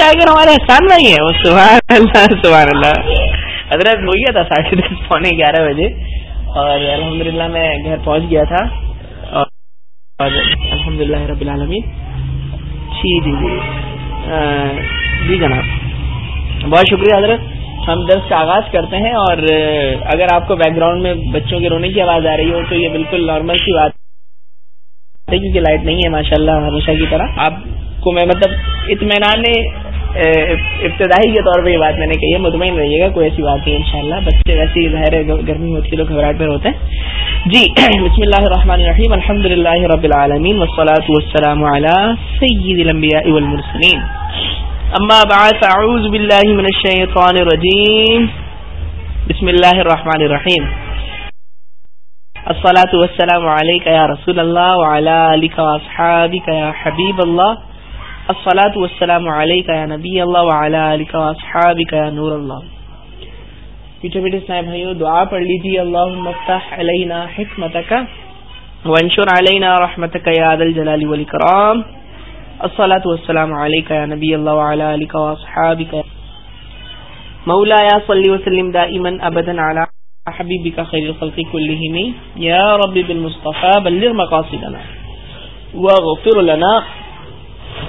Tiger ہمارے احسان بھائی ہیں وہ سبحان اللہ سبحان اللہ۔ حضرت ہو گیا تھا ساڑھے دس، پونے گیارہ بجے۔ اور الحمدللہ میں گھر پہنچ گیا تھا۔ اور الحمد للہ رب العالمین۔ جی جی جی۔ جی جناب۔ بہت شکریہ حضرت۔ ہم درس کا آغاز کرتے ہیں اور اگر آپ کو بیک گراؤنڈ میں بچوں کے رونے کی آواز آ رہی ہو تو یہ بالکل نارمل سی بات ہے۔ کیونکہ لائٹ نہیں ہے ماشاء اللہ ہمیشہ کی طرح۔ آپ کو میں مطلب اطمینان ابتدائی کے طور پہ یہ بات میں نے کہی ہے، مطمئن رہیے گا، کوئی ایسی بات نہیں، انشاءاللہ۔ بچے ویسے ظاہر ہے گرمی ہوتی ہے، لوگ گھبراہٹ میں ہوتے ہیں۔ جی بسم اللہ الرحمن الرحیم۔ الحمد للہ رب العالمین، والصلاة والسلام على سید الانبیاء والمرسلین۔ اما بعد، اعوذ باللہ من الشیطان الرجیم۔ بسم اللہ الرحمن الرحیم۔ الصلاة والسلام علیکہ یا رسول اللہ وعلا علیکہ واصحابکہ یا حبیب اللہ۔ الصلاة والسلام علیکہ یا نبی اللہ وعلا علیکہ واصحابکہ یا نور اللہ پیچھے بیٹے اسلام بھائیو دعا پڑھ لیجیے اللہم افتح علینا حکمتک وانشر علینا رحمتک یا عدل جلال والاکرام الصلاة والسلام علیکہ یا نبی اللہ وعلا علیکہ واصحابکہ مولا یا صلی وسلم دائما ابدا علی حبیبک خیر الخلق کلہم یا رب بالمصطفى بلغ مقاصدنا واغفر لنا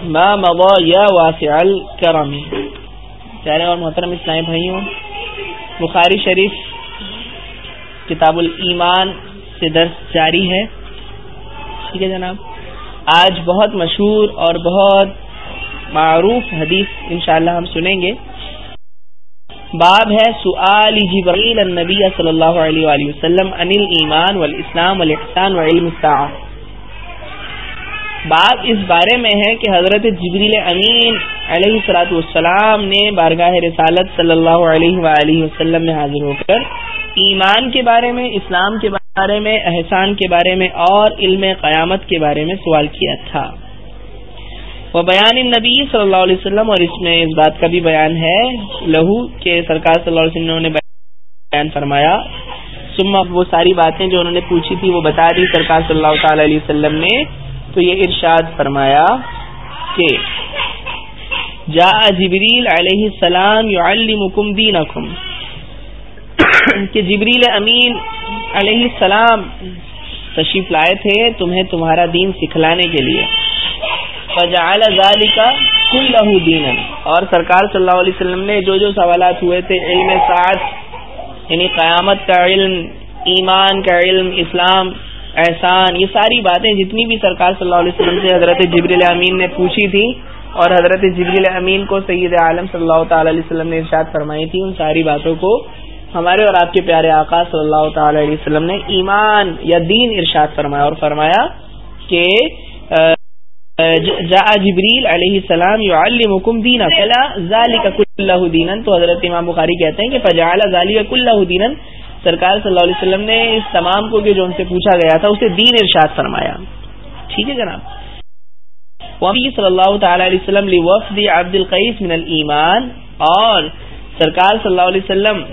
ما مضا یا واسع الکرم پیارے اور محترم اسلامی بھائیوں، بخاری شریف کتاب الایمان سے درس جاری ہے۔ ٹھیک ہے جناب؟ آج بہت مشہور اور بہت معروف حدیث انشاءاللہ ہم سنیں گے۔ باب ہے سؤال جبریل النبی صلی اللہ علیہ وآلہ وسلم عن الایمان والاسلام والاحسان وعلم الساعة باب اس بارے میں ہے کہ حضرت جبریل امین علیہ صلاۃ والسلام نے بارگاہ رسالت صلی اللہ علیہ وآلہ وسلم میں حاضر ہو کر ایمان کے بارے میں، اسلام کے بارے میں، احسان کے بارے میں اور علم قیامت کے بارے میں سوال کیا تھا۔ وہ بیان نبی صلی اللہ علیہ وسلم اور اس میں اس بات کا بھی بیان ہے۔ لہو کہ سرکار صلی اللہ علیہ وسلم نے بیان فرمایا۔ ثم وہ ساری باتیں جو انہوں نے پوچھی تھی وہ بتا دی سرکار صلی اللہ تعالی علیہ وسلم نے۔ تو یہ ارشاد فرمایا کہ جا جبریل علیہ السلام یعلمکم دینکم کہ جبریل امین علیہ السلام تشریف لائے تھے تمہیں تمہارا دین سکھلانے کے لیے۔ فجعل ذالک کلہ دینا۔ اور سرکار صلی اللہ علیہ وسلم نے جو جو سوالات ہوئے تھے، علم ساتھ یعنی قیامت کا علم، ایمان کا علم، اسلام احسان، یہ ساری باتیں جتنی بھی سرکار صلی اللہ علیہ وسلم سے حضرت جبریل امین نے پوچھی تھی اور حضرت جبریل امین کو سید عالم صلی اللہ تعالی علیہ وسلم نے ارشاد فرمائی تھی، ان ساری باتوں کو ہمارے اور آپ کے پیارے آقا صلی اللہ تعالی علیہ وسلم نے ایمان یا دین ارشاد فرمایا اور فرمایا کہ جا جبریل علیہ السلام یعلمکم دینا ذالک کلہ دینا، تو حضرت امام بخاری کہتے ہیں کہ فجعل ذالک کلہ دینا سرکار صلی اللہ علیہ وسلم نے اس تمام کو جو ان سے پوچھا گیا تھا، اسے دین ارشاد فرمایا۔ ٹھیک ہے جناب؟ صلی اللہ تعالی علیہ وسلم وفد عبد القیس من الایمان، اور سرکار صلی اللہ علیہ وسلم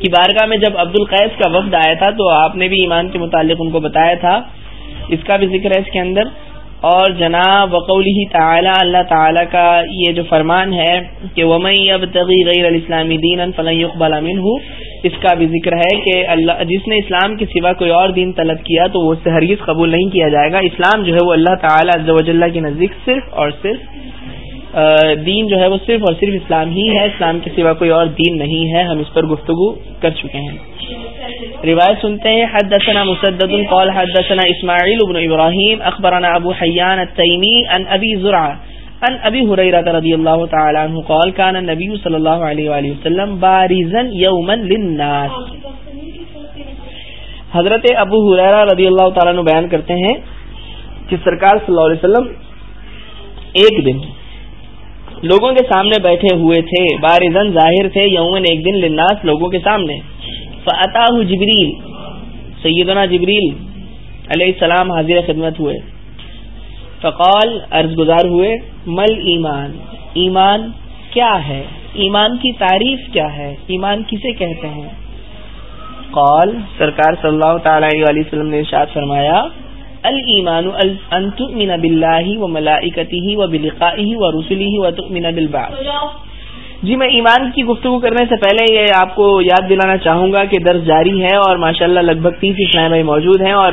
کی بارگاہ میں جب عبد القیس کا وفد آیا تھا، تو آپ نے بھی ایمان کے متعلق ان کو بتایا تھا۔ اس کا بھی ذکر ہے اس کے اندر۔ اور جناب وقولی تعالی، اللہ تعالی کا یہ جو فرمان ہے کہ ومئی اب تغی غیر الاسلامی دین فلن اقبال امین اس کا بھی ذکر ہے کہ اللہ، جس نے اسلام کے سوا کوئی اور دین طلب کیا تو وہ اس سے ہرگز قبول نہیں کیا جائے گا۔ اسلام جو ہے وہ اللہ تعالیٰ عز و جلہ کے نزدیک صرف اور صرف دین جو ہے وہ صرف اور صرف اسلام ہی ہے۔ اسلام کے سوا کوئی اور دین نہیں ہے۔ ہم اس پر گفتگو کر چکے ہیں۔ روایت سنتے ہیں، حدثنا مسدد قال حدثنا اسماعیل ابن ابراہیم، اخبرنا ابو حیان التیمی ان ابی زرع ان ابی حریرہ رضی اللہ تعالی عنہ قال، کان النبی صلی اللہ علیہ وآلہ وسلم بارزا یوما للناس. حضرت ابو حریرہ رضی اللہ تعالی عنہ بیان کرتے ہیں کہ سرکار صلی اللہ علیہ وسلم ایک دن لوگوں کے سامنے بیٹھے ہوئے تھے، بارزن ظاہر تھے یومن ایک دن للناس لوگوں کے سامنے۔ فاتاہ جبریل سیدنا جبریل علیہ السلام حاضر خدمت ہوئے۔ فقال، عرض گزار ہوئے مل ایمان ایمان کیا ہے؟ ایمان کی تعریف کیا ہے؟ ایمان کسے کہتے ہیں؟ قال، سرکار صلی اللہ تعالی علیہ وسلم نے ارشاد فرمایا المان انتمن بلّہ و ملاکتی و بلقائی و رسولی و بالبعث. جی میں ایمان کی گفتگو کرنے سے پہلے یہ آپ کو یاد دلانا چاہوں گا کہ درس جاری ہے اور ماشاءاللہ لگ بھگ تیس اسلام بھائی موجود ہیں اور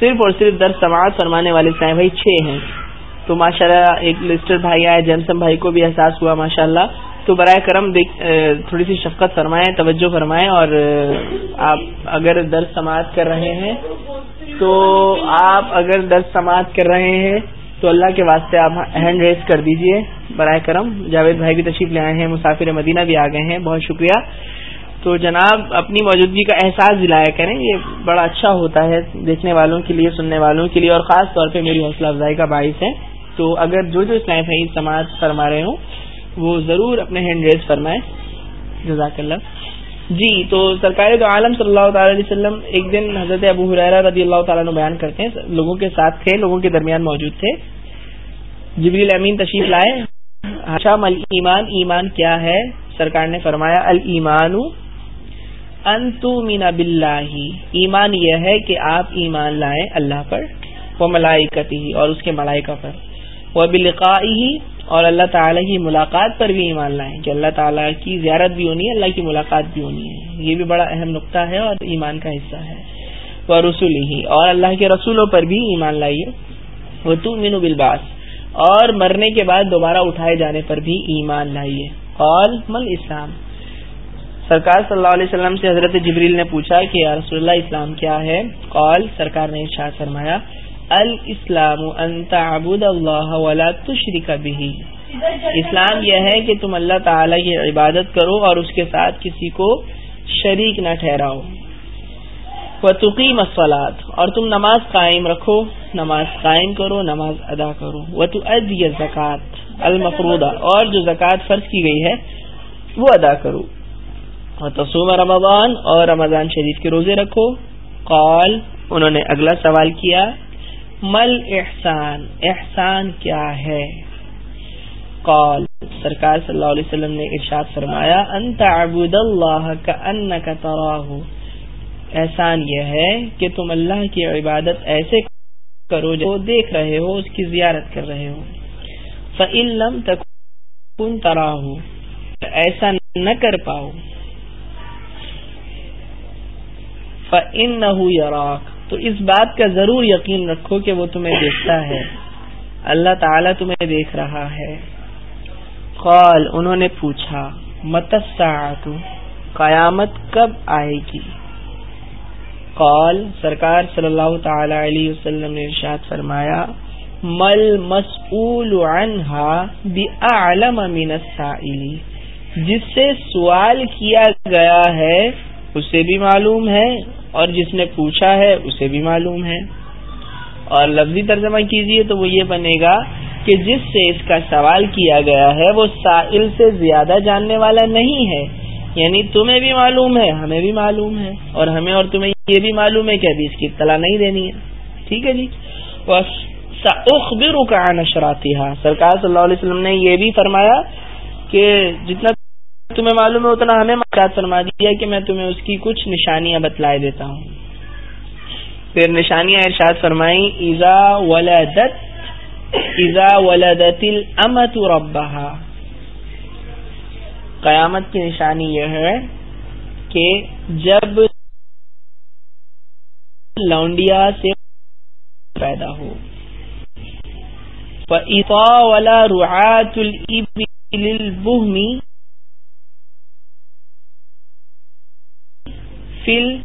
صرف اور صرف درس سماعت فرمانے والے اسلام بھائی چھ ہیں۔ تو ماشاءاللہ ایک لسٹر بھائی آئے جنسم بھائی کو بھی احساس ہوا ماشاءاللہ۔ تو برائے کرم تھوڑی سی شفقت فرمائیں، توجہ فرمائیں اور آپ اگر درس سماعت کر رہے ہیں، تو آپ اگر درس سماعت کر رہے ہیں، تو اللہ کے واسطے آپ ہینڈ ریس کر دیجیے۔ برائے کرم، جاوید بھائی بھی تشریف لے آئے ہیں، مسافر مدینہ بھی آ گئے ہیں، بہت شکریہ۔ تو جناب، اپنی موجودگی کا احساس دلایا کریں، یہ بڑا اچھا ہوتا ہے دیکھنے والوں کے لیے، سننے والوں کے لیے، اور خاص طور پہ میری حوصلہ افزائی کا باعث ہے۔ تو اگر جو جو اسلام ہے سماج فرما رہے ہوں وہ ضرور اپنے ہینڈ ریس فرمائیں جزاک اللہ جی تو سرکار تو عالم صلی اللہ تعالی علیہ وسلم ایک دن حضرت ابو حرارہ رضی اللہ تعالیٰ نے بیان کرتے ہیں، لوگوں کے ساتھ تھے، لوگوں کے درمیان موجود تھے. جبریل امین تشریف لائے. اچھا ایمان ایمان کیا ہے؟ سرکار نے فرمایا المان انتو مینا بلّہ ایمان یہ ہے کہ آپ ایمان لائیں اللہ پر وہ ملائکتی اور اس کے ملائکہ پر. وہ بلقائی اور اللہ تعالیٰ کی ملاقات پر بھی ایمان لائیں کہ اللہ تعالیٰ کی زیارت بھی ہونی ہے، اللہ کی ملاقات بھی ہونی ہے۔ یہ بھی بڑا اہم نقطہ ہے اور ایمان کا حصہ ہے۔ وہ رسول ہی اور اللہ کے رسولوں پر بھی ایمان لائیے۔ وہ تو مینو بلباس اور مرنے کے بعد دوبارہ اٹھائے جانے پر بھی ایمان لائیے۔ اور مل اسلام۔ سرکار صلی اللہ علیہ وسلم سے حضرت جبریل نے پوچھا کہ یا رسول اللہ، اسلام کیا ہے؟ قال، سرکار نے ارشاد فرمایا الاسلام انت عبود اللہ ولا تشرک به. اسلام یہ ہے کہ تم اللہ تعالی کی عبادت کرو اور اس کے ساتھ کسی کو شریک نہ ٹھہراؤ. و تقیم اور تم نماز قائم رکھو، نماز قائم کرو، نماز ادا کرو. و تو زکوٰۃ اور جو زکوٰۃ فرض کی گئی ہے، وہ ادا کرو. تسوم رمضان، اور رمضان شریف کے روزے رکھو. قال، انہوں نے اگلا سوال کیا مل احسان احسان کیا ہے؟ قال، سرکار صلی اللہ علیہ وسلم نے ارشاد فرمایا انت عبد اللہ کا ان کا احسان یہ ہے کہ تم اللہ کی عبادت ایسے کرو جو دیکھ رہے ہو، اس کی زیارت کر رہے ہو۔ فعلم تک تراہ ایسا نہ کر پاؤ۔ يَرَاكَ تو اس بات کا ضرور یقین رکھو کہ وہ تمہیں دیکھتا ہے۔ اللہ تعالیٰ تمہیں دیکھ رہا ہے۔ قال، انہوں نے پوچھا متساعت قیامت کب آئے گی؟ قال، سرکار صلی اللہ تعالی علیہ وسلم نے ارشاد فرمایا مل مسئول عنها بأعلم من السائل؟ جس سے سوال کیا گیا ہے اسے بھی معلوم ہے اور جس نے پوچھا ہے اسے بھی معلوم ہے۔ اور لفظی ترجمہ کیجیے تو وہ یہ بنے گا کہ جس سے اس کا سوال کیا گیا ہے وہ سائل سے زیادہ جاننے والا نہیں ہے۔ یعنی تمہیں بھی معلوم ہے، ہمیں بھی معلوم ہے۔ اور ہمیں اور تمہیں یہ بھی معلوم ہے کہ ابھی اس کی اطلاع نہیں دینی ہے۔ ٹھیک ہے جی؟ اخبر کا نشراتی سرکار صلی اللہ علیہ وسلم نے یہ بھی فرمایا کہ جتنا تمہیں معلوم ہے، اتنا ہمیں ارشاد فرما دیا کہ میں تمہیں اس کی کچھ نشانیاں بتلائے دیتا ہوں۔ پھر نشانیاں ارشاد فرمائی ایزا ولدت ایزا ولدت الامت ربہا قیامت کی نشانی یہ ہے کہ جب لونڈیا سے پیدا ہو۔ فَإِطَا وَلَا رُعَاتُ الْإِبِلِ الْبُهْمِ فل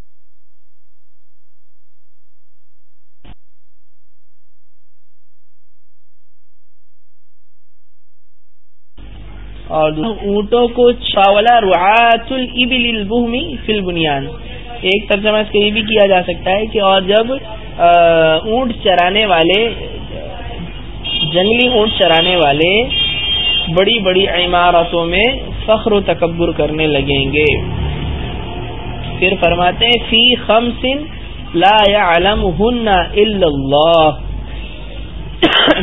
اور اونٹوں کو چاولا روحات البل البہمی فل بنیاد ایک ترجمہ اس کا یہ بھی کیا جا سکتا ہے کہ اور جب اونٹ چرانے والے، جنگلی اونٹ چرانے والے بڑی بڑی عمارتوں میں فخر و تکبر کرنے لگیں گے۔ پھر فرماتے ہیں، فی خمسن لا الا اللہ۔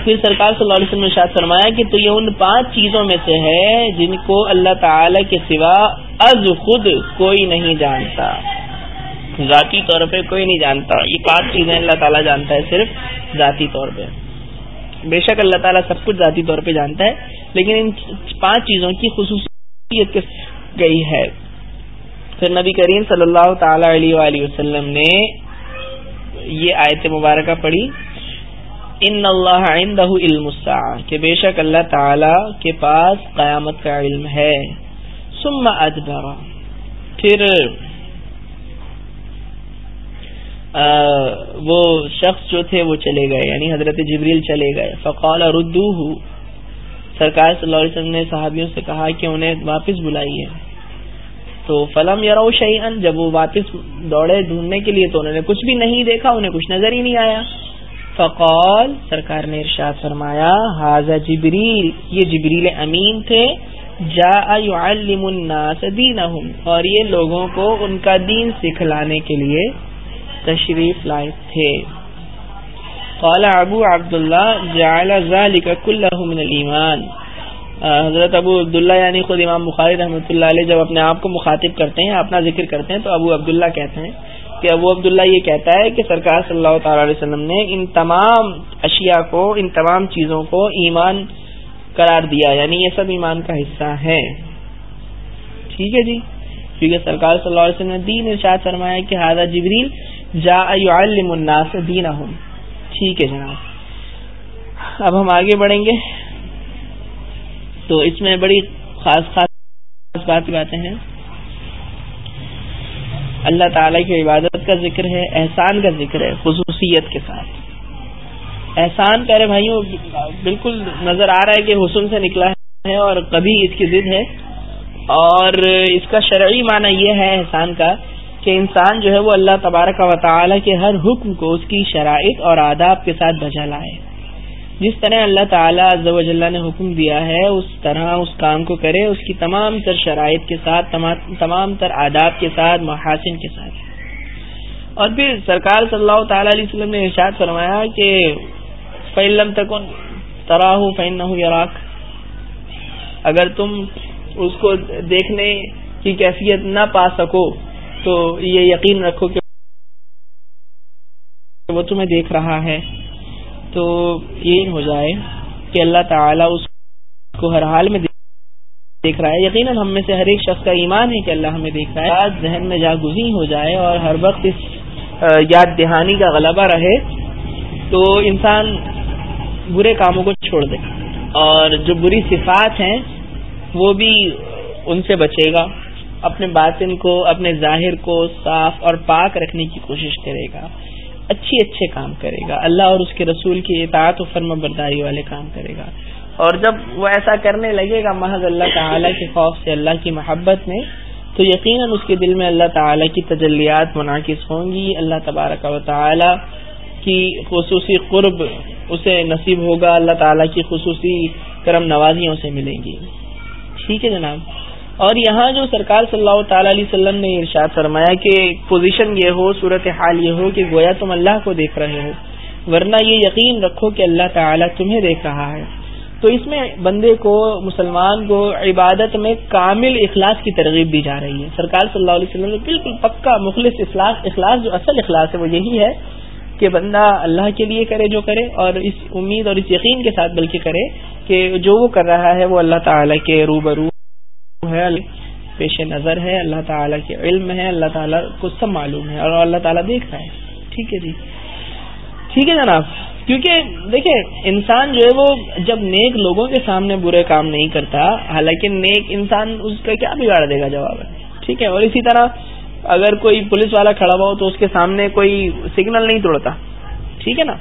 پھر سرکار صلی اللہ علیہ وسلم نے شاید فرمایا کہ تو یہ ان پانچ چیزوں میں سے ہے جن کو اللہ تعالی کے سوا از خود کوئی نہیں جانتا۔ ذاتی طور پہ کوئی نہیں جانتا۔ یہ پانچ چیزیں اللہ تعالیٰ جانتا ہے صرف ذاتی طور پہ۔ بے شک اللہ تعالیٰ سب کچھ ذاتی طور پہ جانتا ہے، لیکن ان پانچ چیزوں کی خصوصیت گئی ہے؟ پھر نبی کریم صلی اللہ تعالی علیہ وآلہ وسلم نے یہ آیت مبارکہ پڑھی، ان اللہ عنده علم کہ بے شک اللہ تعالی کے پاس قیامت کا علم ہے۔ ثم ادبر۔ پھر وہ شخص جو تھے وہ چلے گئے یعنی حضرت جبریل چلے گئے۔ فقال ردوہ سرکار صلی اللہ علیہ وسلم نے صحابیوں سے کہا کہ انہیں واپس بلائیے۔ تو فلم یا شعین جب وہ واپس دوڑے ڈھونڈنے کے لیے تو انہوں نے کچھ بھی نہیں دیکھا، انہیں کچھ نظر ہی نہیں آیا۔ فقال، سرکار نے ارشاد فرمایا حاضہ جبریل، یہ جبریل امین تھے۔ جا یعلم الناس دینہم، اور یہ لوگوں کو ان کا دین سکھلانے کے لیے تشریف لائے تھے۔ قال ابو عبداللہ، جعل ذلك كله من الایمان۔ حضرت ابو عبداللہ یعنی خود امام بخاری رحمۃ اللہ علیہ جب اپنے آپ کو مخاطب کرتے ہیں، اپنا ذکر کرتے ہیں، تو ابو عبداللہ کہتے ہیں کہ ابو عبداللہ یہ کہتا ہے کہ سرکار صلی اللہ تعالی علیہ وسلم نے ان تمام اشیاء کو، ان تمام چیزوں کو ایمان قرار دیا یعنی یہ سب ایمان کا حصہ ہے۔ ٹھیک ہے جی؟ کیونکہ سرکار صلی اللہ علیہ وسلم نے دین ارشاد فرمایا کہ حاضر جبریل جا الناس دینہم۔ ٹھیک ہے جناب۔ اب ہم آگے بڑھیں گے۔ تو اس میں بڑی خاص خاص بات باتیں ہیں۔ اللہ تعالی کی عبادت کا ذکر ہے، احسان کا ذکر ہے، خصوصیت کے ساتھ۔ احسان کرے بھائیوں، بالکل نظر آ رہا ہے کہ حسن سے نکلا ہے اور کبھی اس کی ضد ہے۔ اور اس کا شرعی معنی یہ ہے احسان کا کہ انسان جو ہے وہ اللہ تبارک و تعالی کے ہر حکم کو اس کی شرائط اور آداب کے ساتھ بجا لائے۔ جس طرح اللہ تعالیٰ عز و جل نے حکم دیا ہے، اس طرح اس کام کو کرے، اس کی تمام تر شرائط کے ساتھ، تمام تر آداب کے ساتھ، محاسن کے ساتھ۔ اور پھر سرکار صلی اللہ تعالی علیہ وسلم نے ارشاد فرمایا کہ فعلم تکن تراہ فین نہ اگر تم اس کو دیکھنے کی کیفیت نہ پا سکو، تو یہ یقین رکھو کہ وہ تمہیں دیکھ رہا ہے۔ تو یہ ہو جائے کہ اللہ تعالیٰ اس کو ہر حال میں دیکھ رہا ہے۔ یقیناً ہم میں سے ہر ایک شخص کا ایمان ہے کہ اللہ ہمیں دیکھ رہا ہے۔ ذہن میں جاگزی ہو جائے اور ہر وقت اس یاد دہانی کا غلبہ رہے تو انسان برے کاموں کو چھوڑ دے اور جو بری صفات ہیں وہ بھی ان سے بچے گا۔ اپنے باطن کو، اپنے ظاہر کو صاف اور پاک رکھنے کی کوشش کرے گا۔ اچھی اچھے کام کرے گا۔ اللہ اور اس کے رسول کی اطاعت و فرم برداری والے کام کرے گا۔ اور جب وہ ایسا کرنے لگے گا محض اللہ تعالی کے خوف سے، اللہ کی محبت میں، تو یقیناً اس کے دل میں اللہ تعالی کی تجلیات منعقد ہوں گی۔ اللہ تبارک و تعالی کی خصوصی قرب اسے نصیب ہوگا۔ اللہ تعالی کی خصوصی کرم نوازیوں سے ملیں گی۔ ٹھیک ہے جناب؟ اور یہاں جو سرکار صلی اللہ تعالی علیہ وسلم نے ارشاد فرمایا کہ پوزیشن یہ ہو، صورت حال یہ ہو کہ گویا تم اللہ کو دیکھ رہے ہو، ورنہ یہ یقین رکھو کہ اللہ تعالیٰ تمہیں دیکھ رہا ہے۔ تو اس میں بندے کو، مسلمان کو عبادت میں کامل اخلاص کی ترغیب دی جا رہی ہے۔ سرکار صلی اللہ علیہ وسلم نے بالکل پکا، مخلص اخلاص اخلاص جو اصل اخلاص ہے وہ یہی ہے کہ بندہ اللہ کے لیے کرے جو کرے اور اس امید اور اس یقین کے ساتھ بلکہ کرے کہ جو وہ کر رہا ہے وہ اللہ تعالیٰ کے روبرو ہے پیش نظر ہے، اللہ تعالیٰ کے علم ہے، اللہ تعالیٰ کو سب معلوم ہے اور اللہ تعالیٰ دیکھ رہا ہے۔ ٹھیک ہے جی۔ ٹھیک ہے جناب۔ کیونکہ دیکھیں، انسان جو ہے وہ جب نیک لوگوں کے سامنے برے کام نہیں کرتا، حالانکہ نیک انسان اس کا کیا بگاڑ دے گا جواب؟ ہے ٹھیک ہے، اور اسی طرح اگر کوئی پولیس والا کھڑا ہوا ہو تو اس کے سامنے کوئی سگنل نہیں توڑتا۔ ٹھیک ہے نا؟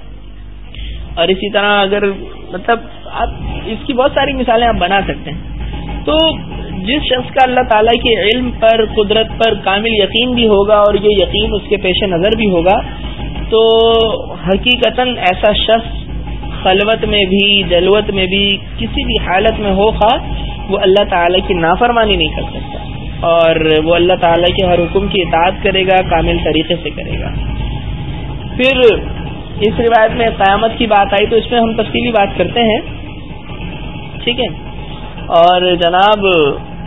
اور اسی طرح اگر مطلب آپ اس کی بہت ساری مثالیں آپ بنا سکتے ہیں۔ تو جس شخص کا اللہ تعالیٰ کے علم پر، قدرت پر کامل یقین بھی ہوگا اور یہ یقین اس کے پیش نظر بھی ہوگا، تو حقیقت ایسا شخص خلوت میں بھی جلوت میں بھی، کسی بھی حالت میں ہو خواہ، وہ اللہ تعالیٰ کی نافرمانی نہیں کر سکتا۔ اور وہ اللہ تعالیٰ کے ہر حکم کی اطاعت کرے گا، کامل طریقے سے کرے گا۔ پھر اس روایت میں قیامت کی بات آئی تو اس میں ہم تفصیلی بات کرتے ہیں۔ ٹھیک ہے؟ اور جناب،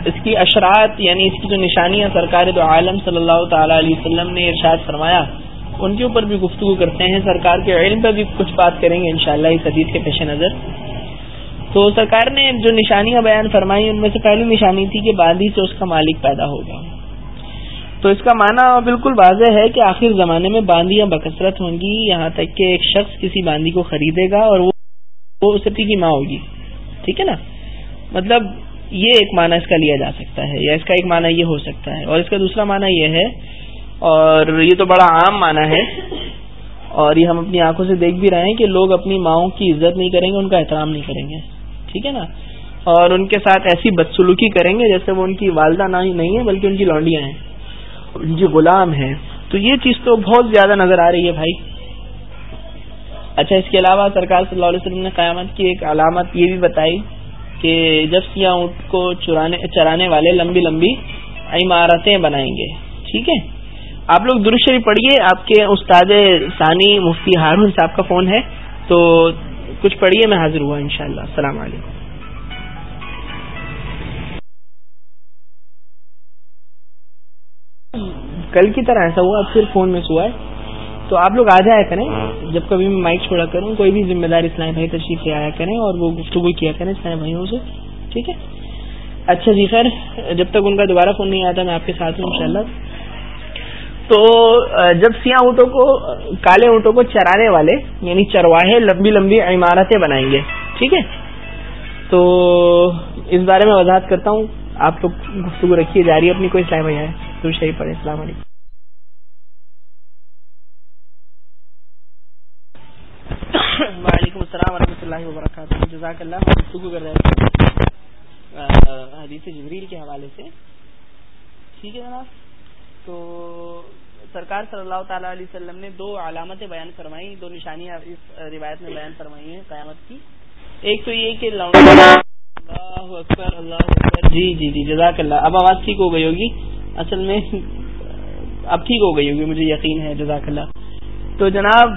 اس کی اشرات یعنی اس کی جو نشانیاں سرکار دو عالم صلی اللہ تعالی علیہ وسلم نے ارشاد فرمایا، ان کے اوپر بھی گفتگو کرتے ہیں۔ سرکار کے علم پر بھی کچھ بات کریں گے انشاءاللہ اس حدیث کے پیش نظر۔ تو سرکار نے جو نشانیاں بیان فرمائی، ان میں سے پہلی نشانی تھی کہ باندھی سے اس کا مالک پیدا ہوگا تو اس کا معنی بالکل واضح ہے کہ آخر زمانے میں باندیاں بکثرت ہوں گی، یہاں تک کہ ایک شخص کسی باندھی کو خریدے گا اور وہ اس کی ماں ہوگی۔ ٹھیک ہے نا؟ مطلب یہ ایک معنی اس کا لیا جا سکتا ہے، یا اس کا ایک معنی یہ ہو سکتا ہے۔ اور اس کا دوسرا معنی یہ ہے، اور یہ تو بڑا عام معنی ہے، اور یہ ہم اپنی آنکھوں سے دیکھ بھی رہے ہیں کہ لوگ اپنی ماؤں کی عزت نہیں کریں گے، ان کا احترام نہیں کریں گے۔ ٹھیک ہے نا؟ اور ان کے ساتھ ایسی بدسلوکی کریں گے جیسے وہ ان کی والدہ نہ ہی نہیں ہے بلکہ ان کی لانڈیاں ہیں، ان کی غلام ہیں۔ تو یہ چیز تو بہت زیادہ نظر آ رہی ہے بھائی۔ اچھا اس کے علاوہ سرکار صلی اللہ علیہ وسلم نے قیامت کی ایک علامت یہ بھی بتائی۔ کہ جب سیاح اونٹ کو چرانے والے لمبی لمبی عمارتیں بنائیں گے۔ ٹھیک ہے؟ آپ لوگ درست پڑھیے۔ آپ کے استاد ثانی مفتی ہارون صاحب کا فون ہے، تو کچھ پڑھیے، میں حاضر ہوا انشاءاللہ۔ السلام علیکم۔ کل کی طرح ایسا ہوا پھر فون میں ہوا ہے۔ تو آپ لوگ آ جایا کریں جب کبھی میں مائک چھوڑا کروں کوئی بھی ذمہ دار اسلام بھائی تشریف لے آیا کریں اور وہ گفتگو کیا کریں اسلام بھائیوں سے۔ ٹھیک ہے؟ اچھا جی خیر جب تک ان کا دوبارہ فون نہیں آتا میں آپ کے ساتھ ہوں انشاءاللہ۔ تو جب سیاہ اونٹوں کو کالے اونٹوں کو چرانے والے یعنی چرواہے لمبی لمبی عمارتیں بنائیں گے۔ ٹھیک ہے؟ تو اس بارے میں وضاحت کرتا ہوں۔ آپ لوگ گفتگو رکھیے جاری اپنی کوئی اسلام بھائی ہے تو شہی پڑھے السلام علیکم۔ السلام ورحمۃ اللہ وبرکاتہ۔ جزاک اللہ گفتگو کر رہے ہیں حدیث جبریل کے حوالے سے۔ ٹھیک ہے جناب؟ تو سرکار صلی اللہ تعالی علیہ وسلم نے دو علامتیں بیان فرمائی دو نشانیاں اس روایت میں بیان فرمائی ہیں قیامت کی۔ ایک تو یہ کہ اللہ اکبر اللہ اکبر۔ جی جی جی جزاک اللہ۔ اب آواز ٹھیک ہو گئی ہوگی؟ اصل میں اب ٹھیک ہو گئی ہوگی، مجھے یقین ہے، جزاک اللہ۔ تو جناب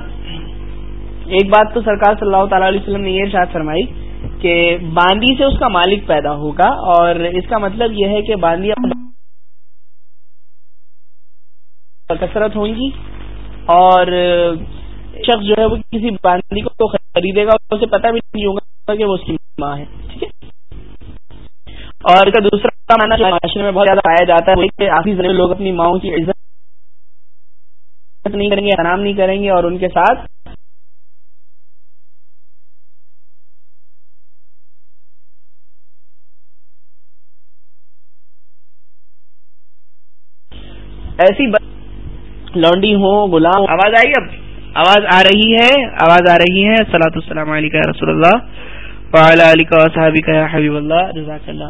ایک بات تو سرکار صلی اللہ تعالی علیہ وسلم نے یہ ارشاد فرمائی کہ باندی سے اس کا مالک پیدا ہوگا اور اس کا مطلب یہ ہے کہ باندیاں کثرت ہوں گی اور شخص جو ہے وہ کسی باندی کو خریدے گا اسے پتہ بھی نہیں ہوگا کہ وہ اس کی ماں ہے، ٹھیک ہے؟ اور کا دوسرا مانا جو معاشرے میں بہت زیادہ پایا جاتا ہے کہ آخری لوگ اپنی ماؤں کی عزت نہیں کریں گے آرام نہیں کریں گے اور ان کے ساتھ ایسی لانڈی ہو غلام آواز آئی اب؟ آواز آ رہی ہے، آواز آ رہی ہے۔ سلاۃ السلام علیکم رسول اللہ۔ علی کا صحابی کا حبیب اللہ۔ جزاک اللہ۔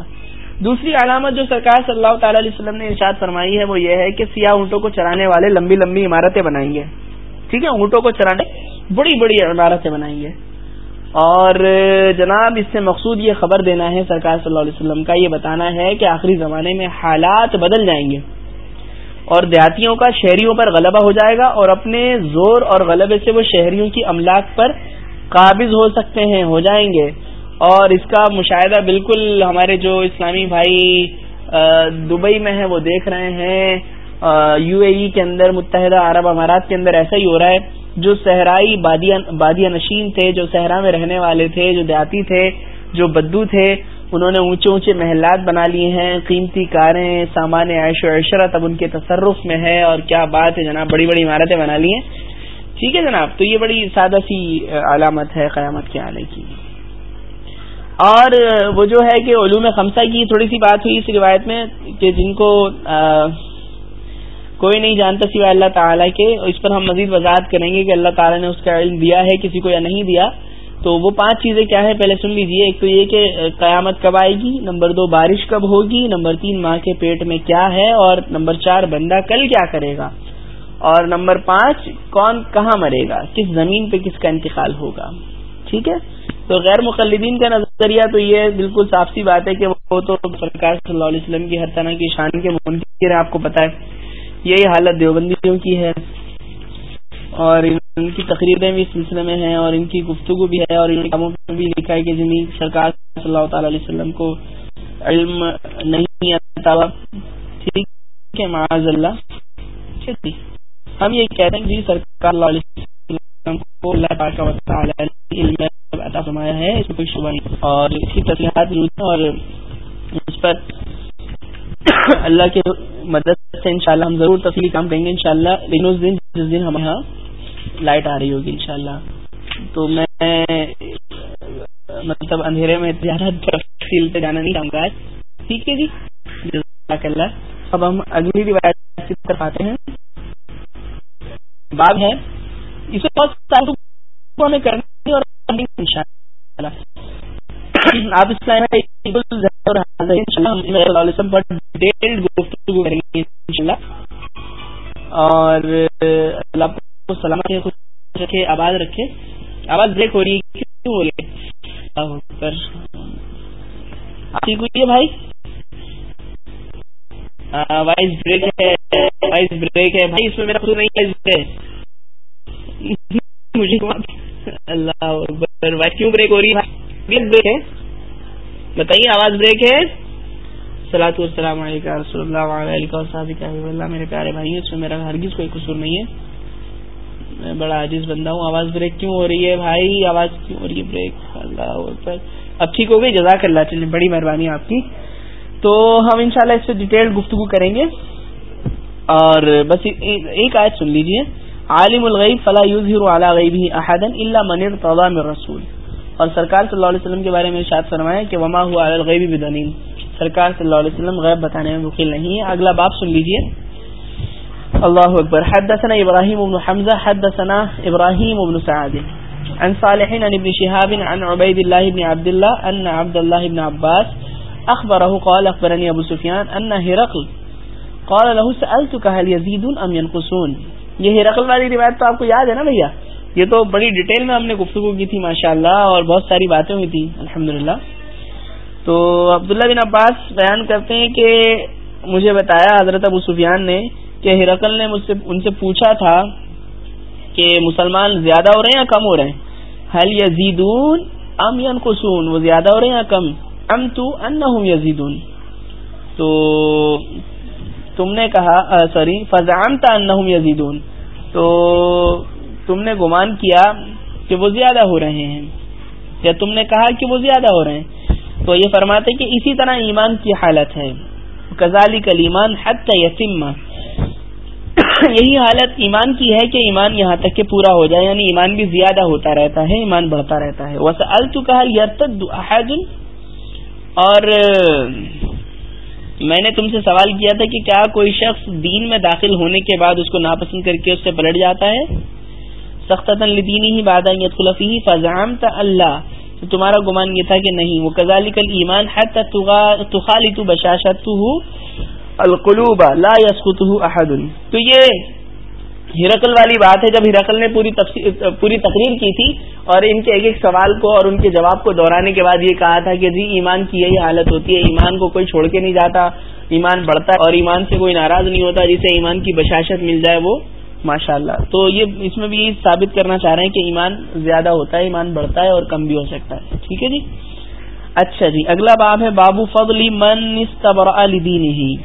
دوسری علامت جو سرکار صلی اللہ تعالی علیہ وسلم نے ارشاد فرمائی ہے، وہ یہ ہے کہ سیاہ اونٹوں کو چرانے والے لمبی لمبی عمارتیں بنائیں گے۔ ٹھیک ہے؟ اونٹوں کو چرانے بڑی بڑی عمارتیں بنائیں گے۔ اور جناب، اس سے مقصود یہ خبر دینا ہے سرکار صلی اللہ علیہ وسلم کا، یہ بتانا ہے کہ آخری زمانے میں حالات بدل جائیں گے۔ اور دیہاتیوں کا شہریوں پر غلبہ ہو جائے گا اور اپنے زور اور غلبے سے وہ شہریوں کی املاک پر قابض ہو سکتے ہیں، ہو جائیں گے۔ اور اس کا مشاہدہ بالکل ہمارے جو اسلامی بھائی دبئی میں ہیں، وہ دیکھ رہے ہیں۔ یو اے ای کے اندر، متحدہ عرب امارات کے اندر ایسا ہی ہو رہا ہے۔ جو صحرائی بادیا نشین تھے، جو صحرا میں رہنے والے تھے، جو دیہاتی تھے، جو بدو تھے انہوں نے اونچے اونچے محلات بنا لیے ہیں، قیمتی کاریں، سامان عیش و عشرت اب ان کے تصرف میں ہے اور کیا بات ہے جناب، بڑی بڑی عمارتیں بنا لی ہیں۔ ٹھیک ہے جناب، تو یہ بڑی سادہ سی علامت ہے قیامت کے آنے کی۔ اور وہ جو ہے کہ علوم خمسہ کی تھوڑی سی بات ہوئی اس روایت میں کہ جن کو کوئی نہیں جانتا سوائے اللہ تعالیٰ کے، اس پر ہم مزید وضاحت کریں گے کہ اللہ تعالیٰ نے اس کا علم دیا ہے، کسی کو یا نہیں دیا۔ تو وہ پانچ چیزیں کیا ہے پہلے سن لیجیے، ایک تو یہ کہ قیامت کب آئے گی؟ نمبر دو، بارش کب ہوگی؟ نمبر تین، ماں کے پیٹ میں کیا ہے؟ اور نمبر چار، بندہ کل کیا کرے گا؟ اور نمبر پانچ، کون کہاں مرے گا؟ کس زمین پہ کس کا انتقال ہوگا؟ ٹھیک ہے؟ تو غیر مقلدین کا نظریہ تو یہ بالکل صاف سی بات ہے کہ وہ تو سرکار صلی اللہ علیہ وسلم کی ہر طرح کی شان کے منکر ہے آپ کو پتا ہے۔ یہی حالت دیوبندیوں کی ہے۔ اور ان کی تقریریں بھی اس سلسلے میں ہیں اور ان کی گفتگو بھی ہے اور ان کاموں بھی لکھا ہے کہ جنہیں سرکار صلی اللہ تعالی علیہ وسلم کو علم نہیں آتا۔ ٹھیک ہے معاذ اللہ ہم یہ کہتے ہیں جی سرکار اللہ علیہ وسلم کو اللہ پاک علم عطا فرمایا ہے، اس میں کوئی شبہ نہیں۔ اور اس کی تصویرات اور اس پر اللہ کے مدد سے انشاءاللہ ہم ضرور تفصیلی کام کریں گے انشاءاللہ، لیکن اس دن، جس دن ہمارے یہاں لائٹ آ رہی ہوگی انشاءاللہ۔ تو میں مطلب اندھیرے میں زیادہ تفصیل پہ جانا نہیں چاہوں گا۔ ٹھیک ہے جی۔ جزاک اللہ۔ اب ہم اگلی روایت کی طرف آتے ہیں۔ باب ہے، اسے بہت سارے ہمیں کرنی اور آپ اس اور اللہ کو سلامت رکھے آباد رکھے۔ آواز بریک ہو رہی ہے، کیوں بولے؟ ٹھیک ہوئی ہے بھائی؟ وائس بریک ہے، وائس بریک ہے۔ بھائی، اس میں میرا خود نہیں ہے مجھے اللہ وائس کیوں بریک ہو رہی ہے بریک ہے۔ بتائیے، آواز بریک ہے؟ سلاۃ السلام علیکم رسول اللہ علیہ اللہ، میرے پیارے بھائی اس میں میرا ہرگز کوئی قصور نہیں ہے۔ میں بڑا عاجز بندہ ہوں، آواز بریک کیوں ہو رہی ہے بھائی؟ آواز کیوں ہو رہی ہے بریک؟ اللہ اب ٹھیک ہو گئی؟ جزاک اللہ چلے بڑی مہربانی آپ کی۔ تو ہم انشاءاللہ اس سے ڈیٹیل گفتگو کریں گے۔ اور بس ایک آیت سن لیجیے۔ عالم الغیب فلا یوزہر علی غیبہ احدا الا من ارتضى من رسول۔ اور سرکار صلی اللہ علیہ وسلم کے بارے میں ارشاد فرمایا کہ وما هو علی الغیب بدنین سرکار صلی اللہ علیہ وسلم غیب بتانے میں وکیل نہیں ہے۔ اگلا باب سن لیجیے۔ الله أكبر حدثنا إبراهيم بن حمزة حدثنا إبراهيم بن سعاد عن صالحين عن ابن شهاب عن عبيد الله بن عبد الله أن عبد الله بن عباس أخبره قال أخبرني أبو سفيان أن هرقل قال له سألتك هل يزيدون أم ينقصون یہ ہرقل والی روایت تو آپ کو یاد ہے نا بھیا یہ تو بڑی ڈیٹیل میں ہم نے گفتگو کی تھی ماشاءاللہ اور بہت ساری باتیں ہوئی تھی الحمدللہ تو عبداللہ بن عباس بیان کرتے ہیں کہ مجھے بتایا حضرت ابو سفیان نے کہ ہرکل نے مجھ سے ان سے پوچھا تھا کہ مسلمان زیادہ ہو رہے ہیں یا کم ہو رہے ہیں؟ حل یزیدون ام ینقصون؟ وہ زیادہ ہو رہے ہیں یا کم؟ ام تو انہم یزیدون۔ تو تم نے کہا سوری فضانتا انہم یزیدون۔ تو تم نے گمان کیا کہ وہ زیادہ ہو رہے ہیں۔ یا تم نے کہا کہ وہ زیادہ ہو رہے ہیں۔ تو یہ فرماتے کہ اسی طرح ایمان کی حالت ہے۔ کزالی کل ایمان حت یتیمہ یہی حالت ایمان کی ہے کہ ایمان یہاں تک کہ پورا ہو جائے یعنی ایمان بھی زیادہ ہوتا رہتا ہے، ایمان بڑھتا رہتا ہے۔ ویسے الحد اور، میں نے تم سے سوال کیا تھا کہ کیا کوئی شخص دین میں داخل ہونے کے بعد اس کو ناپسند کر کے اس سے پلٹ جاتا ہے؟ سخت لدینی ہی بادہ خلفی فضام اللہ۔ تو تمہارا گمان یہ تھا کہ نہیں وہ کزالی کل ایمان ہے تخالی تو بشاشت القلوب لا احد. تو یہ ہرقل والی بات ہے، جب ہرقل نے پوری پوری تقریر کی تھی اور ان کے ایک ایک سوال کو اور ان کے جواب کو دہرانے کے بعد یہ کہا تھا کہ جی ایمان کی یہی حالت ہوتی ہے، ایمان کو کوئی چھوڑ کے نہیں جاتا، ایمان بڑھتا ہے اور ایمان سے کوئی ناراض نہیں ہوتا، جسے ایمان کی بشاشت مل جائے وہ ماشاء اللہ تو یہ اس میں بھی ثابت کرنا چاہ رہے ہیں کہ ایمان زیادہ ہوتا ہے، ایمان بڑھتا ہے اور کم بھی ہو سکتا ہے۔ ٹھیک ہے جی؟ اچھا جی اگلا باب ہے بابو فضلی من ہی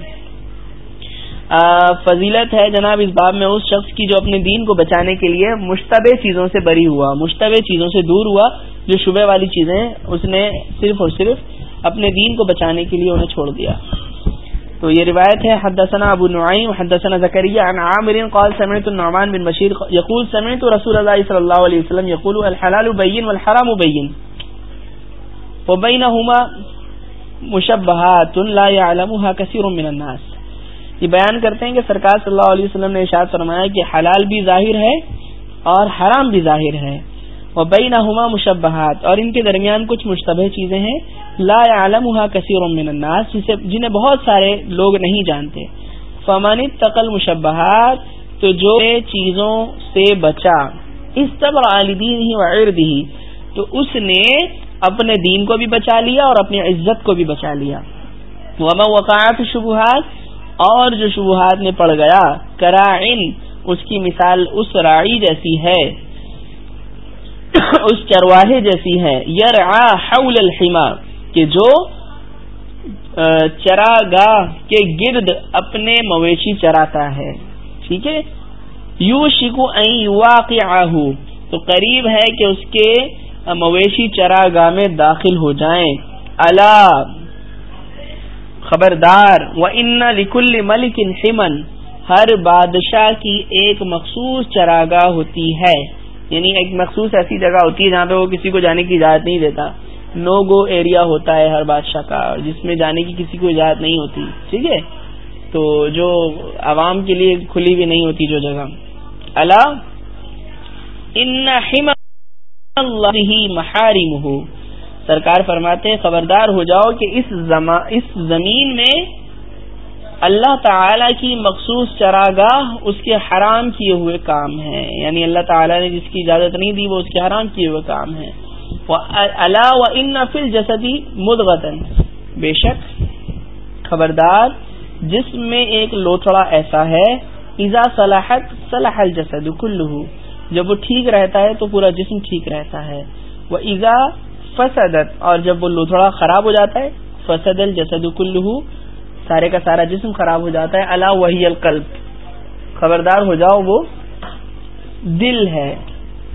فضیلت ہے جناب، اس باب میں اس شخص کی جو اپنے دین کو بچانے کے لیے مشتبہ چیزوں سے بری ہوا، مشتبہ چیزوں سے دور ہوا، جو شبہ والی چیزیں اس نے صرف اور صرف اپنے دین کو بچانے کے لیے انہیں چھوڑ دیا۔ تو یہ روایت ہے، حدثنا ابو نعیم، حدثنا زکریہ عن عامر قال، سمعت النعمان بن بشیر یقول، سمعت رسول اللہ صلی اللہ علیہ وسلم یقول، الحلال بین والحرام بین. وبینهما مشبہات لا يعلمها كثير من الناس. یہ بیان کرتے ہیں کہ سرکار صلی اللہ علیہ وسلم نے اشاد فرمایا کہ حلال بھی ظاہر ہے اور حرام بھی ظاہر ہے۔ وہ بئی نہما مشبہات، اور ان کے درمیان کچھ مشتبہ چیزیں ہیں، لا عالم کثیر من الناس، جسے جنہیں بہت سارے لوگ نہیں جانتے۔ فمان تقل مشبہات تو جو چیزوں سے بچا اس طب عالدین ہی وعرد ہی تو اس نے اپنے دین کو بھی بچا لیا اور اپنی عزت کو بھی بچا لیا۔ وما وقعات شبہات، اور جو شبہات میں پڑ گیا کرائن اس کی مثال اس راڑی جیسی ہے۔ اس چرواہے جیسی ہے یار حول الحما کہ جو چراگاہ کے گرد اپنے مویشی چراتا ہے۔ ٹھیک ہے؟ یو شکو واقع تو قریب ہے کہ اس کے مویشی چرا گاہ میں داخل ہو جائیں۔ اللہ خبردار و ان لکل ملک ہر بادشاہ کی ایک مخصوص چراگاہ ہوتی ہے۔ یعنی ایک مخصوص ایسی جگہ ہوتی ہے جہاں پہ وہ کسی کو جانے کی اجازت نہیں دیتا۔ نو گو ایریا ہوتا ہے ہر بادشاہ کا، جس میں جانے کی کسی کو اجازت نہیں ہوتی، ٹھیک ہے؟ تو جو عوام کے لیے کھلی بھی نہیں ہوتی جو جگہ۔ اللہ محارم ہو سرکار فرماتے ہیں، خبردار ہو جاؤ کہ اس اس زمین میں اللہ تعالی کی مخصوص چراگاہ اس کے حرام کیے ہوئے کام ہے یعنی اللہ تعالی نے جس کی اجازت نہیں دی، وہ اس کے حرام کیے ہوئے کام ہے اللہ و ان فل جسدی مدغتن بے شک، خبردار، جس میں ایک لوتھڑا ایسا ہے ایزا صلاحت صلاح الجسد کلو جب وہ ٹھیک رہتا ہے، تو پورا جسم ٹھیک رہتا ہے۔ وہ ایزا فسدت، اور جب وہ لوتھڑا خراب ہو جاتا ہے، فسد الجسد کلو سارے کا سارا جسم خراب ہو جاتا ہے اللہ وحی القلب۔ خبردار ہو جاؤ، وہ دل ہے۔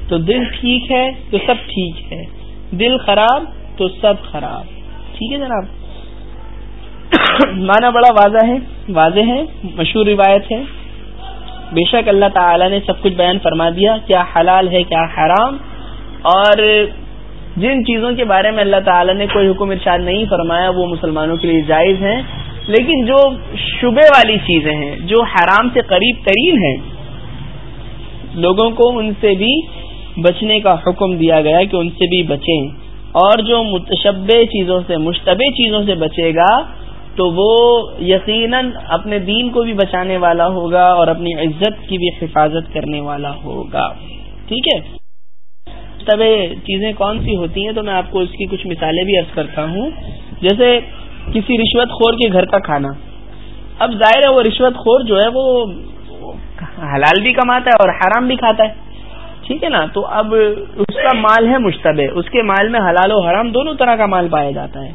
تو دل ٹھیک ہے، تو سب ٹھیک ہے۔ دل خراب، تو سب خراب۔ ٹھیک ہے جناب۔ مانا بڑا واضح ہے واضح ہے، مشہور روایت ہے۔ بے شک اللہ تعالی نے سب کچھ بیان فرما دیا، کیا حلال ہے، کیا حرام۔ اور جن چیزوں کے بارے میں اللہ تعالی نے کوئی حکم ارشاد نہیں فرمایا، وہ مسلمانوں کے لیے جائز ہیں۔ لیکن جو شبے والی چیزیں ہیں، جو حرام سے قریب ترین ہیں، لوگوں کو ان سے بھی بچنے کا حکم دیا گیا کہ ان سے بھی بچیں۔ اور جو متشبہ چیزوں سے، مشتبہ چیزوں سے بچے گا، تو وہ یقیناً اپنے دین کو بھی بچانے والا ہوگا اور اپنی عزت کی بھی حفاظت کرنے والا ہوگا۔ ٹھیک ہے؟ مشتبہ چیزیں کون سی ہوتی ہیں؟ تو میں آپ کو اس کی کچھ مثالیں بھی عرض کرتا ہوں۔ جیسے کسی رشوت خور کے گھر کا کھانا۔ اب ظاہر ہے وہ رشوت خور جو ہے وہ حلال بھی کماتا ہے اور حرام بھی کھاتا ہے۔ ٹھیک ہے نا؟ تو اب اس کا مال ہے مشتبہ۔ اس کے مال میں حلال و حرام دونوں طرح کا مال پایا جاتا ہے۔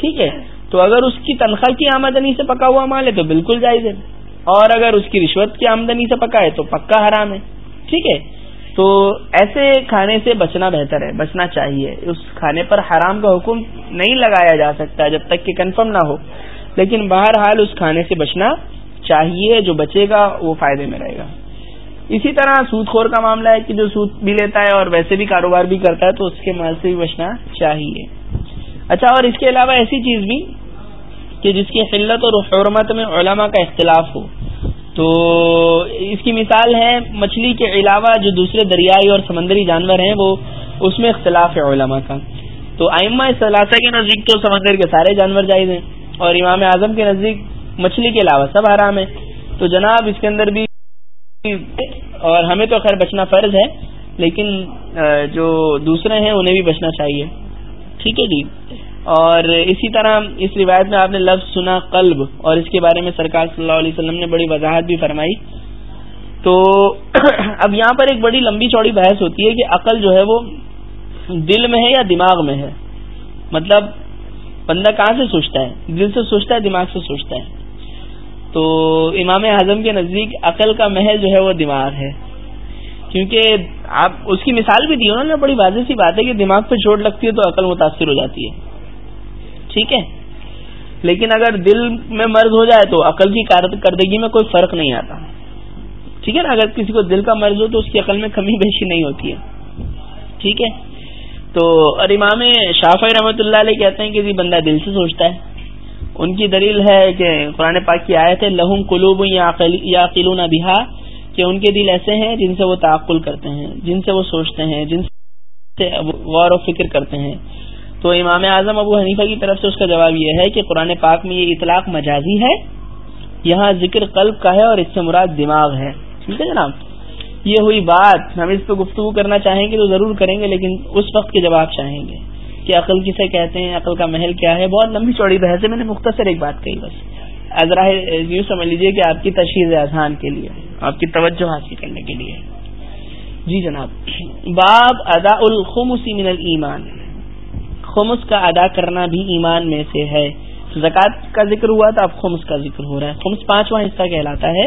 ٹھیک ہے؟ تو اگر اس کی تنخواہ کی آمدنی سے پکا ہوا مال ہے تو بالکل جائز ہے۔ اور اگر اس کی رشوت کی آمدنی سے پکا ہے تو پکا حرام ہے۔ ٹھیک ہے؟ تو ایسے کھانے سے بچنا بہتر ہے، بچنا چاہیے۔ اس کھانے پر حرام کا حکم نہیں لگایا جا سکتا جب تک کہ کنفرم نہ ہو۔ لیکن بہرحال اس کھانے سے بچنا چاہیے، جو بچے گا وہ فائدے میں رہے گا۔ اسی طرح سود خور کا معاملہ ہے کہ جو سود بھی لیتا ہے اور ویسے بھی کاروبار بھی کرتا ہے تو اس کے مال سے بھی بچنا چاہیے۔ اچھا اور اس کے علاوہ ایسی چیز بھی کہ جس کی قلت اور حرمت میں علماء کا اختلاف ہو۔ تو اس کی مثال ہے مچھلی کے علاوہ جو دوسرے دریائی اور سمندری جانور ہیں وہ اس میں اختلاف ہے علماء کا۔ تو آئمہ ثلاثہ کے نزدیک تو سمندر کے سارے جانور جائز ہیں اور امام اعظم کے نزدیک مچھلی کے علاوہ سب حرام ہے تو جناب اس کے اندر بھی اور ہمیں تو خیر بچنا فرض ہے، لیکن جو دوسرے ہیں انہیں بھی بچنا چاہیے۔ ٹھیک ہے جی۔ اور اسی طرح اس روایت میں آپ نے لفظ سنا قلب اور اس کے بارے میں سرکار صلی اللہ علیہ وسلم نے بڑی وضاحت بھی فرمائی۔ تو اب یہاں پر ایک بڑی لمبی چوڑی بحث ہوتی ہے کہ عقل جو ہے وہ دل میں ہے یا دماغ میں ہے؟ مطلب بندہ کہاں سے سوچتا ہے؟ دل سے سوچتا ہے، دماغ سے سوچتا ہے۔ تو امام اعظم کے نزدیک عقل کا محل جو ہے وہ دماغ ہے۔ کیونکہ آپ اس کی مثال بھی دی، انہوں نے بڑی واضح سی بات ہے کہ دماغ پہ چوٹ لگتی ہے تو عقل متاثر ہو جاتی ہے۔ ٹھیک ہے؟ لیکن اگر دل میں مرض ہو جائے تو عقل کی کارکردگی میں کوئی فرق نہیں آتا۔ ٹھیک ہے نا؟ اگر کسی کو دل کا مرض ہو تو اس کی عقل میں کمی بیشی نہیں ہوتی ہے۔ ٹھیک ہے؟ تو اور امام شاف رحمۃ اللہ علیہ کہتے ہیں کہ جی بندہ دل سے سوچتا ہے۔ ان کی دلیل ہے کہ قرآن پاک کی آئے تھے لہم قلوب یا قلون بہا، کہ ان کے دل ایسے ہیں جن سے وہ تعقل کرتے ہیں، جن سے وہ سوچتے ہیں، جن سے غور و فکر کرتے ہیں۔ تو امام اعظم ابو حنیفہ کی طرف سے اس کا جواب یہ ہے کہ قرآن پاک میں یہ اطلاق مجازی ہے، یہاں ذکر قلب کا ہے اور اس سے مراد دماغ ہے۔ ٹھیک ہے جناب؟ یہ ہوئی بات، ہم اس پہ گفتگو کرنا چاہیں گے تو ضرور کریں گے، لیکن اس وقت کے جواب چاہیں گے کہ عقل کسے کہتے ہیں، عقل کا محل کیا ہے۔ بہت لمبی چوڑی بحث ہے، میں نے مختصر ایک بات کہی بس۔ ازرا یوں سمجھ لیجیے کہ آپ کی تشہیر اذہان کے لیے، آپ کی توجہ حاصل کرنے کے لیے۔ جی جناب، باب ادا الخمس من المان خمس کا ادا کرنا بھی ایمان میں سے ہے۔ زکوٰۃ کا ذکر ہوا تھا اب خمس کا ذکر ہو رہا ہے۔ خمس پانچواں حصہ کہلاتا ہے۔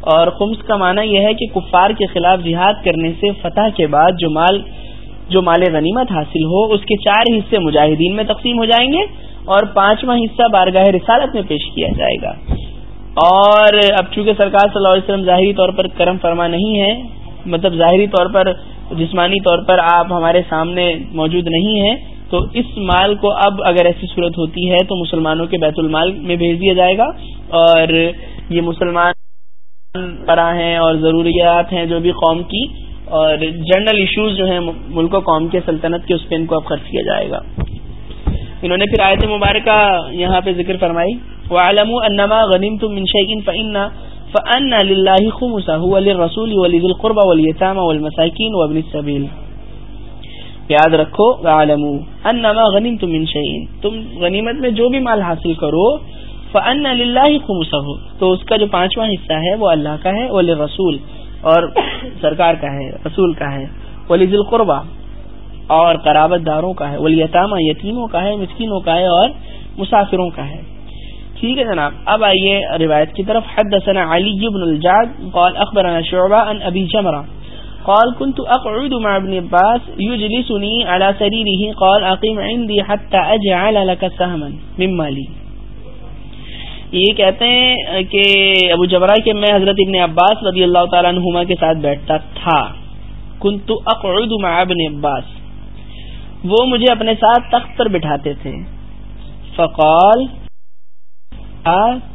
اور خمس کا معنی یہ ہے کہ کفار کے خلاف جہاد کرنے سے فتح کے بعد جو مال جو مال غنیمت حاصل ہو، اس کے چار حصے مجاہدین میں تقسیم ہو جائیں گے اور پانچواں حصہ بارگاہ رسالت میں پیش کیا جائے گا۔ اور اب چونکہ سرکار صلی اللہ علیہ وسلم ظاہری طور پر کرم فرما نہیں ہے مطلب ظاہری طور پر، جسمانی طور پر آپ ہمارے سامنے موجود نہیں ہیں تو اس مال کو اب اگر ایسی صورت ہوتی ہے تو مسلمانوں کے بیت المال میں بھیج دیا جائے گا اور یہ مسلمان پرا ہیں اور ضروریات ہیں جو بھی قوم کی اور جنرل ایشوز جو ہیں ملک و قوم کے سلطنت کے اس پہ ان کو اب خرچ کیا جائے گا۔ انہوں نے پھر آیت مبارکہ یہاں پہ ذکر فرمائی وعلم انما غنیمتم من شيء فان فان لله خمسه وللرسول ولذي القربى واليتامى والمساكين وابن یاد رکھو وعلم انما غنیمتم من شيء تم غنیمت میں جو بھی مال حاصل کرو فان لله خمسه. تو اس کا جو پانچواں حصہ ہے، وہ اللہ کا ہے وللرسول اور سرکار کا ہے، رسول کا ہے. ولی ولذي القربى. اور قرابت داروں کا ہے. ولیتامہ یتیموں کا ہے، مسکینوں کا ہے، اور مسافروں کا ہے. ٹھیک ہے جناب، اب آئیے روایت کی طرف. حدثنا علی بن الجاد قال اخبرنا شعبہ ان ابی جمرہ. قال كنت اقعد مع ابن عباس يجلسني على سريره. قال اقيم عندي حتى اجعل لك سهما من مالي یہ کہتے ہیں کہ ابو جبرا کہ میں حضرت ابن عباس رضی اللہ تعالیٰ عنہما کے ساتھ بیٹھتا تھا. کنت اقعد مع ابن عباس. وہ مجھے اپنے ساتھ تخت پر بٹھاتے تھے. فقال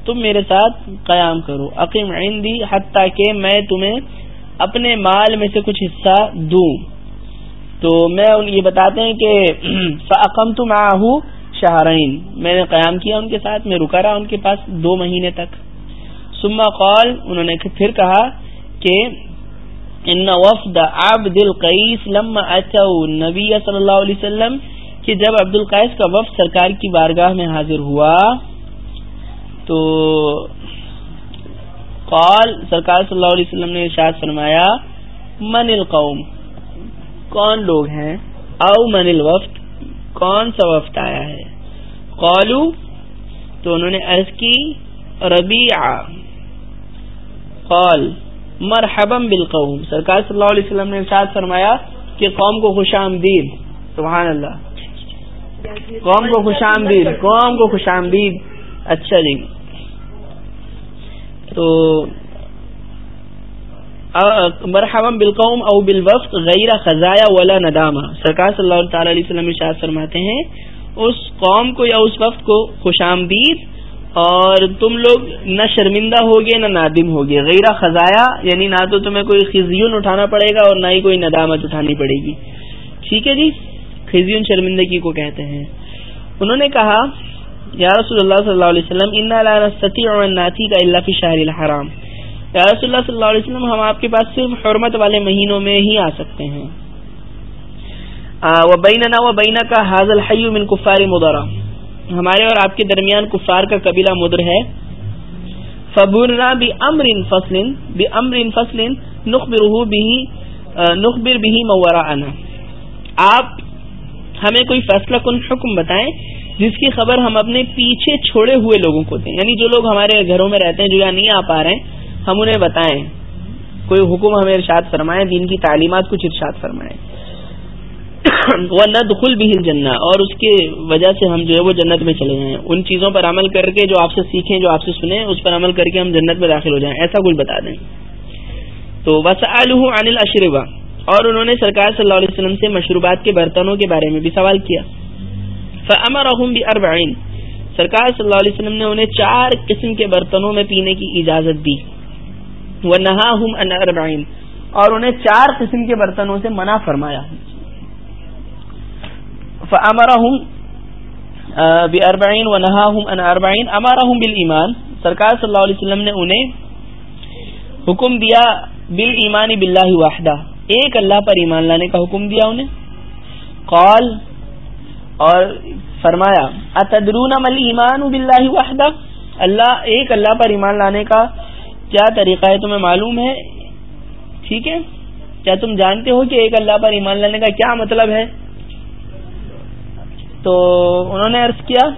تم میرے ساتھ قیام کرو. عقیم عندی حتیٰ کہ میں تمہیں اپنے مال میں سے کچھ حصہ دوں۔ تو میں یہ بتاتے ہیں کہ فقم تم شہرین میں نے قیام کیا ان کے ساتھ، میں رکا رہا ان کے پاس دو مہینے تک۔ سما قول انہوں نے پھر کہا کہ ان وفد عبد القیس لما اتوا نبی صلی اللہ علیہ وسلم۔ کہ جب عبد القیس کا وفد سرکار کی بارگاہ میں حاضر ہوا، تو قال، سرکار صلی اللہ علیہ وسلم نے ارشاد فرمایا، من القوم؟ کون لوگ ہیں؟ او من الوفد؟ کون سا وفد آیا ہے؟ قالو، تو انہوں نے عرض کی ربیع قال، مرحبا بالقوم۔ سرکار صلی اللہ علیہ وسلم نے ارشاد فرمایا کہ قوم کو خوش آمدید سبحان اللہ۔ قوم کو خوش آمدید قوم کو خوش آمدید اچھا جی۔ تو مرحبا بالقوم او بالوفد غیر خزایا ولا ندامہ۔ سرکار صلی اللہ تعالی علیہ وسلم ارشاد فرماتے ہیں، اس قوم کو یا اس وقت کو خوش آمدید اور تم لوگ نہ شرمندہ ہوگے نہ نادم ہوگے۔ غیر خزایا یعنی نہ تو تمہیں کوئی خزیون اٹھانا پڑے گا اور نہ ہی کوئی ندامت اٹھانی پڑے گی۔ ٹھیک ہے جی؟ خزیون شرمندگی کو کہتے ہیں۔ انہوں نے کہا یا رسول اللہ صلی اللہ علیہ وسلم ان ناتی کا اللہ فی شہر الحرام یا رسول اللہ صلی اللہ علیہ وسلم ہم آپ کے پاس صرف حرمت والے مہینوں میں ہی آ سکتے ہیں وہ بینا و بینا من کفار مدرہ ہمارے اور آپ کے درمیان کفار کا قبیلہ مدر ہے۔ فبرنا بھی امر ان فصل بھی امر ان فصل نخبر بھی نخبر بھی مورا انا آپ ہمیں کوئی فیصلہ کن حکم بتائیں جس کی خبر ہم اپنے پیچھے چھوڑے ہوئے لوگوں کو دیں۔ یعنی جو لوگ ہمارے گھروں میں رہتے ہیں، جو یہاں نہیں آ پا رہے ہیں، ہم انہیں بتائیں۔ کوئی حکم ہمیں ارشاد فرمائیں دین کی تعلیمات کچھ ارشاد فرمائیں وہ نہ دخل بھی جنا اور اس کی وجہ سے ہم جو ہے وہ جنت میں چلے جائیں۔ ان چیزوں پر عمل کر کے جو آپ سے سیکھیں، جو آپ سے سنیں، اس پر عمل کر کے ہم جنت میں داخل ہو جائیں۔ ایسا کچھ بتا دیں۔ تو بس عن اشربا اور انہوں نے سرکار صلی اللہ علیہ وسلم سے مشروبات کے برتنوں کے بارے میں بھی سوال کیا۔ فمر بھی سرکار صلی اللہ علیہ وسلم نے انہیں چار قسم کے برتنوں میں پینے کی اجازت دی۔ وہ نہا ان اربعین اور انہیں چار قسم کے برتنوں سے منع فرمایا۔ اربعین و نہا ان اربعین امارا ہوں سرکار صلی اللہ علیہ وسلم نے انہیں حکم دیا بال ایمان بلّہ واحدہ ایک اللہ پر ایمان لانے کا حکم دیا انہیں۔ قال اور فرمایا اتدرون مل ایمان بلّہ واحدہ اللہ ایک اللہ پر ایمان لانے کا کیا طریقہ ہے تمہیں معلوم ہے؟ ٹھیک ہے؟ کیا تم جانتے ہو کہ ایک اللہ پر ایمان لانے کا کیا مطلب ہے؟ تو انہوں نے عرض کیا،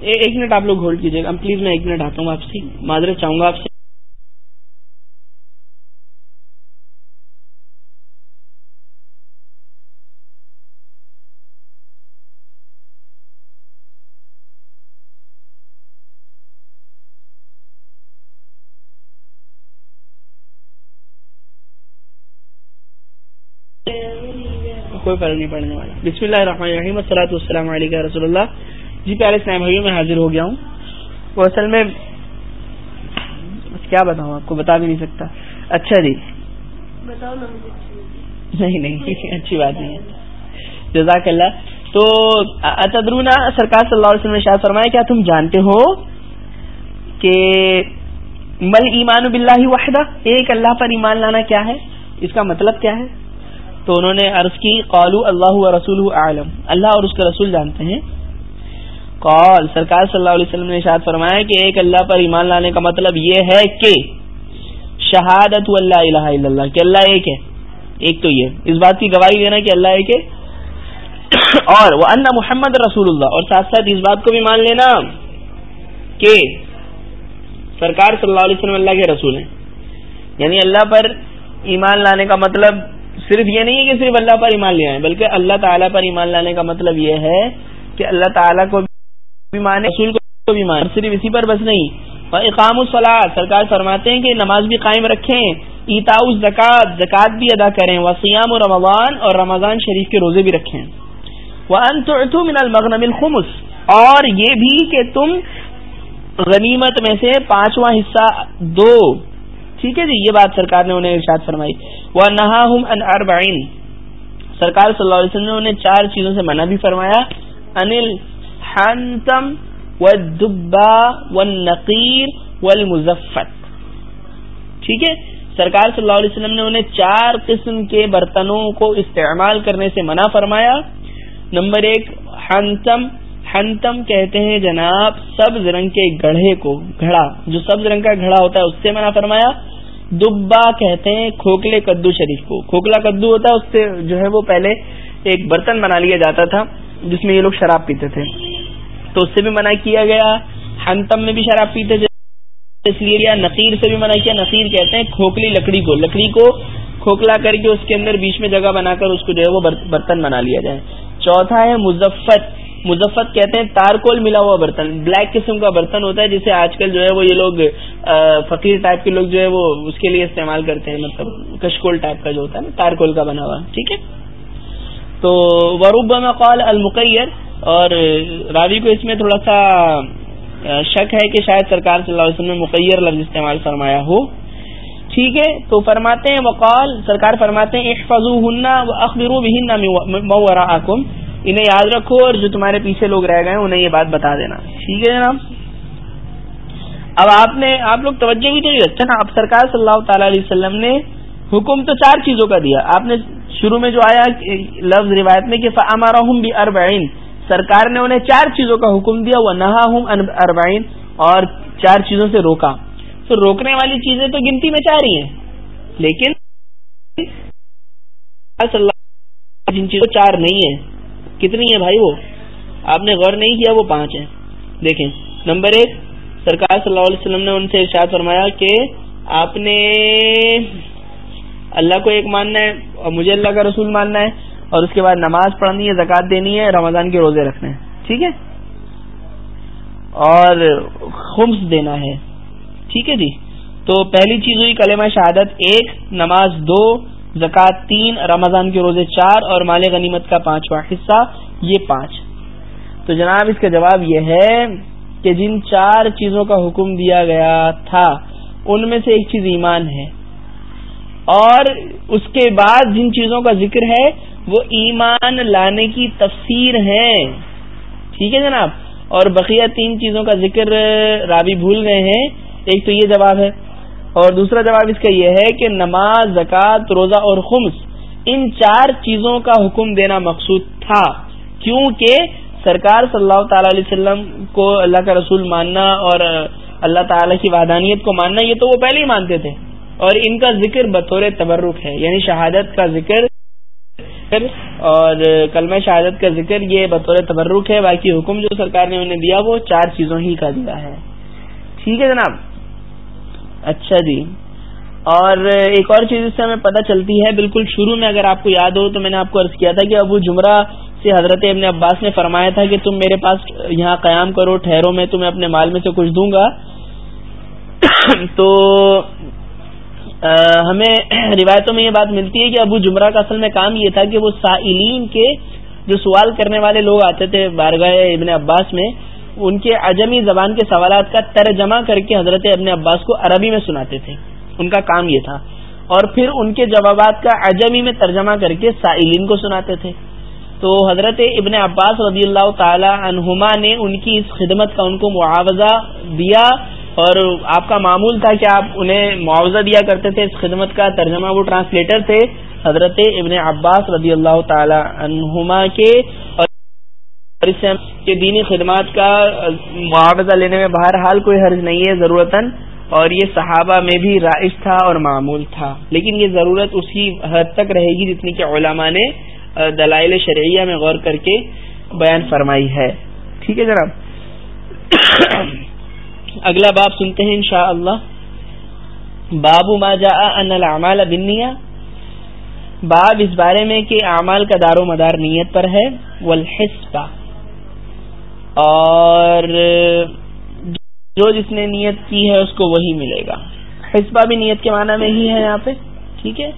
ایک منٹ آپ لوگ ہولڈ کیجیے گا۔ پلیز میں ایک منٹ آتا ہوں آپ سے معذرت چاہوں گا آپ سے۔ کوئی فرق نہیں پڑنے والا۔ بسم اللہ الرحمن الرحیم السلاۃ السلام علیکم رسول اللہ۔ جی پیارے اسلام بھائی میں حاضر ہو گیا ہوں۔ وہ اصل میں کیا بتاؤں آپ کو؟ بتا بھی نہیں سکتا۔ اچھا جی۔ نہیں نہیں اچھی بات نہیں ہے۔ جزاک اللہ۔ تو اتدرونا سرکار صلی اللہ علیہ وسلم نے شاہ فرمایا کیا تم جانتے ہو کہ مل ایمان باللہ وحدہ؟ ایک اللہ پر ایمان لانا کیا ہے؟ اس کا مطلب کیا ہے؟ تو انہوں نے عرض کی قالو اللہ رسول عالم اللہ اور اس کے رسول جانتے ہیں. قال، سرکار صلی اللہ علیہ وسلم نے شاد فرمایا کہ ایک اللہ پر ایمان لانے کا مطلب یہ ہے کہ شہادت اللہ الہ الا اللہ، کہ اللہ ایک ہے. ایک تو یہ. اس بات کی گواہی دینا کہ اللہ ایک ہے. اور وہ ان محمد رسول اللہ. اور ساتھ ساتھ اس بات کو بھی مان لینا کہ سرکار صلی اللہ علیہ وسلم اللہ کے رسول ہیں. یعنی اللہ پر ایمان لانے کا مطلب صرف یہ نہیں ہے کہ صرف اللہ پر ایمان لے آئے بلکہ اللہ تعالیٰ پر ایمان لانے کا مطلب یہ ہے کہ اللہ تعالیٰ کو بھی مانے، رسول کو بھی مانے۔ صرف اسی پر بس نہیں۔ اور اقام الصلاح سرکار فرماتے ہیں کہ نماز بھی قائم رکھیں ایتا زکات زکات بھی ادا کریں وسیام و رمضان اور رمضان شریف کے روزے بھی رکھیں۔ وہ من المغنم الخمس۔ اور یہ بھی کہ تم غنیمت میں سے پانچواں حصہ دو۔ ٹھیک ہے جی یہ بات سرکار نے انہیں ارشاد فرمائی۔ وہ نہا اربعین سرکار صلی اللہ علیہ وسلم نے انہیں چار چیزوں سے منع بھی فرمایا۔ انل ہنتم و دبا و نقیر ٹھیک ہے؟ سرکار صلی اللہ علیہ وسلم نے انہیں چار قسم کے برتنوں کو استعمال کرنے سے منع فرمایا۔ نمبر ایک ہنتم ہنتم کہتے ہیں جناب، سبز رنگ کے گڑھے کو، گھڑا، جو سبز رنگ کا گھڑا ہوتا ہے، اس سے منع فرمایا، دبا کہتے ہیں کھوکھلے کدو شریف کو۔ کھوکھلا کدو ہوتا ہے، اس سے جو ہے وہ پہلے ایک برتن بنا لیا جاتا تھا، جس میں یہ لوگ شراب پیتے تھے۔ تو اس سے بھی منع کیا گیا، ہنتم میں بھی شراب پیتے تھے۔ اس لیے نقیر سے بھی منع کیا۔ نقیر کہتے ہیں کھوکھلی لکڑی کو۔ لکڑی کو کھوکھلا کر کے اس کے اندر بیچ میں جگہ بنا کر اس کو جو ہے وہ برتن بنا لیا جائے۔ چوتھا ہے مظفت۔ مظفت کہتے ہیں تارکول ملا ہوا برتن بلیک قسم کا برتن ہوتا ہے جسے آج کل جو ہے وہ یہ لوگ فقیر ٹائپ کے لوگ جو ہے وہ اس کے لیے استعمال کرتے ہیں مطلب کشکول ٹائپ کا جو ہوتا ہے نا، تارکول کا بنا ہوا، ٹھیک ہے؟ تو وروب میں قال المقیر اور راوی کو اس میں تھوڑا سا شک ہے کہ شاید سرکار صلی اللہ علیہ وسلم نے مقیر لفظ استعمال فرمایا ہو، ٹھیک ہے؟ تو فرماتے ہیں وقال، سرکار فرماتے ہیں اخبرو بہن انہیں یاد رکھو اور جو تمہارے پیچھے لوگ رہ گئے انہیں یہ بات بتا دینا۔ ٹھیک ہے جناب؟ اب آپ نے آپ لوگ توجہ بھی نہیں اچھا نا۔ اب سرکار صلی اللہ تعالی علیہ وسلم نے حکم تو چار چیزوں کا دیا۔ آپ نے شروع میں جو آیا لفظ روایت میں کہ ہمارا ہوں بھی اربعین سرکار نے انہیں چار چیزوں کا حکم دیا۔ وہ نہا ہوں اربعین اور چار چیزوں سے روکا۔ تو روکنے والی چیزیں تو گنتی میں چار ہی ہیں۔ لیکن جن چیزوں چار نہیں ہے کتنی ہے بھائی وہ؟ آپ نے غور نہیں کیا وہ پانچ ہیں۔ دیکھیں، نمبر ایک، سرکار صلی اللہ علیہ وسلم نے ان سے ارشاد فرمایا کہ آپ نے اللہ کو ایک ماننا ہے اور مجھے اللہ کا رسول ماننا ہے اور اس کے بعد نماز پڑھنی ہے زکات دینی ہے، رمضان کے روزے رکھنے ہیں۔ ٹھیک ہے؟ اور خمس دینا ہے۔ ٹھیک ہے جی؟ تو پہلی چیز ہوئی کلمہ شہادت، ایک، نماز دو زکوٰۃ تین، رمضان کے روزے چار اور مال غنیمت کا پانچواں حصہ، یہ پانچ۔ تو جناب، اس کا جواب یہ ہے کہ جن چار چیزوں کا حکم دیا گیا تھا، ان میں سے ایک چیز ایمان ہے۔ اور اس کے بعد جن چیزوں کا ذکر ہے، وہ ایمان لانے کی تفسیر ہے ٹھیک ہے جناب؟ اور بقیہ تین چیزوں کا ذکر رابی بھول گئے ہیں۔ ایک تو یہ جواب ہے اور دوسرا جواب اس کا یہ ہے کہ نماز، زکوٰۃ، روزہ اور خمس ان چار چیزوں کا حکم دینا مقصود تھا۔ کیونکہ سرکار صلی اللہ تعالی علیہ وسلم کو اللہ کا رسول ماننا اور اللہ تعالی کی وادانیت کو ماننا، یہ تو وہ پہلے ہی مانتے تھے۔ اور ان کا ذکر بطور تبرک ہے یعنی شہادت کا ذکر اور کلمہ شہادت کا ذکر، یہ بطور تبرک ہے۔ باقی حکم جو سرکار نے انہیں دیا، وہ چار چیزوں ہی کا دیا ہے۔ ٹھیک ہے جناب؟ اچھا جی۔ اور ایک اور چیز اس سے ہمیں پتہ چلتی ہے، بالکل شروع میں اگر آپ کو یاد ہو تو میں نے آپ کو عرض کیا تھا کہ ابو جمرہ سے حضرت ابن عباس نے فرمایا تھا کہ تم میرے پاس یہاں قیام کرو، ٹھہرو، میں تمہیں اپنے مال میں سے کچھ دوں گا۔ تو ہمیں روایتوں میں یہ بات ملتی ہے کہ ابو جمرہ کا اصل میں کام یہ تھا کہ وہ سائلین کے جو سوال کرنے والے لوگ آتے تھے بارگاہ ابن عباس میں ان کے عجمی زبان کے سوالات کا ترجمہ کر کے حضرت ابن عباس کو عربی میں سناتے تھے۔ ان کا کام یہ تھا۔ اور پھر ان کے جوابات کا عجمی میں ترجمہ کر کے سائلین کو سناتے تھے۔ تو حضرت ابن عباس رضی اللہ تعالی عنہما نے ان کی اس خدمت کا ان کو معاوضہ دیا۔ اور آپ کا معمول تھا کہ آپ انہیں معاوضہ دیا کرتے تھے۔ اس خدمت کا ترجمہ وہ ٹرانسلیٹر تھے۔ حضرت ابن عباس رضی اللہ تعالی عنہما کے۔ اور کے دینی خدمات کا معاوضہ لینے میں بہرحال کوئی حرض نہیں ہے ضرورت اور یہ صحابہ میں بھی رائج تھا اور معمول تھا۔ لیکن یہ ضرورت اسی حد تک رہے گی جتنی کہ علماء نے دلائل شرعیہ میں غور کر کے بیان فرمائی ہے۔ ٹھیک ہے جناب۔ اگلا باب سنتے ہیں انشاءاللہ۔ اللہ بابو ما جا ان العمال بنیا باب اس بارے میں کہ اعمال کا دار و مدار نیت پر ہے۔ والحسبہ اور جو جس نے نیت کی ہے اس کو وہی ملے گا۔ حسبہ بھی نیت کے معنی میں ہی ہے یہاں پہ، ٹھیک ہے؟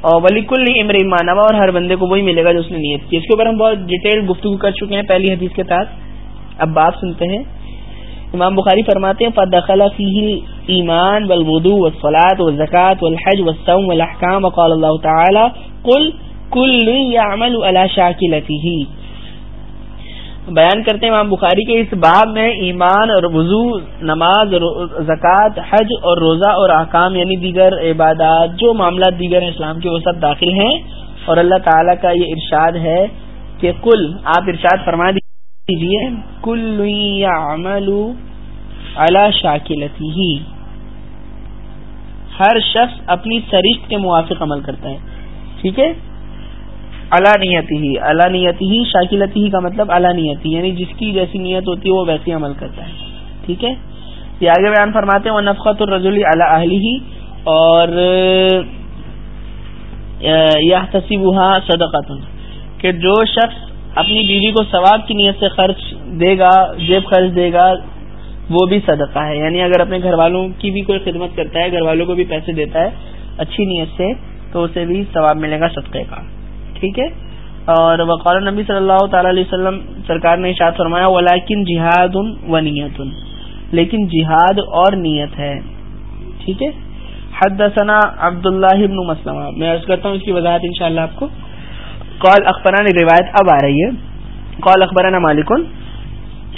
اور ولی کل امر مانوا اور ہر بندے کو وہی ملے گا جو اس نے نیت کی۔ اس کے اوپر ہم بہت ڈیٹیل گفتگو کر چکے ہیں پہلی حدیث کے تحت اب بات سنتے ہیں۔ امام بخاری فرماتے ہیں، فدخل فيه ایمان والوضوء والصلاة والزکاة والحج والصوم والاحکام وقال اللہ تعالی قل کل يعمل على شاکلته بیان کرتے ہیں امام بخاری کے اس باب میں ایمان اور وضو، نماز زکوٰۃ، حج اور روزہ اور احکام یعنی دیگر عبادات، جو معاملات دیگر ہیں اسلام کے وہ سب داخل ہیں۔ اور اللہ تعالیٰ کا یہ ارشاد ہے کہ کل آپ ارشاد فرما دیجیے کل اللہ شاکلتی ہی ہر شخص اپنی سرشت کے موافق عمل کرتا ہے۔ ٹھیک ہے؟ اللہ ہی اللہ ہی، شاکلتی ہی کا مطلب اللہ نیتی یعنی جس کی جیسی نیت ہوتی ہے وہ ویسی عمل کرتا ہے۔ ٹھیک ہے؟ یہ آگے بیان فرماتے ہیں وہ نفقت الرضولی اہلی ہی اور یہ تصیب صدقت کہ جو شخص اپنی بیوی کو ثواب کی نیت سے خرچ دے گا، جیب خرچ دے گا، وہ بھی صدقہ ہے۔ یعنی اگر اپنے گھر والوں کی بھی کوئی خدمت کرتا ہے، گھر والوں کو بھی پیسے دیتا ہے اچھی نیت سے، تو اسے بھی ثواب ملے گا صدقے کا۔ ٹھیک ہے؟ اور وقال نبی صلی اللہ تعالی علیہ وسلم سرکار نے اشاعت فرمایا، ولیکن جہاد و نیت. لیکن جہاد اور نیت ہے۔ ٹھیک ہے؟ حدثنا عبداللہ ابن مسلمہ۔ میں عرض کرتا ہوں اس کی وضاحت انشاءاللہ آپ کو۔ قال اخبران روایت اب آ رہی ہے۔ قال اخبرنا مالک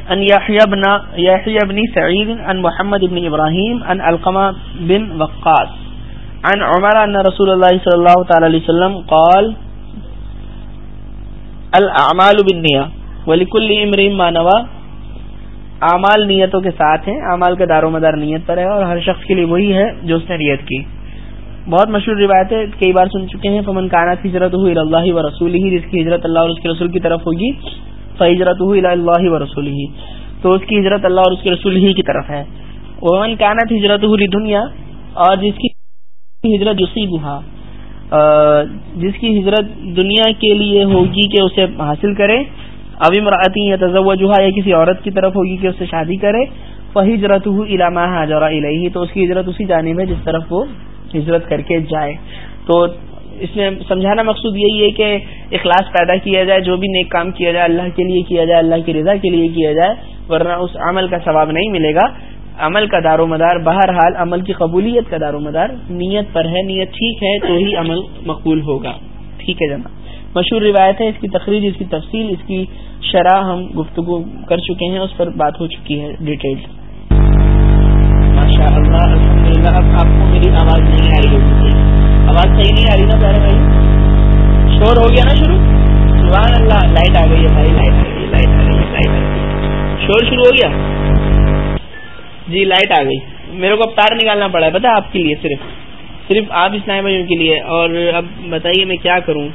ان یحیی بن یحیی بن سعید ان محمد بن ابراہیم ان القمہ بن وقاص۔ عن عمر ان رسول اللہ صلی اللہ تعالی علیہ وسلم قال الاعمال بالنیہ ولکل امر ما نوا اعمال نیتوں کے ساتھ ہیں، اعمال کا دار و مدار نیت پر ہے، اور ہر شخص کے لیے وہی ہے جو اس نے نیت کی۔ بہت مشہور روایتیں کئی بار سن چکے ہیں، فمن کانات ہجرت ہوئی اللہ و رسول ہی جس کی ہجرت اللہ اور اس کے رسول کی طرف ہوگی فجرت ہوئی اللہ و رسول ہی تو اس کی ہجرت اللہ اور اس کے رسول ہی کی طرف ہے۔ ومن کانت ہجرت ہوئی دنیا اور جس کی ہجرت جسی بہا جس کی ہجرت دنیا کے لیے ہوگی کہ اسے حاصل کرے ابھی مراتی یا تجوہ یا کسی عورت کی طرف ہوگی کہ اسے شادی کرے وہ ہجرت ہو علامہ حاجرہ الہی تو اس کی ہجرت اسی جانب ہے جس طرف وہ ہجرت کر کے جائے۔ تو اس میں سمجھانا مقصود یہی ہے کہ اخلاص پیدا کیا جائے، جو بھی نیک کام کیا جائے، اللہ کے لیے کیا جائے، اللہ کی رضا کے لیے کیا جائے، ورنہ اس عمل کا ثواب نہیں ملے گا۔ عمل کا دار و مدار، بہرحال عمل کی قبولیت کا دار و مدار، نیت پر ہے، نیت ٹھیک ہے تو ہی عمل مقبول ہوگا۔ ٹھیک ہے جناب۔ مشہور روایت ہے، اس کی تقریر اس کی تفصیل، اس کی شرح ہم گفتگو کر چکے ہیں، اس پر بات ہو چکی ہے ڈیٹیل۔ ماشاء اللہ الحمد للہ اب آپ کو میری آواز نہیں آ رہی آواز صحیح نہیں آ رہی نا پیارے بھائی؟ شور ہو گیا نا شروع؟ سبحان اللہ، لائٹ آ گئی ہے بھائی، لائٹ آ گئی، لائٹ آ گئی، لائٹ آ گئی۔ شور شروع ہو گیا؟ جی لائٹ آ گئی۔ میرے کو اب تار نکالنا پڑا ہے، پتا آپ کے لیے صرف۔ صرف آپ اسلام بھائیوں کے لیے۔ اور اب بتائیے میں کیا کروں؟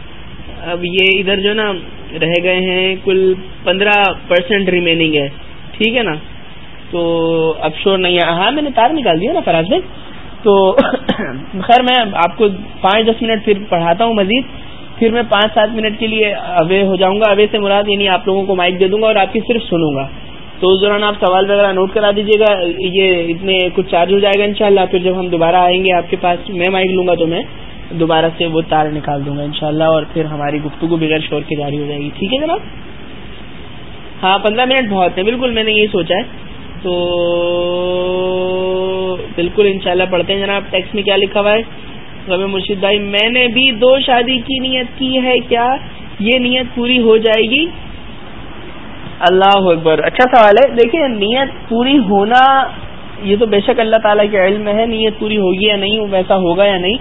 اب یہ ادھر جو نا رہ گئے ہیں، کل پندرہ پرسینٹ ریمیننگ ہے۔ ٹھیک ہے نا؟ تو اب شور نہیں ہے۔ ہاں میں نے تار نکال دیا نا فراز میں تو خیر، میں آپ کو پانچ دس منٹ پھر پڑھاتا ہوں مزید۔ پھر میں پانچ سات منٹ کے لیے اوے ہو جاؤں گا۔ اوے سے مراد یعنی آپ لوگوں کو مائک دے دوں گا اور آپ کی صرف سنوں گا۔ تو اس دوران آپ سوال وغیرہ نوٹ کرا دیجیے گا۔ یہ اتنے کچھ چارج ہو جائے گا انشاءاللہ، پھر جب ہم دوبارہ آئیں گے آپ کے پاس، میں مائک لوں گا تو میں دوبارہ سے وہ تار نکال دوں گا انشاءاللہ اور پھر ہماری گفتگو بغیر شور کے جاری ہو جائے گی۔ ٹھیک ہے جناب؟ ہاں پندرہ منٹ بہت ہے بالکل میں نے یہی سوچا ہے۔ تو بالکل انشاءاللہ پڑھتے ہیں جناب ٹیکس میں کیا لکھا ہوا ہے؟ غم مرشید بھائی میں نے بھی دو شادی کی نیت کی ہے، کیا یہ نیت پوری ہو جائے گی؟ اللہ اکبر۔ اچھا سوال ہے، دیکھیں، نیت پوری ہونا، یہ تو بے شک اللہ تعالیٰ کے علم میں ہے، نیت پوری ہوگی یا نہیں، ویسا ہوگا یا نہیں۔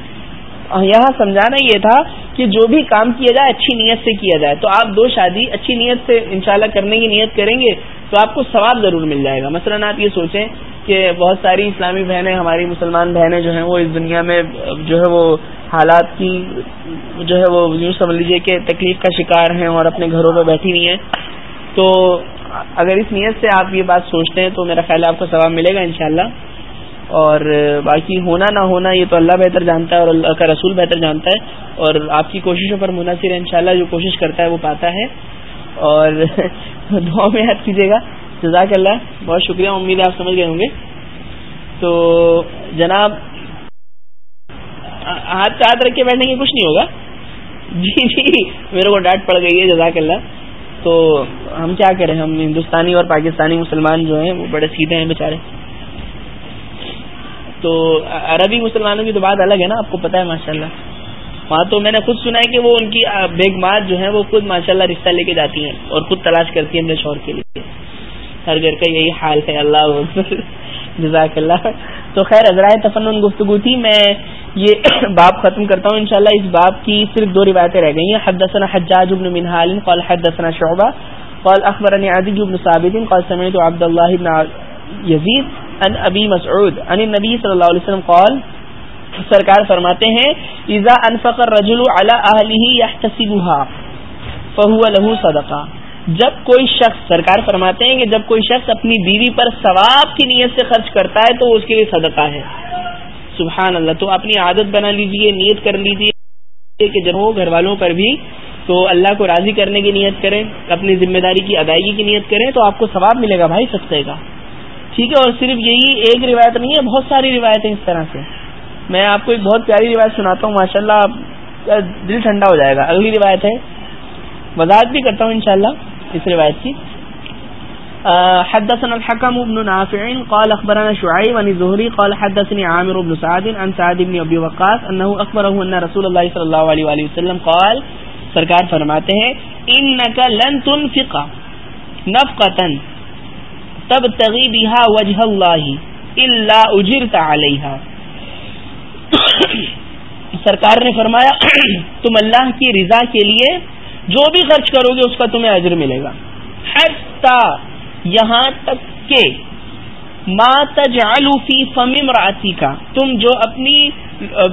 یہاں سمجھانا یہ تھا کہ جو بھی کام کیا جائے، اچھی نیت سے کیا جائے۔ تو آپ دو شادی، اچھی نیت سے انشاءاللہ کرنے کی نیت کریں گے، تو آپ کو ثواب ضرور مل جائے گا۔ مثلا آپ یہ سوچیں کہ بہت ساری اسلامی بہنیں، ہماری مسلمان بہنیں جو ہیں، وہ اس دنیا میں جو ہے وہ حالات کی، جو ہے وہ یوں سمجھ لیجیے کہ تکلیف کا شکار ہیں اور اپنے گھروں پہ بیٹھی ہوئی ہیں۔ تو اگر اس نیت سے آپ یہ بات سوچتے ہیں تو میرا خیال ہے آپ کو ثواب ملے گا انشاءاللہ۔ اور باقی ہونا نہ ہونا یہ تو اللہ بہتر جانتا ہے اور اللہ کا رسول بہتر جانتا ہے۔ اور آپ کی کوششوں پر منحصر ہے انشاءاللہ، جو کوشش کرتا ہے وہ پاتا ہے۔ اور دعا میں یاد کیجیے گا۔ جزاک اللہ۔ بہت شکریہ۔ امید آپ سمجھ گئے ہوں گے۔ تو جناب، ہاتھ ہاتھ رکھ کے بیٹھنے کے کچھ نہیں ہوگا۔ جی جی میرے کو ڈانٹ پڑ گئی ہے۔ جزاک اللہ۔ تو ہم کیا کریں، ہم ہندوستانی اور پاکستانی مسلمان جو ہیں، وہ بڑے سیدھے ہیں بیچارے۔ تو عربی مسلمانوں کی تو بات الگ ہے نا، آپ کو پتا ہے ماشاء اللہ وہاں تو میں نے خود سنا ہے کہ وہ ان کی بیگمات جو ہیں، وہ خود ماشاء اللہ رشتہ لے کے جاتی ہیں اور خود تلاش کرتی ہیں اپنے شور کے لیے۔ ہر گھر کا یہی حال ہے، اللہ جزاک اللہ۔ تو خیر ازرائے تفن گفتگو تھی۔ میں یہ باب ختم کرتا ہوں۔ انشاءاللہ اس باب کی صرف دو روایتیں رہ گئی ہیں۔ حدثنا حجاج بن منحال قال حدثنا شعبہ۔ قال اخبرني عدي بن ثابت، قال سمعت عبد الله بن يزيد ان ابی مسعود ان نبی صلی اللہ علیہ وسلم، قال سرکار فرماتے ہیں، اذا انفق الرجل على اهله يحتسبها فهو له صدقہ. جب کوئی شخص، سرکار فرماتے ہیں کہ جب کوئی شخص اپنی بیوی پر ثواب کی نیت سے خرچ کرتا ہے تو اس کے لیے صدقہ ہے۔ سبحان اللہ، تو اپنی عادت بنا لیجیے، نیت کر لیجیے کہ جب ہو گھر والوں پر بھی تو اللہ کو راضی کرنے کی نیت کریں، اپنی ذمہ داری کی ادائیگی کی نیت کریں تو آپ کو ثواب ملے گا بھائی سستے کا۔ ٹھیک ہے، اور صرف یہی ایک روایت نہیں ہے، بہت ساری روایتیں اس طرح سے۔ میں آپ کو ایک بہت پیاری روایت سناتا ہوں ماشاء اللہ دل ٹھنڈا ہو جائے گا۔ اگلی روایت ہے، وضاحت بھی کرتا ہوں انشاءاللہ۔ اس روایت کی۔ حدثنا الحكم بن نافع قال اخبرنا شعيب عن الزهري قال حدثني عامر بن سعد عن سعد بن ابي وقاص انه اخبره ان رسول الله صلى الله عليه واله وسلم قال، سرکار فرماتے ہیں انك لن تنفق نفقه تب تغی بہا وجہ اللہ اللہ اجر علیہ سرکار نے فرمایا، تم اللہ کی رضا کے لیے جو بھی خرچ کرو گے اس کا تمہیں اجر ملے گا۔ یہاں تک کہ ما تجعلو فی فم امراتی کا تم جو اپنی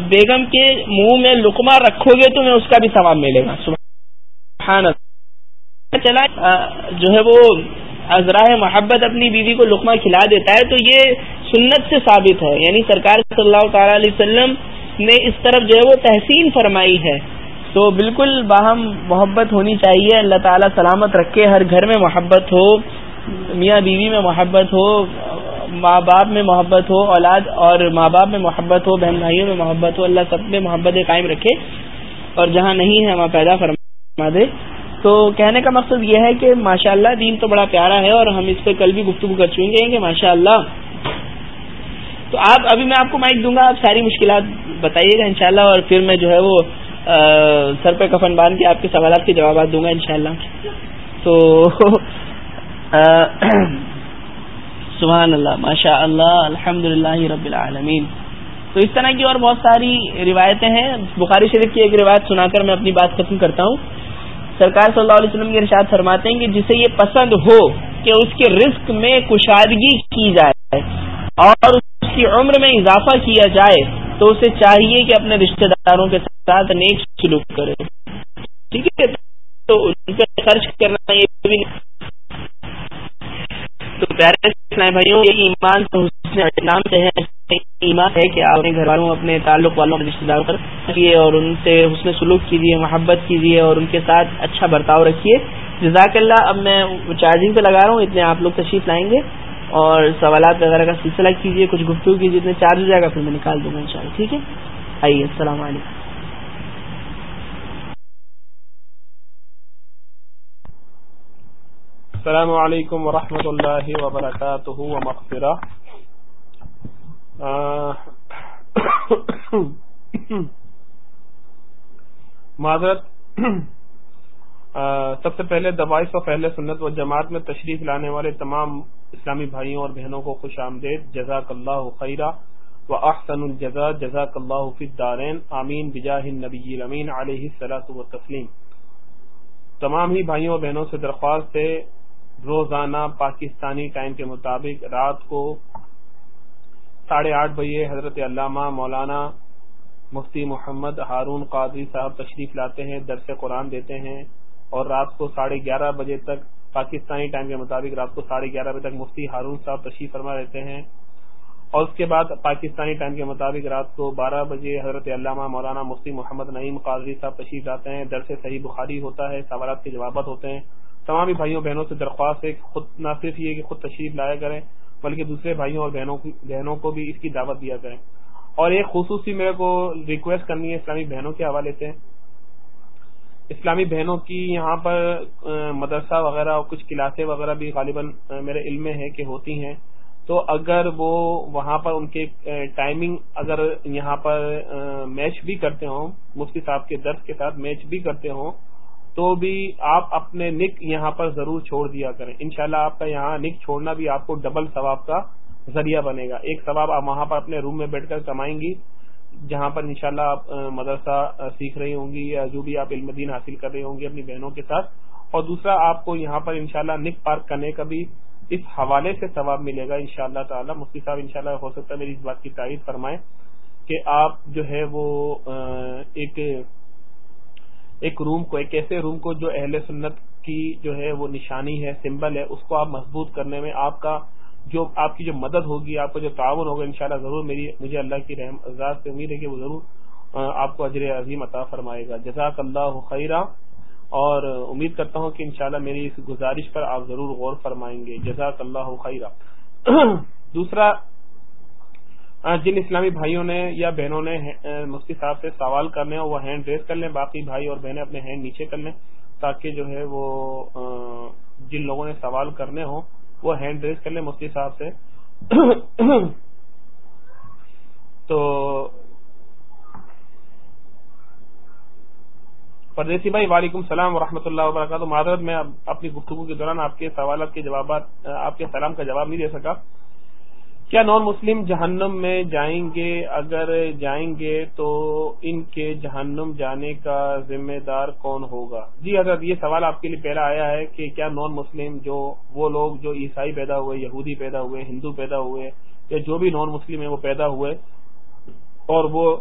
بیگم کے منہ میں لکما رکھو گے تمہیں اس کا بھی ثواب ملے گا۔ سبحان چلا، جو ہے وہ ازراہ محبت اپنی بیوی کو لقمہ کھلا دیتا ہے، تو یہ سنت سے ثابت ہے۔ یعنی سرکار صلی اللہ تعالی علیہ وسلم نے اس طرف جو ہے وہ تحسین فرمائی ہے۔ تو بالکل باہم محبت ہونی چاہیے، اللہ تعالیٰ سلامت رکھے، ہر گھر میں محبت ہو، میاں بیوی میں محبت ہو، ماں باپ میں محبت ہو، اولاد اور ماں باپ میں محبت ہو، بہن بھائیوں میں محبت ہو، اللہ سب میں محبت قائم رکھے اور جہاں نہیں ہے وہاں پیدا فرما دے۔ تو کہنے کا مقصد یہ ہے کہ ماشاء اللہ دین تو بڑا پیارا ہے اور ہم اس پہ کل بھی گفتگو کر چکیں گے کہ ماشاء اللہ تو آپ، ابھی میں آپ کو مائک دوں گا، آپ ساری مشکلات بتائیے گا انشاءاللہ اور پھر میں جو ہے وہ سر پہ کفن باندھ کے آپ کے سوالات کے جوابات دوں گا انشاءاللہ۔ تو سبحان اللہ ماشاء اللہ الحمد رب العالمین۔ تو اس طرح کی اور بہت ساری روایتیں ہیں۔ بخاری شریف کی ایک روایت سنا کر میں اپنی بات ختم کرتا ہوں۔ سرکار صلی اللہ علیہ وسلم کے ارشاد فرماتے ہیں کہ جسے یہ پسند ہو کہ اس کے رزق میں کشادگی کی جائے اور اس کی عمر میں اضافہ کیا جائے تو اسے چاہیے کہ اپنے رشتہ داروں کے ساتھ نیک سلوک کرے۔ ٹھیک ہے؟ تو ان پہ خرچ کرنا یہ بھی تو پیارے بھائیوں، یہ ایمان تو نام سے ہے۔ ایمان ہے کہ آپ اپنے گھر والوں، اپنے تعلق والوں رشتے داروں پر رکھیے اور ان سے حسن سلوک کیجیے، محبت کیجیے اور ان کے ساتھ اچھا برتاؤ رکھیے۔ جزاک اللہ، اب میں چارجنگ پہ لگا رہا ہوں، اتنے آپ لوگ تشریف لائیں گے۔ اور سوالات وغیرہ کا سلسلہ کیجیے کچھ گفتگو کیجیے اتنے چارج ہو جائے گا، پھر میں نکال دوں گا ان ٹھیک ہے؟ آئیے، السلام علیکم۔ السلام علیکم ورحمۃ اللہ وبرکاتہ مغفرہ معذرت۔ سب سے پہلے دبائش و پہلے سنت و جماعت میں تشریف لانے والے تمام اسلامی بھائیوں اور بہنوں کو خوش آمدید۔ جزاک اللہ خیرہ و احسن الجزا جزاک اللہ فی الدارین۔ آمین۔ بجاہ النبی الامین علیہ الصلوۃ و تسلیم تمام ہی بھائیوں اور بہنوں سے درخواست ہے، روزانہ پاکستانی ٹائم کے مطابق رات کو ساڑھے آٹھ بجے حضرت علامہ مولانا مفتی محمد ہارون قادری صاحب تشریف لاتے ہیں، درس قرآن دیتے ہیں۔ اور رات کو ساڑھے گیارہ بجے تک پاکستانی ٹائم کے مطابق رات کو ساڑھے گیارہ بجے تک مفتی ہارون صاحب تشریف فرما دیتے ہیں۔ اور اس کے بعد پاکستانی ٹائم کے مطابق رات کو بارہ بجے حضرت علامہ مولانا مفتی محمد نعیم قادری صاحب تشریف لاتے ہیں۔ درس صحیح بخاری ہوتا ہے، سوالات کے جوابات ہوتے ہیں۔ تمام بھائیوں، بہنوں سے درخواست ہے خود نہ صرف یہ کہ خود تشریف لایا کریں، بلکہ دوسرے بھائیوں اور بہنوں کو بھی اس کی دعوت دیا کریں۔ اور ایک خصوصی میرے کو ریکویسٹ کرنی ہے اسلامی بہنوں کے حوالے سے۔ اسلامی بہنوں کی یہاں پر مدرسہ وغیرہ اور کچھ کلاسیں وغیرہ بھی غالباً میرے علم میں ہے کہ ہوتی ہیں۔ تو اگر وہ وہاں پر ان کے ٹائمنگ اگر یہاں پر میچ بھی کرتے ہوں، مفتی صاحب کے درد کے ساتھ میچ بھی کرتے ہوں، تو بھی آپ اپنے نک یہاں پر ضرور چھوڑ دیا کریں۔ انشاءاللہ شاء آپ کا یہاں نک چھوڑنا بھی آپ کو ڈبل ثواب کا ذریعہ بنے گا۔ ایک ثواب آپ وہاں پر اپنے روم میں بیٹھ کر کمائیں گی۔ جہاں پر انشاءاللہ آپ مدرسہ سیکھ رہی ہوں گی یا جو بھی آپ علم دین حاصل کر رہی ہوں گی اپنی بہنوں کے ساتھ۔ اور دوسرا، آپ کو یہاں پر انشاءاللہ نک پارک کرنے کا بھی اس حوالے سے ثواب ملے گا انشاءاللہ تعالی۔ اللہ مفتی صاحب، انشاءاللہ ہو سکتا ہے میری اس بات کی تعریف فرمائیں کہ آپ جو ہے وہ ایک ایک روم کو، ایک ایسے روم کو جو اہل سنت کی جو ہے وہ نشانی ہے، سمبل ہے، اس کو آپ مضبوط کرنے میں آپ کا جو آپ کی جو مدد ہوگی، آپ کا جو تعاون ہوگا، انشاءاللہ ضرور میری، مجھے اللہ کی رحم ذات سے امید ہے کہ وہ ضرور آپ کو اجر عظیم عطا فرمائے گا۔ جزاک اللہ خیرہ اور امید کرتا ہوں کہ انشاءاللہ میری اس گزارش پر آپ ضرور غور فرمائیں گے۔ جزاک اللہ خیرہ دوسرا جن اسلامی بھائیوں نے یا بہنوں نے مفتی صاحب سے سوال کرنے ہو وہ ہینڈ ریز کر لیں، باقی بھائی اور بہنیں اپنے ہینڈ نیچے کر لیں، تاکہ جو ہے وہ جن لوگوں نے سوال کرنے ہوں وہ ہینڈ ریز کر لیں مفتی صاحب سے۔ تو پردیسی بھائی، وعلیکم السلام ورحمۃ اللہ وبرکاتہ۔ معذرت، میں اپنی گفتگو کے دوران آپ کے سوالات کے جوابات، آپ کے سلام کا جواب نہیں دے سکا۔ کیا نان مسلم جہنم میں جائیں گے؟ اگر جائیں گے تو ان کے جہنم جانے کا ذمہ دار کون ہوگا؟ جی حضرت، یہ سوال آپ کے لیے پہلا آیا ہے کہ کیا نان مسلم جو وہ لوگ جو عیسائی پیدا ہوئے، یہودی پیدا ہوئے، ہندو پیدا ہوئے یا جو بھی نان مسلم ہیں وہ پیدا ہوئے اور وہ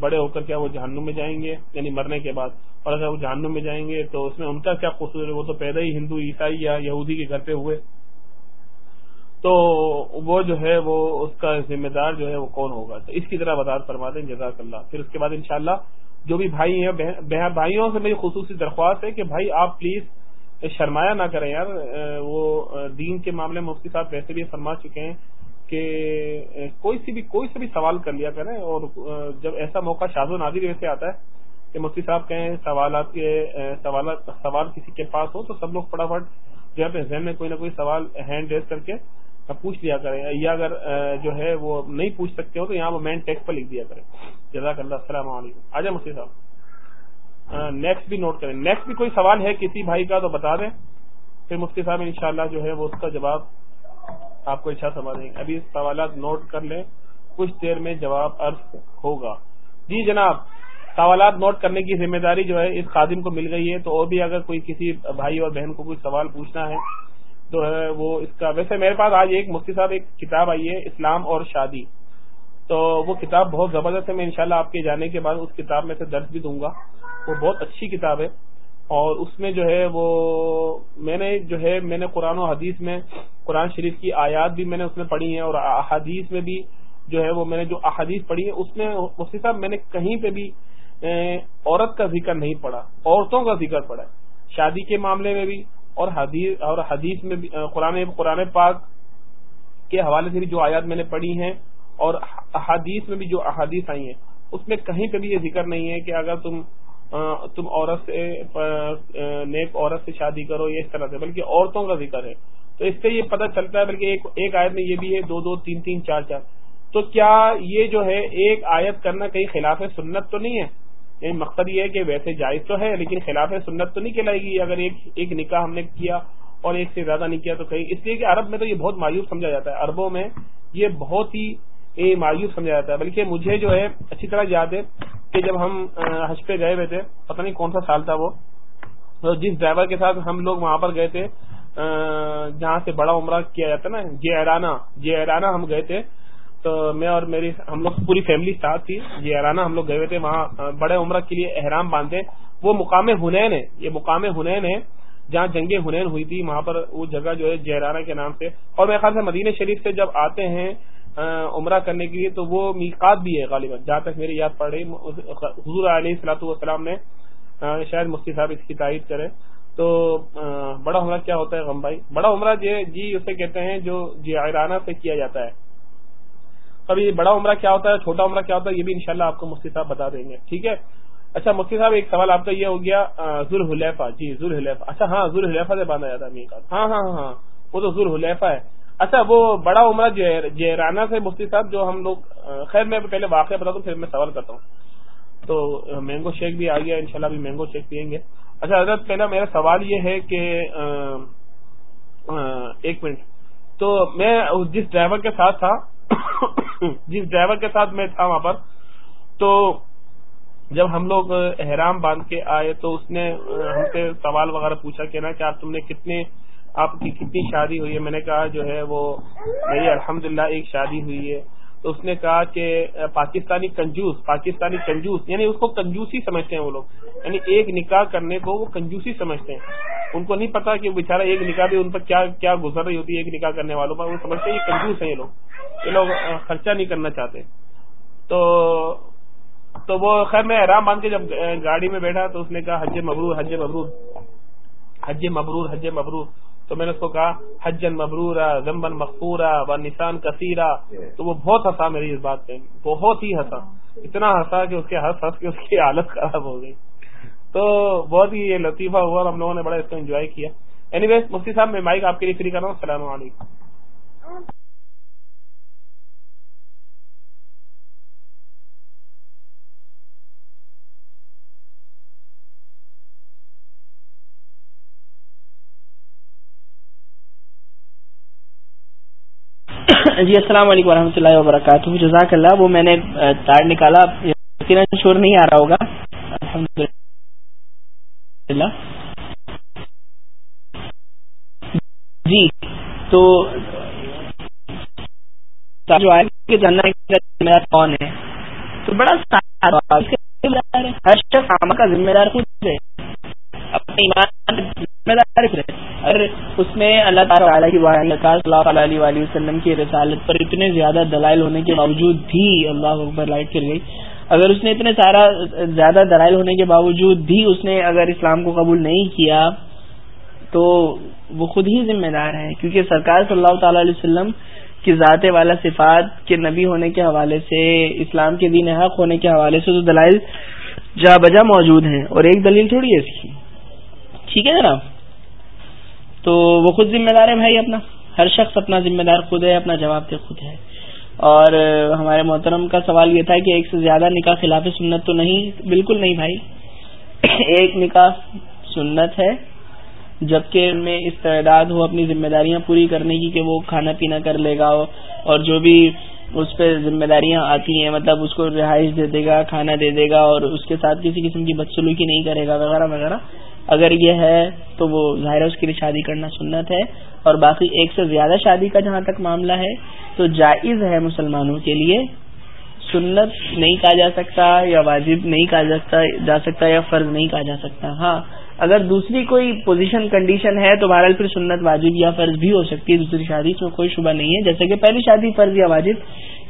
بڑے ہو کر کیا وہ جہنم میں جائیں گے؟ یعنی مرنے کے بعد۔ اور اگر وہ جہنم میں جائیں گے تو اس میں ان کا کیا قصور ہے؟ وہ تو پیدا ہی ہندو، عیسائی یا یہودی کے گھر پہ ہوئے۔ تو وہ جو ہے وہ اس کا ذمہ دار جو ہے وہ کون ہوگا؟ تو اس کی طرح وضاحت فرما دیں، جزاک اللہ۔ پھر اس کے بعد انشاءاللہ جو بھی بھائی ہیں بھائیوں سے میری خصوصی درخواست ہے کہ بھائی آپ پلیز شرمایا نہ کریں یار۔ وہ دین کے معاملے میں مفتی صاحب ویسے بھی فرما چکے ہیں کہ کوئی سی بھی کوئی سے بھی سوال کر لیا کریں۔ اور جب ایسا موقع شاز و نادر ویسے آتا ہے کہ مفتی صاحب کہیں سوالات کے سوالات سوال کسی کے پاس ہو تو سب لوگ فٹافٹ جو ہے ذہن میں کوئی نہ کوئی سوال ہینڈ ریز کر کے پوچھ لیا کریں، یا اگر جو ہے وہ نہیں پوچھ سکتے ہو تو یہاں وہ مین ٹیکس پر لکھ دیا کریں۔ جزاک اللہ، السلام علیکم۔ آ مفتی صاحب۔ نیکسٹ بھی نوٹ کریں۔ نیکسٹ بھی کوئی سوال ہے کسی بھائی کا تو بتا دیں۔ پھر مفتی صاحب انشاءاللہ جو ہے وہ اس کا جواب آپ کو اچھا سمجھ دیں گے۔ ابھی سوالات نوٹ کر لیں۔ کچھ دیر میں جواب عرض ہوگا۔ جی جناب، سوالات نوٹ کرنے کی ذمہ داری جو ہے اس خادم کو مل گئی ہے۔ تو اور بھی اگر کوئی کسی بھائی اور بہن کو کوئی سوال پوچھنا ہے تو ہے وہ اس کا ویسے میرے پاس آج ایک مفتی صاحب، ایک کتاب آئی ہے، اسلام اور شادی۔ تو وہ کتاب بہت زبردست ہے، میں انشاءاللہ شاء آپ کے جانے کے بعد اس کتاب میں سے درد بھی دوں گا۔ وہ بہت اچھی کتاب ہے۔ اور اس میں جو ہے وہ میں نے جو ہے، میں نے قرآن و حدیث میں قرآن شریف کی آیات بھی میں نے اس میں پڑھی ہیں اور احادیث میں بھی جو ہے وہ میں نے جو احادیث پڑھی ہے اس میں مفتی صاحب، میں نے کہیں پہ بھی عورت کا ذکر نہیں پڑا عورتوں کا ذکر پڑا شادی کے معاملے میں بھی اور حدیث اور حدیث میں بھی قرآن قرآن پاک کے حوالے سے بھی جو آیات میں نے پڑھی ہیں اور احادیث میں بھی جو احادیث آئی ہیں، اس میں کہیں پہ بھی یہ ذکر نہیں ہے کہ اگر تم تم عورت سے نیک عورت سے شادی کرو یہ اس طرح سے، بلکہ عورتوں کا ذکر ہے۔ تو اس سے یہ پتہ چلتا ہے، بلکہ ایک ایک آیت میں یہ بھی ہے، دو دو، تین تین، چار چار۔ تو کیا یہ جو ہے، ایک آیت کرنا کہیں خلاف سنت تو نہیں ہے؟ یعنی مقصد یہ ہے کہ ویسے جائز تو ہے، لیکن خلاف سنت تو نہیں کہلائے گی۔ اگر ایک ایک نکاح ہم نے کیا اور ایک سے زیادہ نہیں کیا تو کہیں اس لیے کہ عرب میں تو یہ بہت مایوس سمجھا جاتا ہے۔ عربوں میں یہ بہت ہی مایوس سمجھا جاتا ہے۔ بلکہ مجھے جو ہے، اچھی طرح یاد ہے کہ جب ہم حج پہ گئے ہوئے تھے، پتہ نہیں کون سا سال تھا وہ جس ڈرائیور کے ساتھ ہم لوگ وہاں پر گئے تھے جہاں سے بڑا عمرہ کیا جاتا نا، جے ایرانہ جے ایرانہ ہم گئے تھے تو میں اور میری ہم لوگ پوری فیملی ساتھ تھی جے ایرانہ ہم لوگ گئے ہوئے تھے، وہاں بڑے عمرہ کے لیے احرام باندھے۔ وہ مقام ہنین ہے، یہ مقام ہنین ہے، جہاں جنگ ہنین ہوئی تھی، وہاں پر وہ جگہ جو ہے جہرانہ کے نام سے۔ اور میرے خیال سے مدینہ شریف سے جب آتے ہیں عمرہ کرنے کے لیے، تو وہ میقات بھی ہے غالباً۔ جہاں تک میری یاد پڑ رہی حضور علیہ السلاۃ والسلام نے شاید مفتی صاحب اس کی تائید کرے تو بڑا عمرہ کیا ہوتا ہے غم بھائی؟ بڑا عمرہ جی اسے کہتے ہیں جو جیرانہ سے کیا جاتا ہے۔ ابھی بڑا عمرہ کیا ہوتا ہے، چھوٹا عمرہ کیا ہوتا ہے، یہ بھی انشاءاللہ آپ کو مفتی صاحب بتا دیں گے، ٹھیک ہے؟ اچھا مفتی صاحب، ایک سوال آپ کا یہ ہو گیا ذوال حلیفہ جی ذوال حلیفہ اچھا ہاں ذوال حلیفہ سے باندھا جاتا ہے ہاں ہاں ہاں وہ تو ذوال حلیفہ ہے۔ اچھا وہ بڑا عمرہ جیرانہ سے مفتی صاحب، جو ہم لوگ خیر، میں پہلے واقعہ بتا دوں، پھر میں سوال کرتا ہوں۔ تو مینگو شیک بھی آ گیا ان شاء اللہ مینگو شیک پئیں گے۔ اچھا حضرت، پہلا میرا سوال یہ ہے کہ ایک منٹ۔ تو میں جس ڈرائیور کے ساتھ تھا جس ڈرائیور کے ساتھ میں تھا وہاں پر، تو جب ہم لوگ احرام باندھ کے آئے تو اس نے، ہم سے سوال وغیرہ پوچھا کہ نا، کہ آپ تم نے کتنے، آپ کی کتنی شادی ہوئی ہے؟ میں نے کہا جو ہے وہ، میری الحمد ایک شادی ہوئی ہے۔ تو اس نے کہا کہ پاکستانی کنجوس پاکستانی کنجوس یعنی اس کو کنجوسی سمجھتے ہیں وہ لوگ۔ یعنی ایک نکاح کرنے کو وہ کنجوسی سمجھتے ہیں۔ ان کو نہیں پتا کہ بےچارا ایک نکاح بھی ان پر کیا کیا گزر رہی ہوتی ہے ایک نکاح کرنے والوں پر۔ وہ سمجھتے ہیں یہ کنجوس ہیں یہ لوگ۔ یہ لوگ خرچہ نہیں کرنا چاہتے۔ تو تو وہ خیر میں آرام باندھ کے جب گاڑی میں بیٹھا تو اس نے کہا، حج مبرور حج مبرور حج مبرور حج مبرور۔ تو میں نے اس کو کہا حجن مبرورا زمبن مقبورہ و نشان کثیرہ تو وہ بہت ہنسا میری اس بات پہ، بہت ہی ہنسا۔ اتنا ہنسا کہ اس کے ہنس ہنس کے اس کی حالت خراب ہو گئی۔ تو بہت ہی یہ لطیفہ ہوا اور ہم لوگوں نے بڑا اس کو انجوائے کیا۔ اینی ویز مفتی صاحب، میں مائک آپ کے لیے فری کر رہا ہوں۔ السلام علیکم۔ جی السلام علیکم ورحمۃ اللہ وبرکاتہ۔ جزاک اللہ وہ میں نے تار نکالا۔ شور نہیں آ رہا ہوگا۔ الحمد للہ جی تو جو آئے کہ جاننا میرا کون ہے؟ تو بڑا ہر شخص کا ذمہ دار خود ہے۔ اپنے ایمان اگر اس میں اللہ تعالیٰ کی صلی اللہ علیہ وآلہ وسلم کی رسالت پر اتنے زیادہ دلائل ہونے کے باوجود بھی اللہ اکبر لائٹ کر گئی۔ اگر اس نے اتنے سارا زیادہ دلائل ہونے کے باوجود بھی اس نے اگر اسلام کو قبول نہیں کیا، تو وہ خود ہی ذمہ دار ہے۔ کیونکہ سرکار صلی اللہ تعالی علیہ وسلم کی ذات والا صفات کے نبی ہونے کے حوالے سے، اسلام کے دین حق ہونے کے حوالے سے تو دلائل جا بجا موجود ہیں۔ اور ایک دلیل تھوڑی ہے اس کی۔ ٹھیک ہے جناب؟ تو وہ خود ذمہ دار ہے بھائی اپنا؟ ہر شخص اپنا ذمہ دار خود ہے، اپنا جواب دے خود ہے۔ اور ہمارے محترم کا سوال یہ تھا کہ ایک سے زیادہ نکاح خلاف سنت تو نہیں، بالکل نہیں بھائی۔ ایک نکاح سنت ہے، جبکہ ان میں استعداد ہو اپنی ذمہ داریاں پوری کرنے کی کہ وہ کھانا پینا کر لے گا، اور جو بھی اس پہ ذمہ داریاں آتی ہیں مطلب اس کو رہائش دے دے گا، کھانا دے دے گا، اور اس کے ساتھ کسی قسم کی بدسلوکی نہیں کرے گا، وغیرہ وغیرہ۔ اگر یہ ہے تو وہ ظاہر اس کے لیے شادی کرنا سنت ہے اور باقی ایک سے زیادہ شادی کا جہاں تک معاملہ ہے تو جائز ہے مسلمانوں کے لیے سنت نہیں کہا جا سکتا یا واجب نہیں کہا جا سکتا یا فرض نہیں کہا جا سکتا۔ ہاں اگر دوسری کوئی پوزیشن کنڈیشن ہے تو بہرحال پھر سنت واجب یا فرض بھی ہو سکتی ہے۔ دوسری شادی اس میں کوئی شبہ نہیں ہے۔ جیسے کہ پہلی شادی فرض یا واجب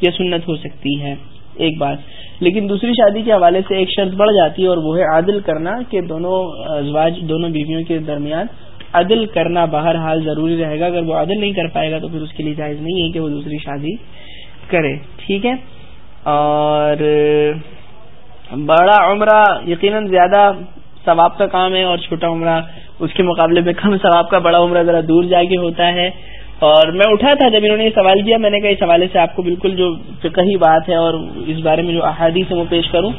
یا سنت ہو سکتی ہے۔ ایک بات لیکن دوسری شادی کے حوالے سے ایک شرط بڑھ جاتی ہے اور وہ ہے عادل کرنا کہ دونوں ازواج، دونوں بیویوں کے درمیان عدل کرنا باہر حال ضروری رہے گا۔ اگر وہ عدل نہیں کر پائے گا تو پھر اس کے لیے جائز نہیں ہے کہ وہ دوسری شادی کرے۔ ٹھیک ہے؟ اور بڑا عمرہ، یقیناً زیادہ ثواب کا کام ہے اور چھوٹا عمرہ، اس کے مقابلے میں کم ثواب کا، بڑا عمرہ ذرا دور جا کے ہوتا ہے۔ اور میں اٹھا تھا جب انہوں نے یہ سوال کیا، میں نے کہا اس حوالے سے آپ کو بالکل جو فقہی بات ہے اور اس بارے میں جو احادیث ہے وہ پیش کروں،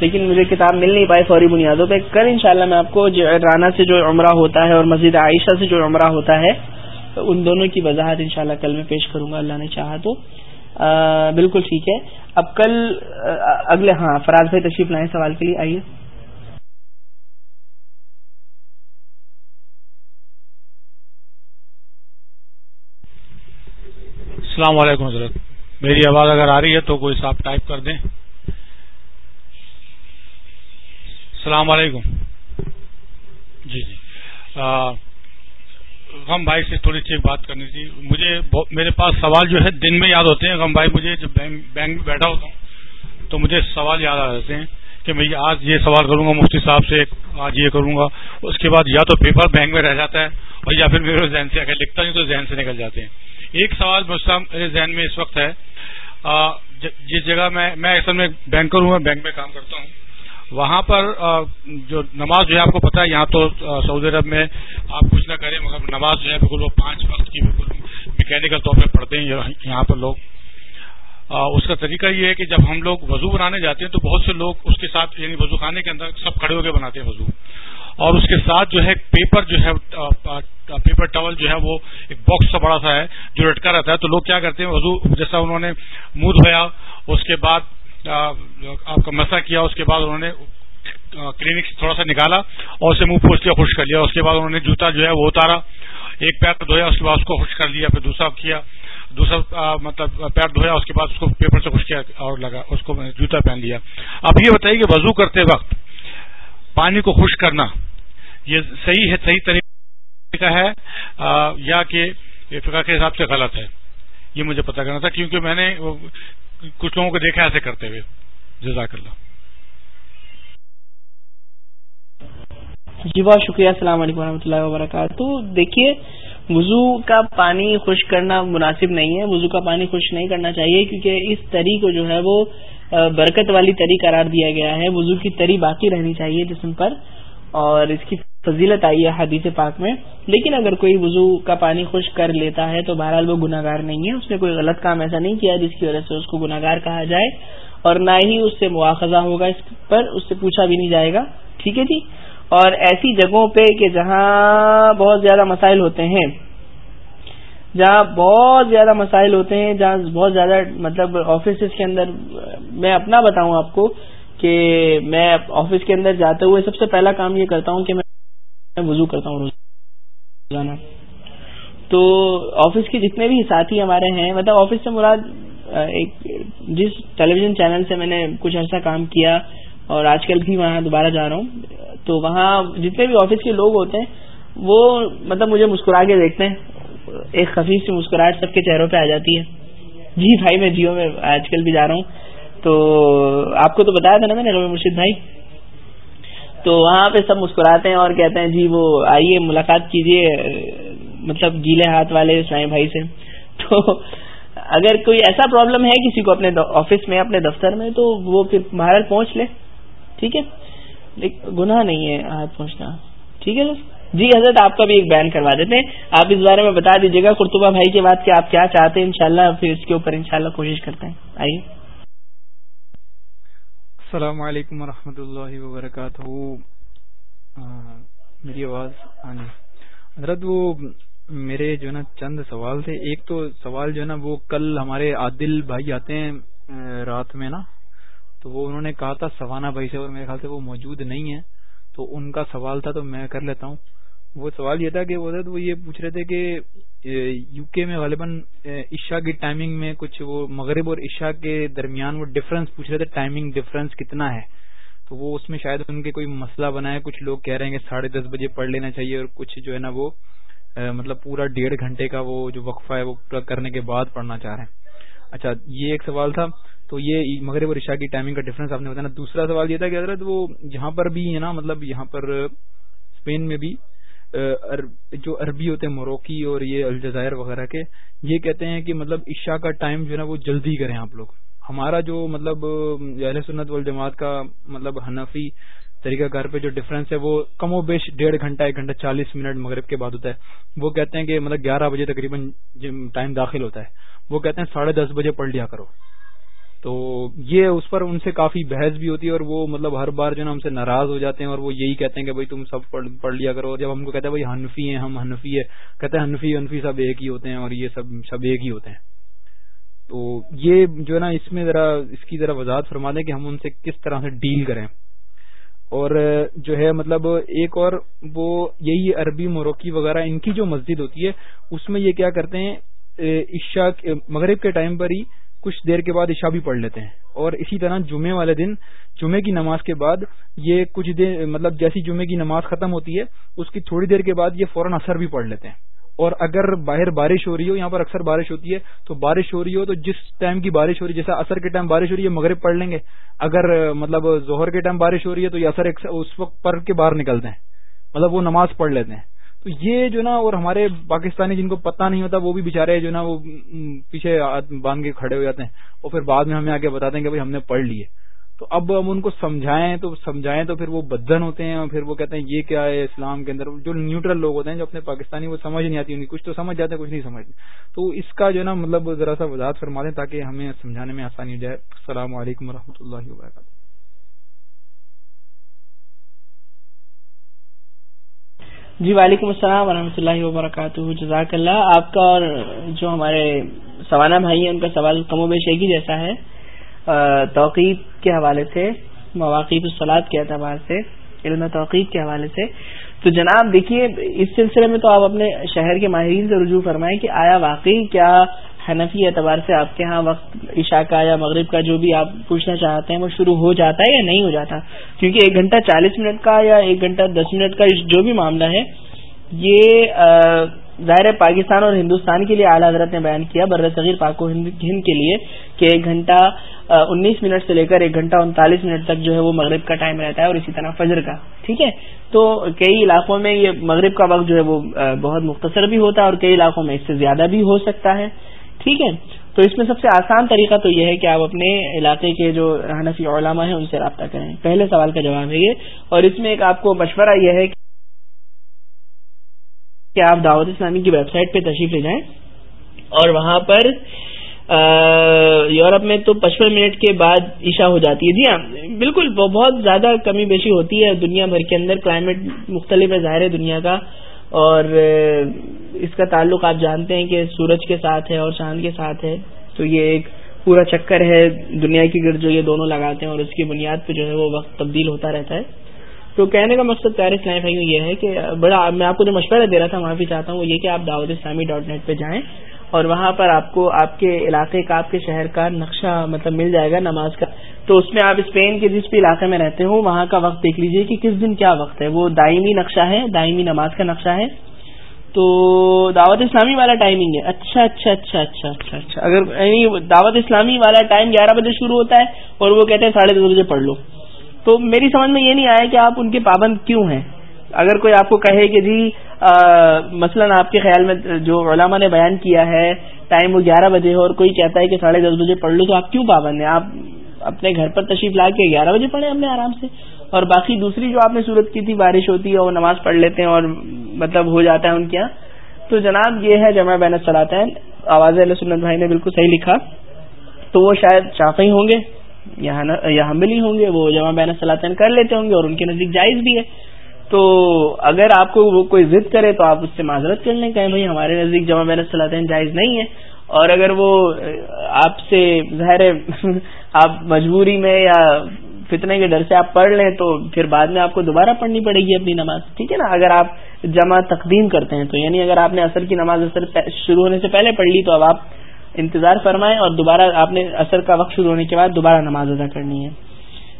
لیکن مجھے کتاب مل نہیں پائی فوری بنیادوں پہ۔ کل انشاءاللہ میں آپ کو رانا سے جو عمرہ ہوتا ہے اور مسجد عائشہ سے جو عمرہ ہوتا ہے، ان دونوں کی وضاحت انشاءاللہ کل میں پیش کروں گا، اللہ نے چاہا تو۔ بالکل ٹھیک ہے۔ اب کل اگلے ہاں فراز بھائی تشریف لائیں سوال کے لیے، آئیے۔ السلام علیکم، حضرت۔ میری آواز اگر آ رہی ہے تو کوئی صاحب ٹائپ کر دیں۔ السلام علیکم۔ جی جی۔ غم بھائی سے تھوڑی سی بات کرنی تھی۔ مجھے میرے پاس سوال جو ہے، دن میں یاد ہوتے ہیں۔ غم بھائی، مجھے جب بینک میں بیٹھا ہوتا ہوں تو مجھے سوال یاد آ جاتے ہیں کہ میں آج یہ سوال کروں گا، مفتی صاحب سے آج یہ کروں گا۔ اس کے بعد یا تو پیپر بینک میں رہ جاتا ہے اور یا پھر میرے ذہن سے اگر لکھتا ہوں تو ذہن سے نکل جاتے ہیں۔ ایک سوال میرے ذہن میں اس وقت ہے۔ جس جگہ میں میں اصل میں بینکر ہوں، میں بینک میں کام کرتا ہوں۔ وہاں پر جو نماز جو ہے، آپ کو پتا ہے، یہاں تو سعودی عرب میں آپ کچھ نہ کریں، مگر نماز جو ہے، بالکل وہ پانچ وقت کی بالکل میکینکل طور پہ پڑھتے ہیں، یہاں پر لوگ۔ اس کا طریقہ یہ ہے کہ جب ہم لوگ وضو بنانے جاتے ہیں، تو بہت سے لوگ اس کے ساتھ یعنی وضو خانے کے اندر سب کھڑے ہو کے بناتے ہیں وضو۔ اور اس کے ساتھ جو ہے پیپر جو ہے پیپر ٹاول جو ہے، وہ ایک باکس سا بڑا سا ہے، جو لٹکا رہتا ہے۔ تو لوگ کیا کرتے ہیں؟ وضو جیسا انہوں نے منہ دھویا اس کے بعد آپ کا مسا کیا، اس کے بعد انہوں نے کلینک سے تھوڑا سا نکالا اور اسے منہ پوچھ لیا، خوش کر لیا۔ اس کے بعد انہوں نے جوتا جو ہے وہ اتارا، ایک پیر دھویا، اس کے بعد اس کو خوش کر لیا، پھر دوسرا کیا۔ دوسرا مطلب پیر دھویا، اس کے بعد اس کو پیپر سے خوش کیا اور لگا، اس کو جوتا پہن لیا۔ اب یہ بتائیے کہ وضو کرتے وقت پانی کو خوش کرنا یہ صحیح ہے، صحیح طریقہ ہے یا کہ فقہ کے حساب سے غلط ہے۔ یہ مجھے پتا کرنا تھا، کیونکہ میں نے کچھ لوگوں کو دیکھا ایسے کرتے ہوئے۔ جزاک اللہ۔ جی بہت شکریہ، السلام علیکم ورحمۃ اللہ وبرکاتہ۔ دیکھیے، وضو کا پانی خشک کرنا مناسب نہیں ہے۔ وضو کا پانی خشک نہیں کرنا چاہیے، کیونکہ اس تری کو جو ہے وہ برکت والی تری قرار دیا گیا ہے۔ وضو کی تری باقی رہنی چاہیے جسم پر، اور اس کی فضیلت آئی ہے حدیث پاک میں۔ لیکن اگر کوئی وضو کا پانی خشک کر لیتا ہے تو بہرحال وہ گناگار نہیں ہے۔ اس نے کوئی غلط کام ایسا نہیں کیا جس کی وجہ سے اس کو گناگار کہا جائے۔ اور نہ ہی اس سے مواخذہ ہوگا اس پر، اس سے پوچھا بھی نہیں جائے گا۔ ٹھیک ہے جی؟ اور ایسی جگہوں پہ کہ جہاں بہت زیادہ مسائل ہوتے ہیں، جہاں بہت زیادہ مسائل ہوتے ہیں، جہاں بہت زیادہ مطلب آفیسز کے اندر، میں اپنا بتاؤں آپ کو کہ میں آفس کے اندر جاتے ہوئے سب سے پہلا کام یہ کرتا ہوں کہ میں وضو کرتا ہوں روزانہ تو آفس کے جتنے بھی ساتھی ہمارے ہیں مطلب آفس سے مراد ایک، جس ٹیلی ویژن چینل سے میں نے کچھ عرصہ کام کیا اور آج کل بھی وہاں دوبارہ جا رہا ہوں، تو وہاں جتنے بھی آفس کے لوگ ہوتے ہیں، وہ مطلب مجھے مسکرا کے دیکھتے ہیں۔ ایک خفیف سی مسکراہٹ سب کے چہروں پہ آ جاتی ہے۔ جی بھائی، میں جیو میں آج کل بھی جا رہا ہوں۔ تو آپ کو تو بتایا تھا نا میں نے مرشد بھائی؟ تو وہاں پہ سب مسکراتے ہیں اور کہتے ہیں جی وہ آئیے، ملاقات کیجیے مطلب گیلے ہاتھ والے اسلامی بھائی سے. تو اگر کوئی ایسا پرابلم ہے کسی کو اپنے آفس میں، اپنے دفتر میں، تو وہ پھر بھارت پہنچ لے۔ ٹھیک ہے؟ گناہ نہیں ہے ہاتھ پہنچنا۔ ٹھیک ہے جی حضرت، آپ کا بھی ایک بیان کروا دیتے ہیں۔ آپ اس بارے میں بتا دیجیے گا قرطبہ بھائی کے بعد کہ آپ کیا چاہتے ہیں، انشاءاللہ پھر اس کے اوپر انشاءاللہ کوشش کرتے ہیں۔ آئیے۔ السلام علیکم ورحمۃ اللہ وبرکاتہ۔ میری آواز آنی۔ حضرت، وہ میرے جو ہے نا چند سوال تھے۔ ایک تو سوال جو ہے نا، وہ کل ہمارے عادل بھائی آتے ہیں رات میں نا۔ تو وہ انہوں نے کہا تھا سوانا بھائی سے، اور میرے خیال سے وہ موجود نہیں ہے تو ان کا سوال تھا تو میں کر لیتا ہوں۔ وہ سوال یہ تھا کہ وہ یہ پوچھ رہے تھے کہ یو کے میں غالباً عشاء کی ٹائمنگ میں کچھ وہ مغرب اور عشاء کے درمیان وہ ڈفرنس پوچھ رہے تھے ٹائمنگ ڈفرنس کتنا ہے؟ تو وہ اس میں شاید ان کے کوئی مسئلہ بنا ہے کچھ لوگ کہہ رہے ہیں کہ ساڑھے دس بجے پڑھ لینا چاہیے اور کچھ جو ہے نا وہ مطلب پورا ڈیڑھ گھنٹے کا وہ جو وقفہ ہے وہ پورا کرنے کے بعد پڑھنا چاہ رہے ہیں۔ اچھا یہ ایک سوال تھا۔ تو یہ مغرب اور عشاء کی ٹائمنگ کا ڈفرنس آپ نے بتانا دوسرا سوال یہ تھا کہ حضرت وہ یہاں پر بھی ہے نا مطلب یہاں پر اسپین میں بھی جو عربی ہوتے ہیں موروکی اور یہ الجزائر وغیرہ کے، یہ کہتے ہیں کہ مطلب عشاء کا ٹائم جو ہے نا، وہ جلدی کریں آپ لوگ۔ ہمارا جو مطلب اہل سنت والجماعت کا مطلب حنفی طریقہ کار پہ جو ڈفرینس ہے، وہ کم و بیش ڈیڑھ گھنٹہ، ایک گھنٹہ چالیس منٹ مغرب کے بعد ہوتا ہے۔ وہ کہتے ہیں کہ مطلب گیارہ بجے تقریباً ٹائم داخل ہوتا ہے۔ وہ کہتے ہیں ساڑھے دس بجے پڑھ لیا کرو۔ تو یہ اس پر ان سے کافی بحث بھی ہوتی ہے اور وہ مطلب ہر بار جو نا ہم سے ناراض ہو جاتے ہیں اور وہ یہی کہتے ہیں کہ بھائی تم سب پڑھ لیا کرو جب ہم کو کہتے ہیں بھائی ہنفی ہیں، ہم ہنفی ہے کہتے ہیں ہنفی ہنفی سب ایک ہی ہوتے ہیں اور یہ سب سب ایک ہی ہوتے ہیں۔ تو یہ جو ہے نا اس میں ذرا اس کی ذرا وضاحت فرما دیں کہ ہم ان سے کس طرح سے ڈیل کریں۔ اور جو ہے مطلب ایک اور وہ یہی عربی موروکی وغیرہ ان کی جو مسجد ہوتی ہے، اس میں یہ کیا کرتے ہیں عشاء مغرب کے ٹائم پر ہی کچھ دیر کے بعد عشاء بھی پڑھ لیتے ہیں۔ اور اسی طرح جمعے والے دن، جمعے کی نماز کے بعد یہ کچھ دیر مطلب جیسی جمعے کی نماز ختم ہوتی ہے، اس کی تھوڑی دیر کے بعد یہ فوراً اثر بھی پڑھ لیتے ہیں۔ اور اگر باہر بارش ہو رہی ہو، یہاں پر اکثر بارش ہوتی ہے، تو بارش ہو رہی ہو تو جس ٹائم کی بارش ہو رہی ہے جیسا اثر کے ٹائم بارش ہو رہی ہے، مغرب پڑھ لیں گے۔ اگر مطلب ظہر کے ٹائم بارش ہو رہی ہے، تو یہ اثر اس وقت پر کے باہر نکلتے ہیں۔ مطلب وہ نماز پڑھ لیتے ہیں۔ تو یہ جو نا اور ہمارے پاکستانی جن کو پتہ نہیں ہوتا، وہ بھی بےچارے جو نا وہ پیچھے باندھ کے کھڑے ہو جاتے ہیں۔ اور پھر بعد میں ہمیں آگے بتاتے ہیں کہ بھائی ہم نے پڑھ لیے۔ تو اب ہم ان کو سمجھائیں تو سمجھائیں تو پھر وہ بدن ہوتے ہیں اور پھر وہ کہتے ہیں، یہ کیا ہے اسلام کے اندر؟ جو نیوٹرل لوگ ہوتے ہیں جو اپنے پاکستانی وہ سمجھ نہیں آتی، ان کی کچھ تو سمجھ جاتے ہیں، کچھ نہیں سمجھتے تو اس کا جو ہے نا مطلب ذرا سا وضاحت فرما دیں تاکہ ہمیں سمجھانے میں آسانی ہو جائے۔ السلام علیکم و اللہ وبرکاتہ۔ جی وعلیکم السلام ورحمۃ اللہ وبرکاتہ۔ جزاک اللہ۔ آپ کا اور جو ہمارے سوانہ بھائی ہیں، ان کا سوال کم و بیش ایک ہی جیسا ہے۔ توقیق کے حوالے سے مواقع الصلاط کے اعتبار سے، علم توقیق کے حوالے سے۔ تو جناب دیکھیے، اس سلسلے میں تو آپ اپنے شہر کے ماہرین سے رجوع فرمائیں کہ آیا واقعی کیا حنفی اعتبار سے آپ کے ہاں وقت عشاء کا یا مغرب کا جو بھی آپ پوچھنا چاہتے ہیں، وہ شروع ہو جاتا ہے یا نہیں ہو جاتا؟ کیونکہ ایک گھنٹہ چالیس منٹ کا یا ایک گھنٹہ دس منٹ کا جو بھی معاملہ ہے، یہ ظاہر پاکستان اور ہندوستان کے لیے اعلیٰ حضرت نے بیان کیا بر صغیر پاک و ہند کے لیے کہ ایک گھنٹہ انیس منٹ سے لے کر ایک گھنٹہ انتالیس منٹ تک جو ہے وہ مغرب کا ٹائم رہتا ہے اور اسی طرح فجر کا، ٹھیک ہے؟ تو کئی علاقوں میں یہ مغرب کا وقت جو ہے وہ بہت مختصر بھی ہوتا ہے اور کئی علاقوں میں اس سے زیادہ بھی ہو سکتا ہے، ٹھیک ہے؟ تو اس میں سب سے آسان طریقہ تو یہ ہے کہ آپ اپنے علاقے کے جو حنفی علماء ہیں ان سے رابطہ کریں۔ پہلے سوال کا جواب ہے یہ، اور اس میں ایک آپ کو مشورہ یہ ہے کہ آپ دعوت اسلامی کی ویب سائٹ پہ تشریف لے جائیں؟ اور وہاں پر یورپ میں تو پچپن منٹ کے بعد عشاء ہو جاتی ہے۔ جی ہاں بالکل بہت زیادہ کمی بیشی ہوتی ہے دنیا بھر کے اندر۔ کلائمیٹ مختلف ہے، ظاہر ہے دنیا کا۔ اور اس کا تعلق آپ جانتے ہیں کہ سورج کے ساتھ ہے اور چاند کے ساتھ ہے۔ تو یہ ایک پورا چکر ہے دنیا کی گرد جو یہ دونوں لگاتے ہیں اور اس کی بنیاد پہ جو ہے وہ وقت تبدیل ہوتا رہتا ہے۔ تو کہنے کا مقصد پیارے اسلامی بھائی یہ ہے کہ بڑا میں آپ کو جو مشورہ دے رہا تھا معافی چاہتا ہوں وہ یہ کہ آپ دعوت اسلامی ڈاٹ نیٹ پہ جائیں اور وہاں پر آپ کو آپ کے علاقے کا، آپ کے شہر کا نقشہ مطلب مل جائے گا نماز کا۔ تو اس میں آپ اسپین کے جس بھی علاقے میں رہتے ہو وہاں کا وقت دیکھ لیجیے کہ کس دن کیا وقت ہے۔ وہ دائمی نقشہ ہے، دائمی نماز کا نقشہ ہے۔ تو دعوت اسلامی والا ٹائمنگ ہے۔ اچھا اچھا اچھا اچھا اچھا اچھا۔ اگر یعنی دعوت اسلامی والا ٹائم گیارہ بجے شروع ہوتا ہے اور وہ کہتے ہیں ساڑھے دس بجے پڑھ لو۔ تو میری سمجھ میں یہ نہیں آیا کہ آپ ان کے پابند کیوں ہیں۔ اگر کوئی آپ کو کہے کہ جی مثلا آپ کے خیال میں جو علماء نے بیان کیا ہے، ٹائم وہ گیارہ بجے ہے اور کوئی کہتا ہے کہ ساڑھے دس بجے پڑھ لو تو آپ کیوں پابند ہیں؟ آپ اپنے گھر پر تشریف لا کے گیارہ بجے پڑھیں اپنے آرام سے۔ اور باقی دوسری جو آپ نے صورت کی تھی، بارش ہوتی ہے وہ نماز پڑھ لیتے ہیں اور مطلب ہو جاتا ہے ان کے یہاں۔ تو جناب یہ ہے جمع بین چلاتے ہیں آواز علیہ سنت بھائی نے بالکل صحیح لکھا۔ تو وہ شاید شافی ہوں گے۔ یا حملی ہوں گے، وہ جمع بین صلاحین کر لیتے ہوں گے اور ان کے نزدیک جائز بھی ہے۔ تو اگر آپ کو وہ کوئی ضد کرے تو آپ اس سے معذرت کر لیں کہ بھائی ہمارے نزدیک جمع بین صلاحین جائز نہیں ہے۔ اور اگر وہ آپ سے ظاہر آپ مجبوری میں یا فتنے کے ڈر سے آپ پڑھ لیں تو پھر بعد میں آپ کو دوبارہ پڑھنی پڑے گی اپنی نماز۔ ٹھیک ہے نا؟ اگر آپ جمع تقدیم کرتے ہیں تو یعنی اگر آپ نے اثر کی نماز اثر شروع ہونے سے پہلے پڑھ لی تو اب آپ انتظار فرمائیں اور دوبارہ آپ نے اثر کا وقت شروع ہونے کے بعد دوبارہ نماز ادا کرنی ہے۔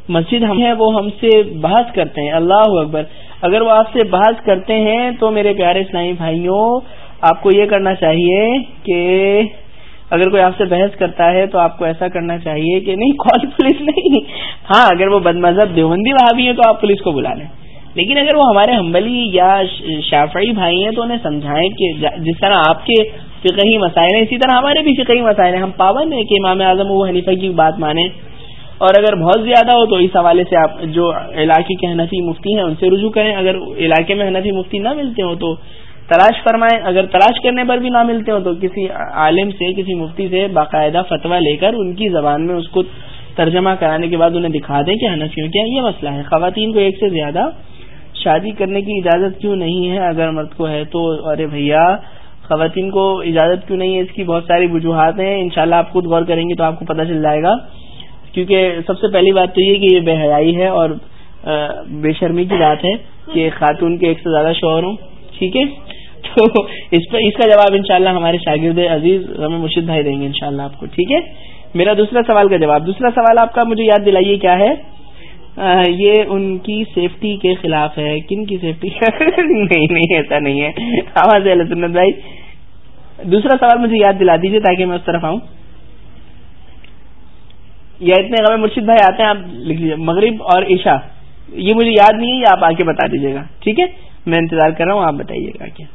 مسجد ہم ہے وہ ہم سے بحث کرتے ہیں۔ اللہ اکبر۔ اگر وہ آپ سے بحث کرتے ہیں تو میرے پیارے اسلامی بھائیوں، آپ کو یہ کرنا چاہیے کہ اگر کوئی آپ سے بحث کرتا ہے تو آپ کو ایسا کرنا چاہیے کہ نہیں، کال پولیس نہیں۔ ہاں اگر وہ بد مذہب دیوبندی وہاں بھی ہے تو آپ پولیس کو بلا لیں۔ لیکن اگر وہ ہمارے ہمبلی یا شافعی بھائی ہیں تو انہیں سمجھائیں کہ جس طرح آپ کے فقہی مسائل ہیں، اسی طرح ہمارے بھی فقہی مسائل ہیں۔ ہم پابند ہیں کہ امام اعظم وہ حنیفہ کی بات مانیں۔ اور اگر بہت زیادہ ہو تو اس حوالے سے آپ جو علاقے کے حنفی مفتی ہیں ان سے رجوع کریں۔ اگر علاقے میں حنفی مفتی نہ ملتے ہوں تو تلاش فرمائیں۔ اگر تلاش کرنے پر بھی نہ ملتے ہوں تو کسی عالم سے، کسی مفتی سے باقاعدہ فتویٰ لے کر ان کی زبان میں اس کو ترجمہ کرانے کے بعد انہیں دکھا دیں کہ حنفیوں کیا یہ مسئلہ ہے۔ خواتین کو ایک سے زیادہ شادی کرنے کی اجازت کیوں نہیں ہے؟ اگر مرد کو ہے تو، ارے بھیا، خواتین کو اجازت کیوں نہیں ہے؟ اس کی بہت ساری وجوہات ہیں۔ انشاءاللہ آپ خود غور کریں گے تو آپ کو پتہ چل جائے گا۔ کیونکہ سب سے پہلی بات تو یہ کہ یہ بے حیائی ہے اور بے شرمی کی بات ہے کہ خاتون کے ایک سے زیادہ شوہر ہوں۔ ٹھیک ہے؟ تو اس پہ، اس کا جواب انشاءاللہ ہمارے شاگرد عزیز ہمیں مرشد بھائی دیں گے انشاءاللہ آپ کو۔ ٹھیک ہے؟ میرا دوسرا سوال کا جواب۔ دوسرا سوال آپ کا مجھے یاد دلائیے کیا ہے؟ یہ ان کی سیفٹی کے خلاف ہے۔ کن کی سیفٹی نہیں نہیں، ایسا نہیں ہے۔ آواز ہے سنت بھائی۔ دوسرا سوال مجھے یاد دلا دیجیے تاکہ میں اس طرف آؤں۔ یا اتنے غم مرشد بھائی آتے ہیں، آپ لکھ لیجیے مغرب اور عشاء۔ یہ مجھے یاد نہیں ہے، یہ آپ آ کے بتا دیجیے گا۔ ٹھیک ہے؟ میں انتظار کر رہا ہوں، آپ بتائیے گا کیا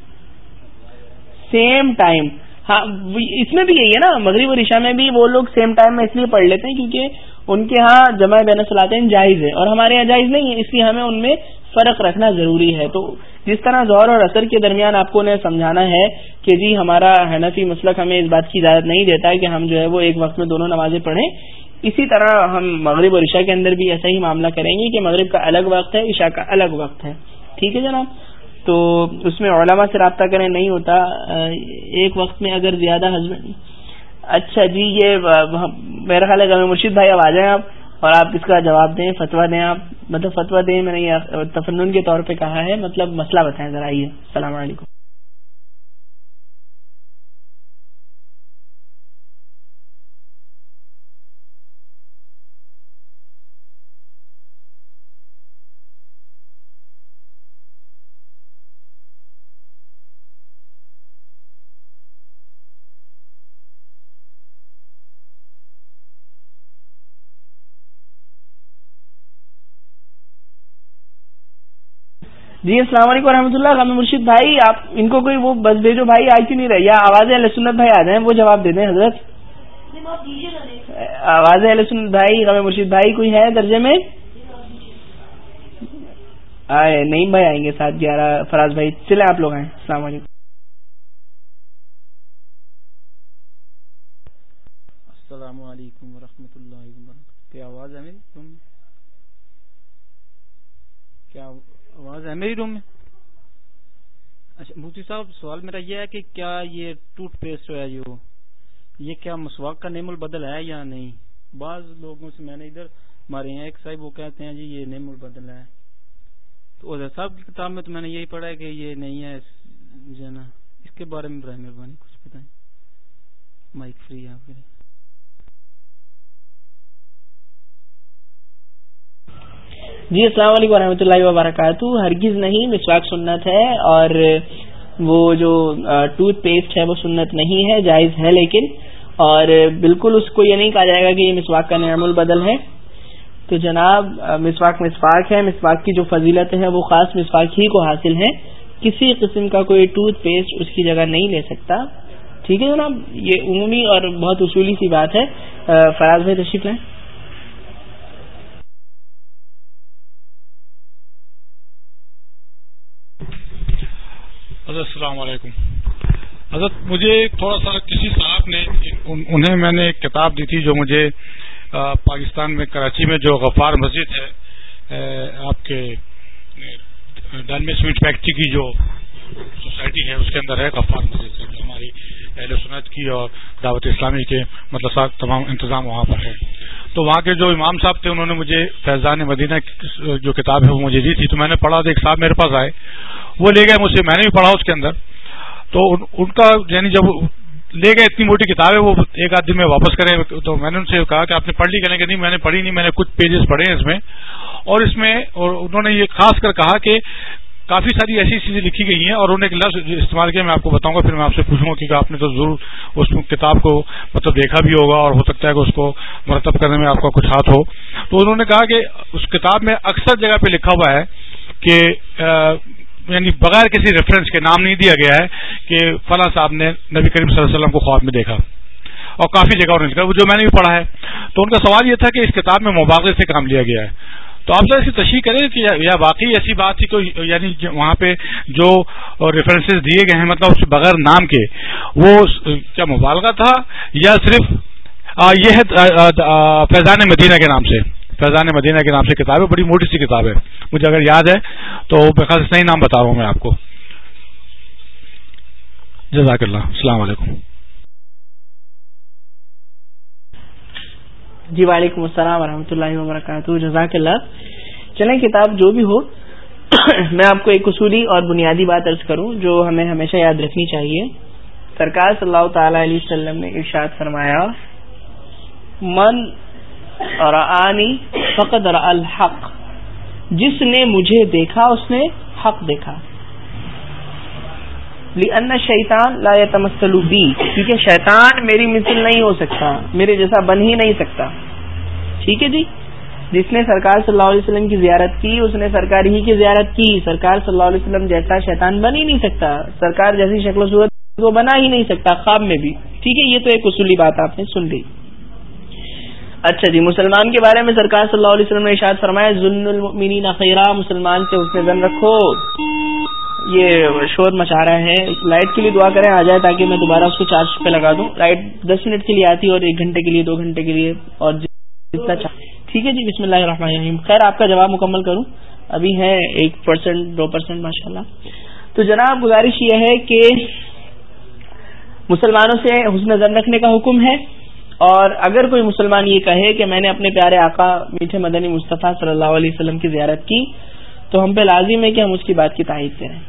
سیم ٹائم ہاں اس میں بھی یہی ہے نا، مغرب اور عشاء میں بھی وہ لوگ سیم ٹائم میں اس لیے پڑھ لیتے ہیں کیونکہ ان کے ہاں جمع بین صلاحین جائز ہے اور ہمارے یہاں جائز نہیں ہے، اس لیے ہمیں ان میں فرق رکھنا ضروری ہے۔ تو جس طرح زور اور اثر کے درمیان آپ کو انہیں سمجھانا ہے کہ جی ہمارا حنفی مسلک ہمیں اس بات کی اجازت نہیں دیتا ہے کہ ہم جو ہے وہ ایک وقت میں دونوں نمازیں پڑھیں۔ اسی طرح ہم مغرب اور عشاء کے اندر بھی ایسا ہی معاملہ کریں گے کہ مغرب کا الگ وقت ہے، عشاء کا الگ وقت ہے۔ ٹھیک ہے جناب؟ تو اس میں علماء سے رابطہ کریں نہیں ہوتا۔ ایک وقت میں اگر زیادہ ہسبینڈ اچھا جی یہ میرا خیال ہے مرشید بھائی اب آ جائیں آپ اور آپ اس کا جواب دیں فتوا دیں آپ مطلب فتوا دیں، میں نے یہ تفنن کے طور پہ کہا ہے مطلب مسئلہ بتائیں ذرا، آئیے، السلام علیکم۔ جی السلام علیکم و اللہ، غم مرشید بھائی، آپ ان کو کوئی وہ بس بھیجو بھائی آئی کیوں نہیں رہے؟ یا آواز سنت بھائی آ جائیں، وہ جواب دے دیں، حضرت۔ آواز سنت بھائی، غم مرشید بھائی، کوئی ہے درجے میں؟ آئے نہیں بھائی آئیں گے سات گیارہ فراز بھائی چلے آپ لوگ آئیں، السلام علیکم۔ السلام علیکم و اللہ وبرکاتہ کیا آواز ہے کیا آواز ہے؟ میری روم میں۔ اچھا مفتی صاحب، سوال میرا یہ ہے کہ کیا یہ ٹوتھ پیسٹ ہے جو، یہ کیا مسواک کا نیم البدل ہے یا نہیں؟ بعض لوگوں سے میں نے ادھر ہمارے یہاں ایک صاحب وہ کہتے ہیں جی یہ نیم البدل ہے۔ تو ادھر صاحب کی کتاب میں تو میں نے یہی پڑھا ہے کہ یہ نہیں ہے جو نا، اس کے بارے میں برائے مہربانی کچھ بتائیں۔ مائک فری ہے آپ کے لیے۔ جی السلام علیکم ورحمۃ اللہ وبرکاتہ۔ ہرگز نہیں، مسواک سنت ہے اور وہ جو ٹوتھ پیسٹ ہے، وہ سنت نہیں ہے، جائز ہے لیکن، اور بالکل اس کو یہ نہیں کہا جائے گا کہ یہ مسواک کا نعم البدل ہے۔ تو جناب مسواک مسواک ہے، مسواک کی جو فضیلت ہے، وہ خاص مسواک ہی کو حاصل ہے۔ کسی قسم کا کوئی ٹوتھ پیسٹ اس کی جگہ نہیں لے سکتا۔ ٹھیک ہے جناب، یہ عمومی اور بہت اصولی سی بات ہے۔ فراز بھائی تشریف لیں حضرت السلام علیکم۔ حضرت، مجھے تھوڑا سا کسی صاحب نے انہیں میں نے ایک کتاب دی تھی جو مجھے پاکستان میں، کراچی میں جو غفار مسجد ہے آپ کے ڈالمی فیکٹری کی جو سوسائٹی ہے، اس کے اندر ہے غفار مسجد سے، جو ہماری اہل سنت کی اور دعوت اسلامی کے مطلب تمام انتظام وہاں پر ہے۔ تو وہاں کے جو امام صاحب تھے، انہوں نے مجھے فیضان مدینہ جو کتاب ہے، وہ مجھے دی تھی۔ تو میں نے پڑھا تو ایک صاحب میرے پاس آئے۔ وہ لے گئے مجھ سے، میں نے بھی پڑھا اس کے اندر۔ تو ان کا یعنی جب لے گئے، اتنی موٹی کتاب ہے، وہ ایک آدھ دن میں واپس کریں تو میں نے ان سے کہا کہ آپ نے پڑھ لی؟ کریں کہ نہیں، میں نے پڑھی نہیں، میں نے کچھ پیجز پڑھے ہیں اس میں۔ اور اس میں، اور انہوں نے یہ خاص کر کہا کہ کافی ساری ایسی چیزیں لکھی گئی ہیں اور انہوں نے ایک لفظ استعمال کیا، میں آپ کو بتاؤں گا، پھر میں آپ سے پوچھوں گا کیونکہ آپ نے تو ضرور اس کتاب کو مطلب دیکھا بھی ہوگا اور ہو سکتا ہے کہ اس کو مرتب کرنے میں آپ کا کچھ ہاتھ ہو۔ تو انہوں نے کہا کہ اس کتاب میں اکثر جگہ پہ لکھا ہوا ہے کہ یعنی بغیر کسی ریفرنس کے نام نہیں دیا گیا ہے کہ فلاں صاحب نے نبی کریم صلی اللہ علیہ وسلم کو خواب میں دیکھا۔ اور کافی جگہ انہوں نے لکھا جو میں نے بھی پڑھا ہے۔ تو ان کا سوال یہ تھا کہ اس کتاب میں مباغے سے کام لیا گیا ہے۔ تو آپ سر اس کی تشریح کریں کہ یا واقعی ایسی بات تھی تو یعنی وہاں پہ جو ریفرنسز دیے گئے ہیں مطلب اس بغیر نام کے، وہ کیا مبالغہ تھا یا صرف یہ ہے فیضان مدینہ کے نام سے؟ فیضان مدینہ کے نام سے کتاب ہے، بڑی موٹی سی کتاب ہے۔ مجھے اگر یاد ہے تو خاص صحیح نام بتا رہا ہوں میں آپ کو۔ جزاک اللہ، السلام علیکم۔ جی وعلیکم السلام ورحمۃ اللہ وبرکاتہ۔ جزاک اللہ۔ چلیں، کتاب جو بھی ہو، میں آپ کو ایک اصولی اور بنیادی بات ارض کروں جو ہمیں ہمیشہ یاد رکھنی چاہیے۔ سرکار صلی اللہ تعالی علیہ وسلم نے ارشاد فرمایا، من رآنی فقد الحق۔ جس نے مجھے دیکھا، اس نے حق دیکھا۔ ان شیطان لا تمسلو بی کیونکہ شیطان میری مثل نہیں ہو سکتا، میرے جیسا بن ہی نہیں سکتا۔ ٹھیک ہے جی؟ جس نے سرکار صلی اللہ علیہ وسلم کی زیارت کی، اس نے سرکار ہی کی زیارت کی۔ سرکار صلی اللہ علیہ وسلم جیسا شیطان بن ہی نہیں سکتا، سرکار جیسی شکل و صورت وہ بنا ہی نہیں سکتا، خواب میں بھی۔ ٹھیک ہے، یہ تو ایک اصولی بات آپ نے سن لی۔ اچھا جی مسلمان کے بارے میں سرکار صلی اللہ علیہ وسلم نے اشاد فرمایا ظلم المؤمنین خیرہ مسلمان سے اس نے زن رکھو۔ یہ شور مچا رہا ہے۔ لائٹ کے لیے دعا کریں، آ جائے تاکہ میں دوبارہ اس کو چارج پہ لگا دوں۔ لائٹ دس منٹ کے لیے آتی اور ایک گھنٹے کے لیے، دو گھنٹے کے لیے اور جتنا ٹھیک ہے جی بسم اللہ الرحمن الرحیم۔ خیر، آپ کا جواب مکمل کروں۔ ابھی ہے ایک پرسینٹ دو پرسینٹ ماشاء اللہ تو جناب، گزارش یہ ہے کہ مسلمانوں سے حسن زن رکھنے کا حکم ہے۔ اور اگر کوئی مسلمان یہ کہے کہ میں نے اپنے پیارے آقا میٹھے مدنی مصطفیٰ صلی اللہ علیہ وسلم کی زیارت کی، تو ہم پہ لازم ہے کہ ہم اس کی بات کی تائید کریں۔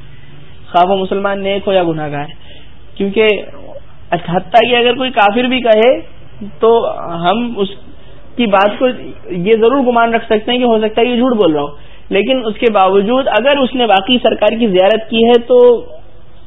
خواب و مسلمان نیک ہو یا گناہ گار کیونکہ اچھا، حتیٰ کہ اگر کوئی کافر بھی کہے، تو ہم اس کی بات کو یہ ضرور گمان رکھ سکتے ہیں کہ ہو سکتا ہے یہ جھوٹ بول رہا ہو۔ لیکن اس کے باوجود اگر اس نے واقعی سرکار کی زیارت کی ہے، تو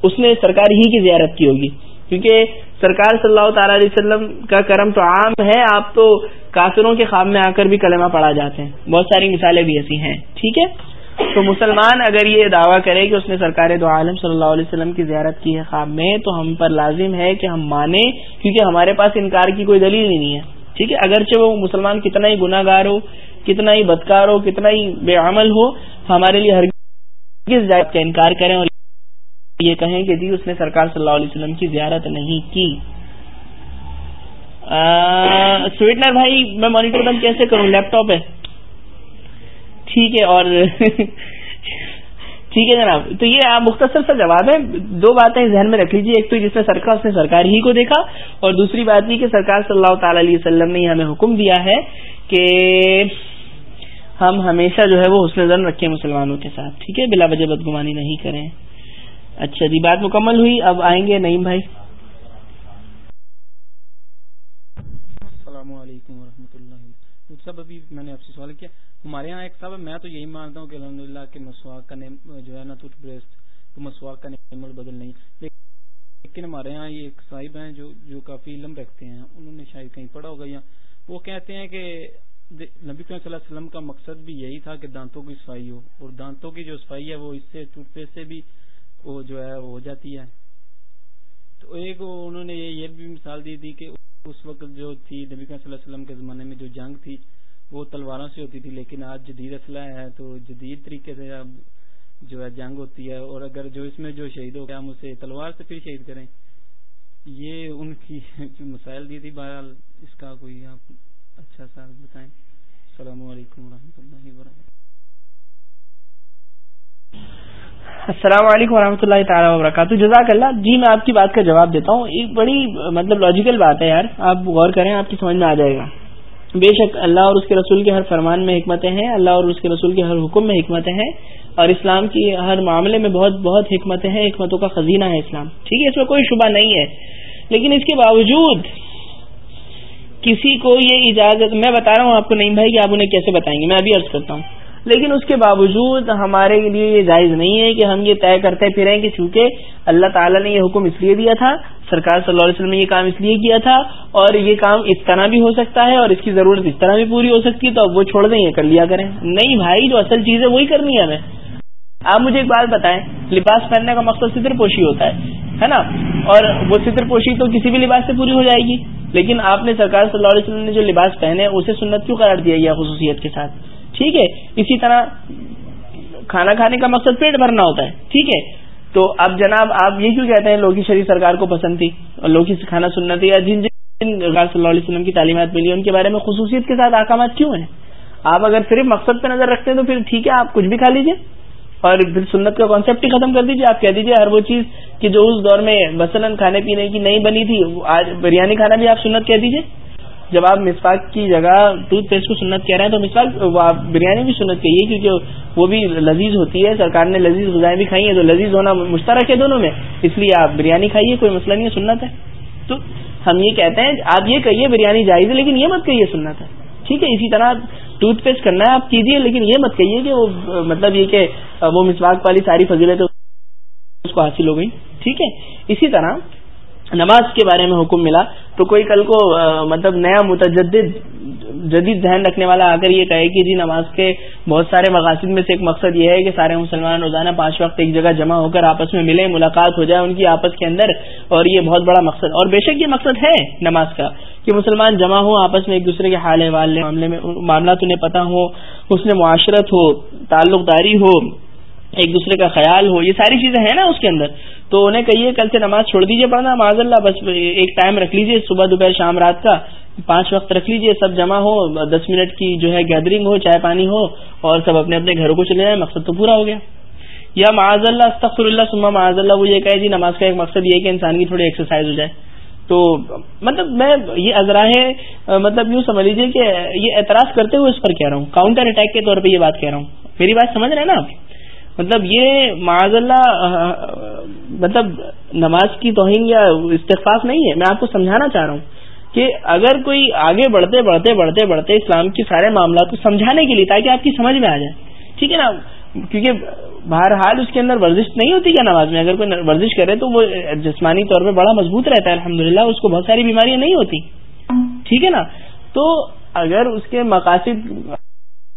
اس نے سرکار ہی کی زیارت کی ہوگی۔ کیونکہ سرکار صلی اللہ تعالی علیہ وسلم کا کرم تو عام ہے، آپ تو کافروں کے خواب میں آ کر بھی کلمہ پڑھا جاتے ہیں۔ بہت ساری مثالیں بھی ایسی ہیں، ٹھیک ہے؟ تو مسلمان اگر یہ دعویٰ کرے کہ اس نے سرکار دو عالم صلی اللہ علیہ وسلم کی زیارت کی ہے خواب میں، تو ہم پر لازم ہے کہ ہم مانیں، کیونکہ ہمارے پاس انکار کی کوئی دلیل ہی نہیں ہے۔ ٹھیک ہے؟ اگرچہ وہ مسلمان کتنا ہی گناہ گار ہو، کتنا ہی بدکار ہو، کتنا ہی بے عمل ہو، ہمارے لیے ہر کس جائز کا انکار کریں اور یہ کہیں کہ جی اس نے سرکار صلی اللہ علیہ وسلم کی زیارت نہیں کی۔ سویٹنر بھائی، میں مانیٹر بند کیسے کروں؟ لیپ ٹاپ ہے۔ ٹھیک ہے، اور ٹھیک ہے جناب۔ تو یہ مختصر سا جواب ہے۔ دو باتیں ذہن میں رکھ لیجیے ایک تو جس نے سرکار، اس نے سرکار ہی کو دیکھا، اور دوسری بات یہ کہ سرکار صلی اللہ تعالی علیہ وسلم نے ہمیں حکم دیا ہے کہ ہم ہمیشہ جو ہے وہ حسن زن رکھیں مسلمانوں کے ساتھ، ٹھیک ہے؟ بلا وجہ بدگمانی نہیں کریں۔ اچھا جی بات مکمل ہوئی، اب آئیں گے نعیم بھائی۔ السلام علیکم و اللہ صاحب ابھی میں نے آپ سے سوال کیا، ہمارے یہاں ایک صاحب میں تو یہی مانتا ہوں کہ الحمد للہ کے مسواک کا نیم جو ہے نا ٹوتھ برسٹ تو مسواک کا نیم بدل نہیں۔ لیکن ہمارے یہاں یہ ایک صاحب ہیں جو جو کافی علم رکھتے ہیں، انہوں نے شاید کہیں پڑھا ہوگا یا وہ کہتے ہیں کہ نبی صلی اللہ علیہ وسلم کا مقصد بھی یہی تھا کہ دانتوں کی صفائی ہو، اور دانتوں کی جو صفائی ہے وہ اس سے، ٹوتھ پیسٹ سے بھی وہ جو ہے ہو جاتی ہے۔ تو ایک انہوں نے یہ بھی مثال دی تھی کہ اس وقت جو تھی نبی صلی اللہ علیہ وسلم کے زمانے میں جو جنگ تھی، وہ تلواروں سے ہوتی تھی، لیکن آج جدید اسلحہ ہے تو جدید طریقے سے اب جو ہے جنگ ہوتی ہے۔ اور اگر جو اس میں جو شہید ہو گیا ہم اسے تلوار سے پھر شہید کریں۔ یہ ان کی مسائل دی تھی۔ بہرحال اس کا کوئی آپ اچھا سا بتائیں۔ السلام علیکم و اللہ وبرکاتہ۔ السلام علیکم ورحمۃ اللہ تعالیٰ وبرکاتہ۔ جزاک اللہ جی میں آپ کی بات کا جواب دیتا ہوں۔ ایک بڑی مطلب لاجیکل بات ہے یار۔ آپ غور کریں، آپ کی سمجھ میں آ جائے گا۔ بے شک اللہ اور اس کے رسول کے ہر فرمان میں حکمتیں ہیں، اللہ اور اس کے رسول کے ہر حکم میں حکمتیں ہیں۔ اور اسلام کی ہر معاملے میں بہت بہت حکمتیں ہیں، حکمتوں کا خزینہ ہے اسلام۔ ٹھیک ہے، اس میں کوئی شبہ نہیں ہے۔ لیکن اس کے باوجود کسی کو یہ اجازت، میں بتا رہا ہوں آپ کو نہیں بھائی کہ آپ انہیں کیسے بتائیں گے؟ میں ابھی عرض کرتا ہوں۔ لیکن اس کے باوجود ہمارے لیے یہ جائز نہیں ہے کہ ہم یہ طے کرتے پھریں کہ چونکہ اللہ تعالیٰ نے یہ حکم اس لیے دیا تھا، سرکار صلی اللہ علیہ وسلم نے یہ کام اس لیے کیا تھا، اور یہ کام اس طرح بھی ہو سکتا ہے اور اس کی ضرورت اس طرح بھی پوری ہو سکتی ہے، تو اب وہ چھوڑ دیں یہ کر لیا کریں۔ نہیں بھائی، جو اصل چیز ہے وہی کرنی ہے ہمیں۔ آپ مجھے ایک بات بتائیں، لباس پہننے کا مقصد ستر پوشی ہوتا ہے ہے نا؟ اور وہ ستر پوشی تو کسی بھی لباس سے پوری ہو جائے گی۔ لیکن آپ نے سرکار صلی اللہ علیہ وسلم نے جو لباس پہنے، اسے سنت کیوں قرار دیا گیا خصوصیت کے ساتھ؟ ٹھیک ہے؟ اسی طرح کھانا کھانے کا مقصد پیٹ بھرنا ہوتا ہے، ٹھیک ہے؟ تو اب جناب آپ یہ کیوں کہتے ہیں لوکی شریف سرکار کو پسند تھی؟ اور لوکی سے کھانا سننا تھی یا جن جن صلی اللہ علیہ وسلم کی تعلیمات ملی، ان کے بارے میں خصوصیت کے ساتھ احکامات کیوں ہیں؟ آپ اگر صرف مقصد پہ نظر رکھتے ہیں تو پھر ٹھیک ہے، آپ کچھ بھی کھا لیجیے اور پھر سنت کا کانسیپٹ ہی ختم کر دیجیے آپ کہہ دیجیے ہر وہ چیز کہ جو اس دور میں مثلاً کھانے پینے کی نہیں بنی تھی آج بریانی کھانا بھی آپ سنت کہہ دیجیے جب آپ مسواک کی جگہ ٹوتھ پیسٹ کو سنت کہہ رہے ہیں تو مسواک بریانی بھی سنت کہیے، کیونکہ وہ بھی لذیذ ہوتی ہے، سرکار نے لذیذ غذائیں بھی کھائی ہیں تو لذیذ ہونا مشترک ہے دونوں میں۔ اس لیے آپ بریانی کھائیے، کوئی مسئلہ نہیں ہے، سنت ہے۔ تو ہم یہ کہتے ہیں، آپ یہ کہیے بریانی جائز ہے، لیکن یہ مت کہیے سنت ہے۔ ٹھیک ہے، اسی طرح ٹوتھ پیسٹ کرنا ہے، آپ کیجیے لیکن یہ مت کہیے کہ وہ مطلب یہ کہ وہ مسواک والی ساری فضیلت اس کو حاصل ہو گئی ٹھیک ہے، اسی طرح نماز کے بارے میں حکم ملا تو کوئی کل کو مطلب نیا متجدد جدید ذہن رکھنے والا آ کر یہ کہے کہ جی نماز کے بہت سارے مقاصد میں سے ایک مقصد یہ ہے کہ سارے مسلمان روزانہ پانچ وقت ایک جگہ جمع ہو کر آپس میں ملے ملاقات ہو جائے ان کی آپس کے اندر اور یہ بہت بڑا مقصد، اور بے شک یہ مقصد ہے نماز کا کہ مسلمان جمع ہو آپس میں ایک دوسرے کے حال حوالے معاملے میں، معاملات انہیں پتہ ہو اس میں معاشرت ہو تعلق داری ہو ایک دوسرے کا خیال ہو، یہ ساری چیزیں ہیں نا اس کے اندر۔ تو انہیں کہیے، کل سے نماز چھوڑ دیجیے پڑھنا معذ اللہ، بس ایک ٹائم رکھ لیجیے صبح، دوپہر، شام، رات کا۔ پانچ وقت رکھ لیجیے سب جمع ہو، دس منٹ کی جو ہے گیدرنگ ہو، چائے پانی ہو، اور سب اپنے اپنے گھروں کو چلے جائیں، مقصد تو پورا ہو گیا۔ یا معاذ اللہ، استغفر اللہ سما معاذ اللہ، وہ یہ کہے جی نماز کا ایک مقصد یہ ہے کہ انسان کی تھوڑی ایکسرسائز ہو جائے۔ تو مطلب میں یہ ازراہ مطلب یوں سمجھ لیجیے کہ یہ اعتراض کرتے ہوئے اس پر کہہ رہا ہوں۔ کاؤنٹر اٹیک کے طور پہ یہ بات کہہ رہا ہوں۔ میری بات سمجھ رہے ہیں نا آپ؟ مطلب یہ معاذ اللہ مطلب نماز کی توہین یا استفاق نہیں ہے۔ میں آپ کو سمجھانا چاہ رہا ہوں کہ اگر کوئی آگے بڑھتے بڑھتے بڑھتے بڑھتے اسلام کے سارے معاملات کو سمجھانے کے لیے تاکہ آپ کی سمجھ میں آ جائے۔ ٹھیک ہے نا؟ کیونکہ بہرحال اس کے اندر ورزش نہیں ہوتی کیا نماز میں؟ اگر کوئی ورزش کرے تو وہ جسمانی طور پہ بڑا مضبوط رہتا ہے۔ الحمد اس کو بہت ساری بیماریاں نہیں ہوتی۔ ٹھیک ہے نا؟ تو اگر اس کے مقاصد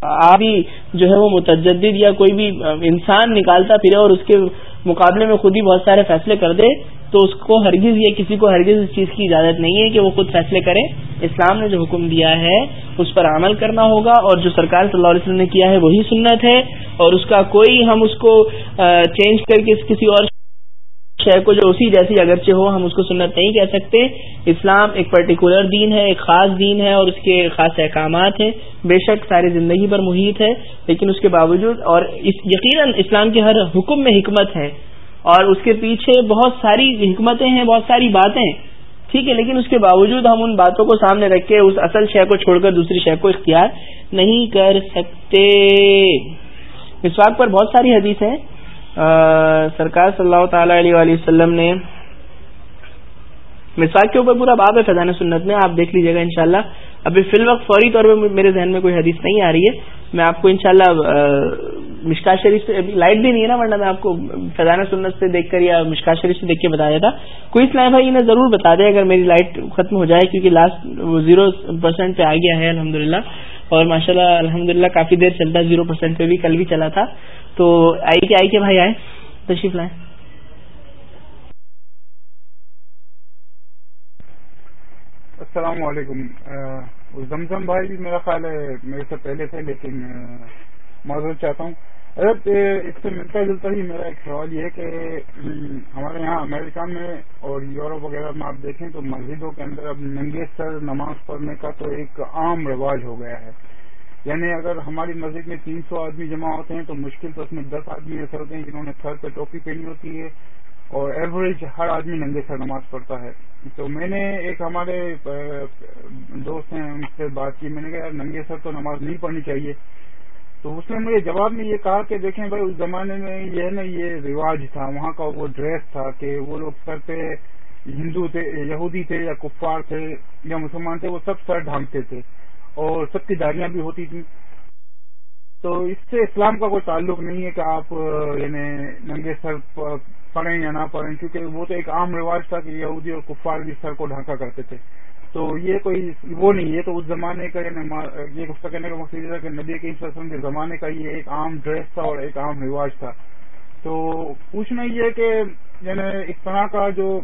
آبی جو ہے وہ متجدد یا کوئی بھی انسان نکالتا پھرے اور اس کے مقابلے میں خود ہی بہت سارے فیصلے کر دے، تو اس کو ہرگز یا کسی کو ہرگز اس چیز کی اجازت نہیں ہے کہ وہ خود فیصلے کرے۔ اسلام نے جو حکم دیا ہے، اس پر عمل کرنا ہوگا اور جو سرکار صلی اللہ علیہ وسلم نے کیا ہے، وہی سنت ہے۔ اور اس کا کوئی ہم اس کو چینج کر کے کسی اور شے کو جو اسی جیسی اگرچہ ہو، ہم اس کو سنت نہیں کہہ سکتے۔ اسلام ایک پرٹیکولر دین ہے، ایک خاص دین ہے اور اس کے خاص احکامات ہیں۔ بے شک ساری زندگی پر محیط ہے، لیکن اس کے باوجود اور یقیناً اسلام کے ہر حکم میں حکمت ہے۔ اور اس کے پیچھے بہت ساری حکمتیں ہیں، بہت ساری باتیں ٹھیک ہے، لیکن اس کے باوجود ہم ان باتوں کو سامنے رکھ کے اس اصل شے کو چھوڑ کر دوسری شے کو اختیار نہیں کر سکتے۔ مسواک پر بہت ساری حدیث ہیں۔ سرکار صلی اللہ تعالی علیہ وآلہ وسلم نے مسواک کے اوپر پورا باب ہے فضان سنت میں، آپ دیکھ لیجیے گا انشاءاللہ۔ ابھی فی الوقت فوری طور پہ میرے ذہن میں کوئی حدیث نہیں آ رہی ہے۔ میں آپ کو انشاءاللہ مشکا شریف سے لائٹ بھی نہیں ہے نا، ورنہ میں آپ کو فضان سنت سے دیکھ کر یا مشکا شریف سے دیکھ کے بتایا تھا کوئی اسلام بھائی انہیں ضرور بتا دے اگر میری لائٹ ختم ہو جائے، کیونکہ لاسٹ زیرو پرسینٹ پہ آ گیا ہے الحمد اور ماشاء اللہ الحمد کافی دیر چلتا ہے، زیرو پرسینٹ پہ بھی، کل بھی چلا تھا۔ تو آئی کے آئی کے بھائی آئے تشریف لائیں۔ السلام علیکم۔ زمزم بھائی، میرا خیال ہے میرے سے پہلے تھے، لیکن معذرت چاہتا ہوں۔ اس سے ملتا جلتا ہی میرا ایک سوال یہ ہے کہ ہمارے یہاں امریکہ میں اور یورپ وغیرہ میں آپ دیکھیں تو مسجدوں کے اندر اب ننگے سر نماز پڑھنے کا تو ایک عام رواج ہو گیا ہے۔ یعنی اگر ہماری مسجد میں تین سو آدمی جمع ہوتے ہیں تو مشکل تو اس میں دس آدمی ایسے ہوتے ہیں جنہوں نے سر پہ ٹوپی پہنی ہوتی ہے اور ایوریج ہر آدمی ننگے سر نماز پڑھتا ہے۔ تو میں نے ایک ہمارے دوست ہیں، ان سے بات کی۔ میں نے کہا ننگے سر تو نماز نہیں پڑھنی چاہیے۔ تو اس نے مجھے جواب میں یہ کہا کہ دیکھیں بھائی، اس زمانے میں یہ نا یہ رواج تھا، وہاں کا وہ ڈریس تھا کہ وہ لوگ سر پہ ہندو تھے، یہودی تھے یا کفار تھے یا مسلمان تھے، وہ سب سر ڈھانکتے تھے اور سب کی داڑیاں بھی ہوتی تھیں۔ تو اس سے اسلام کا کوئی تعلق نہیں ہے کہ آپ یعنی ننگے سر پڑھیں یا نہ پڑھیں، کیونکہ وہ تو ایک عام رواج تھا کہ یہودی اور کفار بھی سر کو ڈھانکا کرتے تھے۔ تو یہ کوئی وہ نہیں، یہ تو اس زمانے کا یعنی یہ اس کا کہنے کا مقصد تھا کہ نبی کے کے زمانے کا یہ ایک عام ڈریس تھا اور ایک عام رواج تھا۔ تو پوچھنا یہ کہ یعنی اس طرح کا جو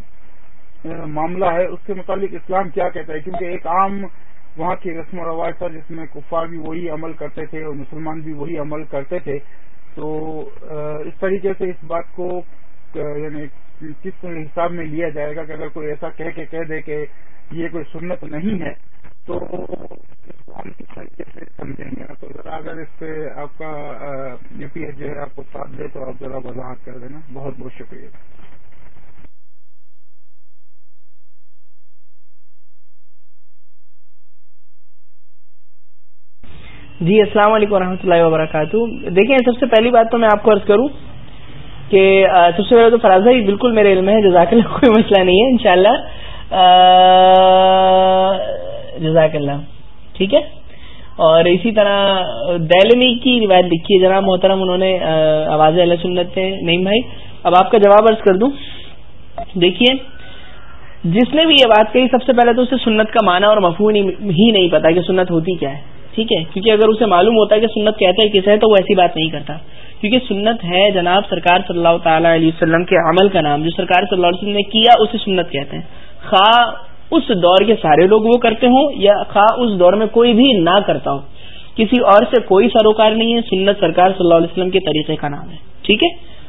معاملہ ہے، اس کے متعلق اسلام کیا کہتا ہے؟ کیونکہ ایک عام وہاں کی رسم و رواج تھا جس میں کفار بھی وہی عمل کرتے تھے اور مسلمان بھی وہی عمل کرتے تھے۔ تو اس طریقے سے اس بات کو یعنی کس حساب میں لیا جائے گا کہ اگر کوئی ایسا کہہ کے کہہ دے کہ یہ کوئی سنت نہیں ہے، تو ہم کس طریقے سے سمجھیں گے۔ تو ذرا اگر اس پہ آپ کا پی ایچ جو ہے، آپ کو ساتھ دے تو آپ ذرا وضاحت کر دینا۔ بہت بہت شکریہ۔ جی السلام علیکم و اللہ وبرکاتہ۔ دیکھیں، سب سے پہلی بات تو میں آپ کو عرض کروں کہ سب سے پہلے تو فرازہ ہی بالکل میرے علم ہے جزاک اللہ، کوئی مسئلہ نہیں ہے، انشاءاللہ۔ جزاک اللہ، ٹھیک ہے؟ اور اسی طرح دہلمی کی روایت لکھی ہے، جناب محترم، انہوں نے آواز اللہ سنت تھے نہیں بھائی۔ اب آپ کا جواب عرض کر دوں۔ دیکھیے، جس نے بھی یہ بات کہی، سب سے پہلے تو اسے سنت کا معنی اور مفہوم ہی نہیں پتا کہ سنت ہوتی کیا ہے، ٹھیک ہے؟ کیونکہ اگر اسے معلوم ہوتا ہے کہ سنت کہتے ہیں کسے تو وہ ایسی بات نہیں کرتا۔ کیونکہ سنت ہے جناب سرکار صلی اللہ تعالی علیہ وسلم کے عمل کا نام جو سرکار صلی اللہ علیہ وسلم نے کیا، اسے سنت کہتے ہیں۔ خواہ اس دور کے سارے لوگ وہ کرتے ہوں یا خواہ اس دور میں کوئی بھی نہ کرتا ہو کسی اور سے کوئی سروکار نہیں ہے، سنت سرکار صلی اللہ علیہ وسلم کے طریقے کا نام ہے۔ ٹھیک ہے؟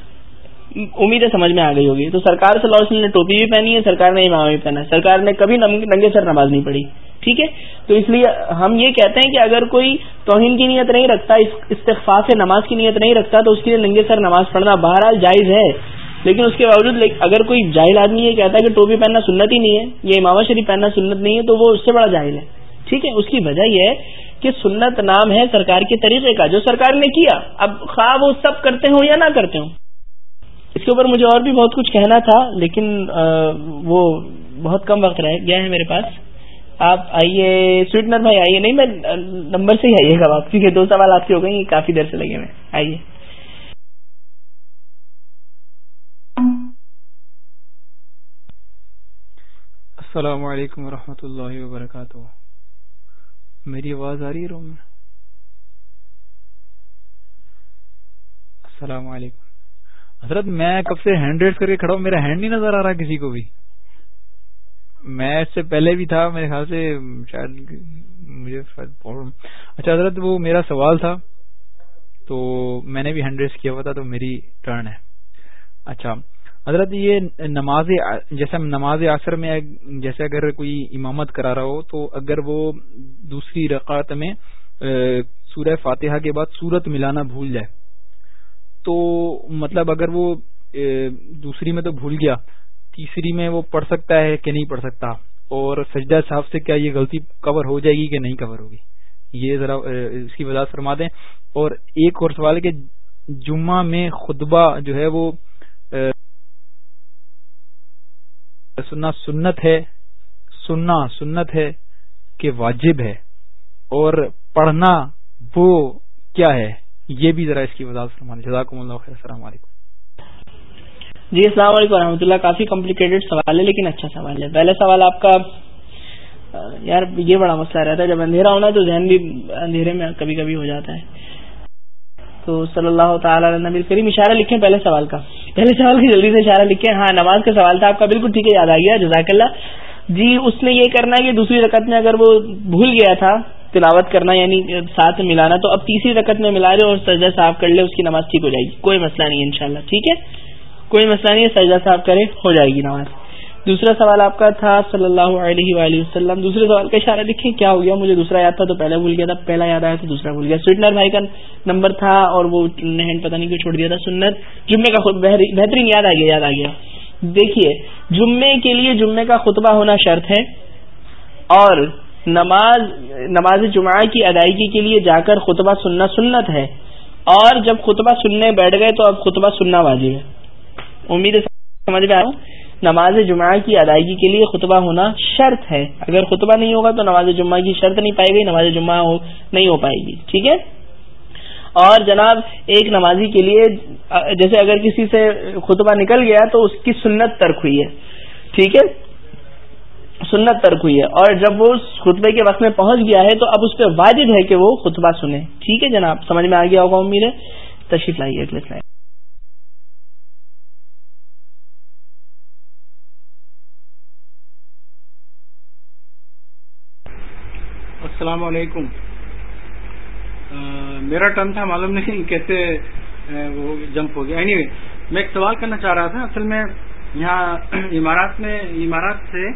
امید سمجھ میں آ گئی ہوگی۔ تو سرکار صلی اللہ علیہ وسلم نے ٹوپی بھی پہنی ہے، سرکار نے امام بھی پہنا ہے۔ سرکار نے کبھی ننگے سر نماز نہیں پڑھی۔ ٹھیک ہے؟ تو اس لیے ہم یہ کہتے ہیں کہ اگر کوئی توہین کی نیت نہیں رکھتا استغفا سے نماز کی نیت نہیں رکھتا، تو اس کے لیے ننگے سر نماز پڑھنا بہرحال جائز ہے۔ لیکن اس کے باوجود اگر کوئی جاہل آدمی یہ کہتا ہے کہ ٹوپی پہننا سنت ہی نہیں ہے یہ امام شریف پہننا سنت نہیں ہے، تو وہ اس سے بڑا جاہل ہے۔ ٹھیک ہے؟ اس کی وجہ یہ ہے کہ سنت نام ہے سرکار کے طریقے کا، جو سرکار نے کیا۔ اب خواہ وہ سب کرتے ہوں یا نہ کرتے ہوں۔ اس کے اوپر مجھے اور بھی بہت کچھ کہنا تھا، لیکن وہ بہت کم وقت رہ گیا ہے میرے پاس۔ آپ آئیے، سویٹنر بھائی آئیے، نہیں میں نمبر سے ہی آئیے گا آپ کیونکہ دو سوال آپ کے ہو گئے کافی دیر سے لگے ہوئے آئیے۔ السلام علیکم ورحمۃ اللہ وبرکاتہ۔ میری آواز آ رہی ہے روم السلام علیکم۔ حضرت، میں کب سے ہینڈ ریس کر کے کھڑا ہوں؟ میرا ہینڈ نہیں نظر آ رہا کسی کو بھی۔ میں اس سے پہلے بھی تھا، میرے خیال سے شاید مجھے اچھا حضرت، وہ میرا سوال تھا۔ تو میں نے بھی ہینڈ ریس کیا ہوا تھا، تو میری ٹرن ہے۔ اچھا حضرت، یہ نماز جیسے نماز عصر میں جیسے اگر کوئی امامت کرا رہا ہو، تو اگر وہ دوسری رقعت میں سورہ فاتحہ کے بعد سورت ملانا بھول جائے، تو مطلب اگر وہ دوسری میں تو بھول گیا تیسری میں وہ پڑھ سکتا ہے کہ نہیں پڑھ سکتا اور سجدہ صاحب سے کیا یہ غلطی کور ہو جائے گی کہ نہیں کور ہوگی؟ یہ ذرا اس کی وضاحت فرما دیں۔ اور ایک اور سوال ہے کہ جمعہ میں خطبہ جو ہے وہ سننا سنت ہے، سننا سنت ہے کہ واجب ہے۔ اور پڑھنا وہ کیا ہے؟ یہ بھی ذرا اس کی وضاحت فرمانے۔ جزاکم اللہ خیر، السلام علیکم۔ جی السلام علیکم ورحمۃ اللہ۔ کافی کمپلیکیٹڈ سوال ہے، لیکن اچھا سوال ہے۔ پہلے سوال آپ کا یار، یہ بڑا مسئلہ رہتا ہے۔ جب اندھیرا ہونا تو ذہن بھی اندھیرے میں کبھی کبھی ہو جاتا ہے۔ تو صلی اللہ تعالیٰ نبی کریم اشارہ لکھیں پہلے سوال کا۔ پہلے سوال کی جلدی سے اشارہ لکھیں۔ ہاں نماز کا سوال تھا، آپ کا بالکل ٹھیک ہے، یاد آ گیا، جزاک اللہ۔ جی اس نے یہ کرنا ہے کہ دوسری رقط میں اگر وہ بھول گیا تھا، تلاوت کرنا یعنی ساتھ ملانا، تو اب تیسری رقط میں ملا لے اور سجدہ صاف کر لے، اس کی نماز ٹھیک ہو جائے گی۔ کوئی مسئلہ نہیں ہے انشاءاللہ، ٹھیک ہے؟ کوئی مسئلہ نہیں ہے، سجدہ صاف کرے ہو جائے گی نماز۔ دوسرا سوال آپ کا تھا، صلی اللہ علیہ وآلہ وسلم۔ دوسرے سوال کا اشارہ لکھیں کیا ہو گیا؟ مجھے دوسرا یاد تھا تو پہلے بھول گیا تھا، پہلا یاد آیا تو دوسرا بھول گیا۔ سویٹنر بھائی کا نمبر تھا اور وہ ہینڈ پتہ نہیں کیوں چھوڑ دیا تھا، سنت۔ جمعے کا بہترین یاد آ گیا، یاد آ گیا۔ دیکھیے، جمعے کے لیے جمعے کا خطبہ ہونا شرط ہے اور نماز نماز جمعہ کی ادائیگی کے لیے جا کر خطبہ سننا سنت ہے۔ اور جب خطبہ سننے بیٹھ گئے تو اب خطبہ سننا واجب ہے۔ امید سمجھ میں آ نماز جمعہ کی ادائیگی کے لیے خطبہ ہونا شرط ہے۔ اگر خطبہ نہیں ہوگا تو نماز جمعہ کی شرط نہیں پائے گی نماز جمعہ ہو نہیں ہو پائے گی۔ ٹھیک ہے؟ اور جناب، ایک نمازی کے لیے، جیسے اگر کسی سے خطبہ نکل گیا تو اس کی سنت ترک ہوئی ہے۔ ٹھیک ہے؟ سنت ترک ہوئی ہے۔ اور جب وہ خطبے کے وقت میں پہنچ گیا ہے تو اب اس پہ واجب ہے کہ وہ خطبہ سنے۔ ٹھیک ہے جناب؟ سمجھ میں آ گیا ہوگا، امید ہے؟ تشریف لائیے، اگلے السلام علیکم۔ میرا ٹرن تھا معلوم نہیں کیسے وہ جمپ ہو گیا۔ اینی anyway, میں ایک سوال کرنا چاہ رہا تھا۔ اصل میں یہاں امارات میں امارات سے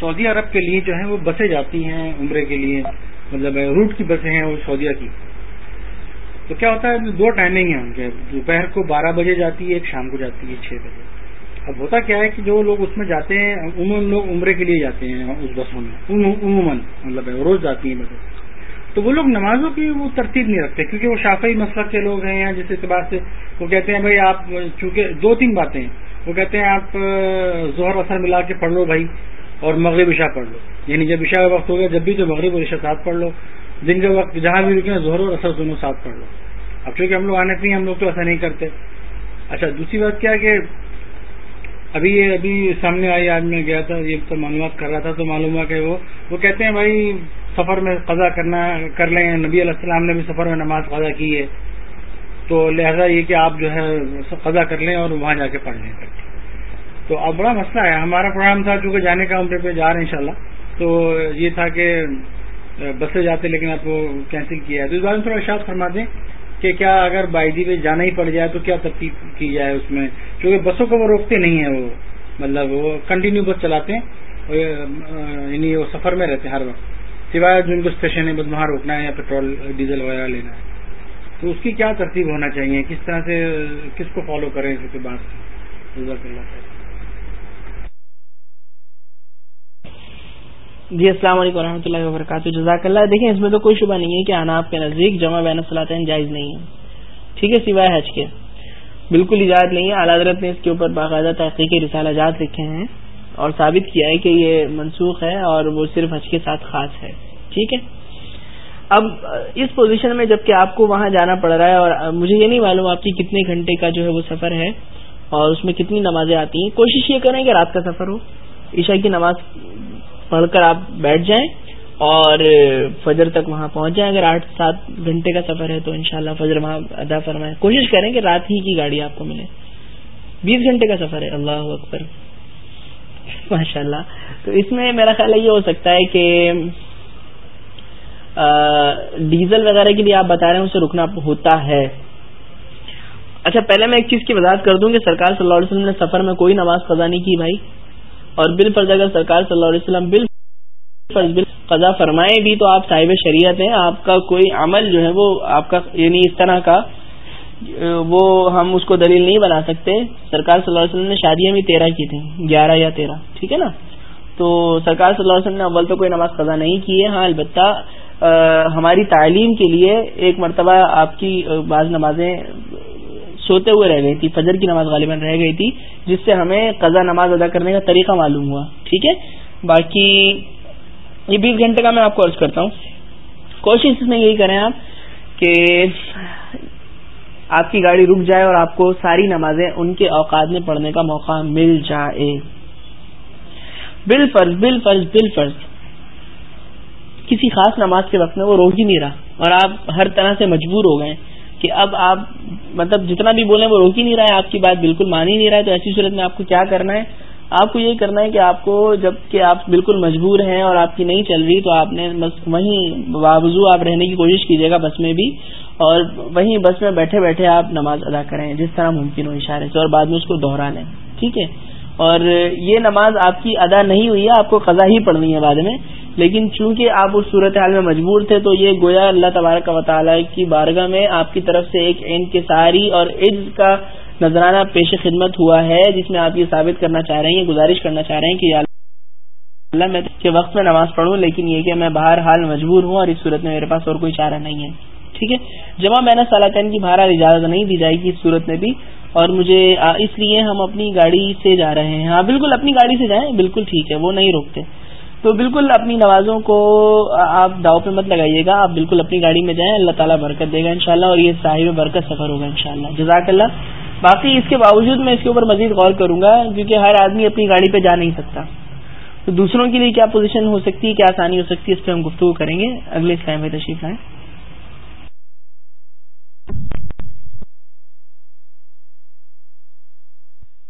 سعودی عرب کے لیے جو ہے وہ بسیں جاتی ہیں عمرے کے لیے۔ مطلب روٹ کی بسیں ہیں وہ سعودیہ کی۔ تو کیا ہوتا ہے دو ٹائمنگ ہیں۔ ان کے دوپہر کو بارہ بجے جاتی ہے ایک شام کو جاتی ہے چھ بجے۔ اب ہوتا کیا ہے کہ جو لوگ اس میں جاتے ہیں، عموماً لوگ عمرے کے لیے جاتے ہیں اس بسوں میں۔ عموماً مطلب روز جاتی ہیں بسیں تو وہ لوگ نمازوں کی وہ ترتیب نہیں رکھتے، کیونکہ وہ شافی مسلک کے لوگ ہیں یا جس اعتبار سے وہ کہتے ہیں، بھائی آپ چونکہ دو تین باتیں ہیں۔ وہ کہتے ہیں، آپ زہر اثر ملا کے پڑھ لو بھائی اور مغرب عشاء پڑھ لو۔ یعنی جب عشاء کا وقت ہو گیا جب بھی تو مغرب اور عشاء ساتھ پڑھ لو۔ دن کے وقت جہاں بھی رکے زہر اور اثر دونوں ساتھ پڑھ لو۔ اب چونکہ ہم لوگ آنے پہ ہم لوگ تو ایسا نہیں کرتے۔ اچھا دوسری بات کیا کہ ابھی یہ ابھی سامنے آئی آج میں گیا تھا، یہ تو معلومات کر رہا تھا، تو معلوم ہوا کہ وہ وہ کہتے ہیں بھائی سفر میں قضا کرنا کر لیں، نبی علیہ السلام نے بھی سفر میں نماز قضا کی ہے۔ تو لہذا یہ کہ آپ جو ہے قضا کر لیں اور وہاں جا کے پڑھ لیں۔ تو اب بڑا مسئلہ ہے۔ ہمارا پروگرام تھا، چونکہ جانے کا عمرے پہ جا رہے ہیں انشاءاللہ۔ تو یہ تھا کہ بس سے جاتے لیکن آپ کو کینسل کیا ہے۔ تو اس بارے میں تھوڑا اشاعت فرما دیں۔ کہ کیا اگر بائیدی پہ جانا ہی پڑ جائے تو کیا ترتیب کی جائے اس میں؟ کیونکہ بسوں کو وہ روکتے نہیں ہیں وہ۔ مطلب وہ کنٹینیو بس چلاتے ہیں یعنی وہ سفر میں رہتے ہیں ہر وقت۔ سوائے جو ان کو اسٹیشن ہے بس وہاں روکنا ہے یا پیٹرول ڈیزل وغیرہ لینا ہے۔ تو اس کی کیا ترتیب ہونا چاہیے؟ کس طرح سے، کس کو فالو کریں اس کے بعد؟ جزاک اللہ جی السلام علیکم و رحمۃ اللہ وبرکاتہ۔ جزاک اللہ۔ دیکھیں، اس میں تو کوئی شبہ نہیں ہے کہ آپ کے نزدیک جمع بین صلاحین جائز نہیں ہے۔ ٹھیک ہے، سوائے حج کے۔ بالکل ایجاد نہیں ہے۔ اعلیٰ حضرت نے اس کے اوپر باقاعدہ تحقیقی رسالہ جات لکھے ہیں اور ثابت کیا ہے کہ یہ منسوخ ہے اور وہ صرف حج کے ساتھ خاص ہے۔ ٹھیک ہے؟ اب، اس پوزیشن میں جبکہ آپ کو وہاں جانا پڑ رہا ہے اور مجھے یہ نہیں معلوم آپ کی کتنے گھنٹے کا جو ہے وہ سفر ہے اور اس میں کتنی نمازیں آتی ہیں، کوشش یہ کریں کہ رات کا سفر ہو۔ عشاء کی نماز پڑھ کر آپ بیٹھ جائیں اور فجر تک وہاں پہنچ جائیں۔ اگر آٹھ سات گھنٹے کا سفر ہے تو انشاءاللہ فجر وہاں ادا فرمائیں۔ کوشش کریں کہ رات ہی کی گاڑی آپ کو ملے۔ بیس گھنٹے کا سفر ہے۔ اللہ اکبر۔ ماشاء اللہ تو اس میں میرا خیال یہ ہو سکتا ہے کہ ڈیزل وغیرہ کے لیے آپ بتا رہے ہیں، اسے رکنا ہوتا ہے۔ اچھا پہلے میں ایک چیز کی وضاحت کر دوں کہ سرکار صلی اللہ علیہ وسلم نے سفر میں کوئی نماز قضا نہیں کی بھائی۔ اور بال فرض اگر سرکار صلی اللہ علیہ وسلم بل فرض بل قضا فرمائے بھی تو آپ صاحب شریعت ہیں، آپ کا کوئی عمل جو ہے وہ آپ کا یعنی اس طرح کا، وہ ہم اس کو دلیل نہیں بنا سکتے۔ سرکار صلی اللہ علیہ وسلم نے شادیاں بھی تیرہ کی تھیں، گیارہ یا تیرہ، ٹھیک ہے نا؟ تو سرکار صلی اللہ علیہ وسلم نے اول تو کوئی نماز قضا نہیں کی ہے۔ ہاں البتہ ہماری تعلیم کے لیے ایک مرتبہ آپ کی بعض نمازیں سوتے ہوئے رہ گئی تھی، فجر کی نماز غالباً رہ گئی تھی، جس سے ہمیں قضا نماز ادا کرنے کا طریقہ معلوم ہوا۔ ٹھیک ہے؟ باقی یہ بیس گھنٹے کا میں آپ کو عرض کرتا ہوں۔ کوشش اس میں یہی کریں آپ کہ آپ کی گاڑی رک جائے اور آپ کو ساری نمازیں ان کے اوقات میں پڑھنے کا موقع مل جائے۔ بل فرض بل فرض بل فرض کسی خاص نماز کے وقت میں وہ روک ہی نہیں رہا اور آپ ہر طرح سے مجبور ہو گئے۔ کہ اب آپ مطلب جتنا بھی بولیں وہ روک ہی نہیں رہا ہے، آپ کی بات بالکل مان ہی نہیں رہا ہے، تو ایسی صورت میں آپ کو کیا کرنا ہے؟ آپ کو یہی کرنا ہے کہ آپ کو جبکہ آپ بالکل مجبور ہیں اور آپ کی نہیں چل رہی، تو آپ نے وہیں باوضو آپ رہنے کی کوشش کیجیے گا بس میں بھی، اور وہیں بس میں بیٹھے بیٹھے آپ نماز ادا کریں، جس طرح ممکن ہو اشارے سے، اور بعد میں اس کو دوہرا لیں، ٹھیک ہے؟ اور یہ نماز آپ کی ادا نہیں ہوئی ہے، آپ کو قضا ہی پڑھنی ہے بعد میں لیکن چونکہ آپ اس صورتحال میں مجبور تھے تو یہ گویا اللہ تبارک و تعالیٰ کی بارگاہ میں آپ کی طرف سے ایک انکساری اور عز کا نذرانہ پیش خدمت ہوا ہے، جس میں آپ یہ ثابت کرنا چاہ رہے ہیں گزارش کرنا چاہ رہے ہیں کہ اللہ میں کے وقت میں نماز پڑھوں، لیکن یہ کہ میں باہر حال مجبور ہوں اور اس صورت میں میرے پاس اور کوئی چارہ نہیں ہے۔ ٹھیک ہے؟ جمع میں نے صلاحین کی بہرحال اجازت نہیں دی جائے گی اس صورت میں بھی، اور مجھے اس لیے ہم اپنی گاڑی سے جا رہے ہیں۔ ہاں بالکل اپنی گاڑی سے جائیں، بالکل ٹھیک ہے، وہ نہیں روکتے۔ تو بالکل اپنی نمازوں کو آپ داؤ پہ مت لگائیے گا، آپ بالکل اپنی گاڑی میں جائیں، اللہ تعالیٰ برکت دے گا انشاءاللہ اور یہ صاحب برکت سفر ہوگا انشاءاللہ۔ جزاک اللہ۔ باقی اس کے باوجود میں اس کے اوپر مزید غور کروں گا، کیونکہ ہر آدمی اپنی گاڑی پہ جا نہیں سکتا۔ تو دوسروں کے لیے کیا پوزیشن ہو سکتی ہے کیا آسانی ہو سکتی ہے اس پہ ہم گفتگو کریں گے۔ اگلے اسلام میں تشریف لائیں۔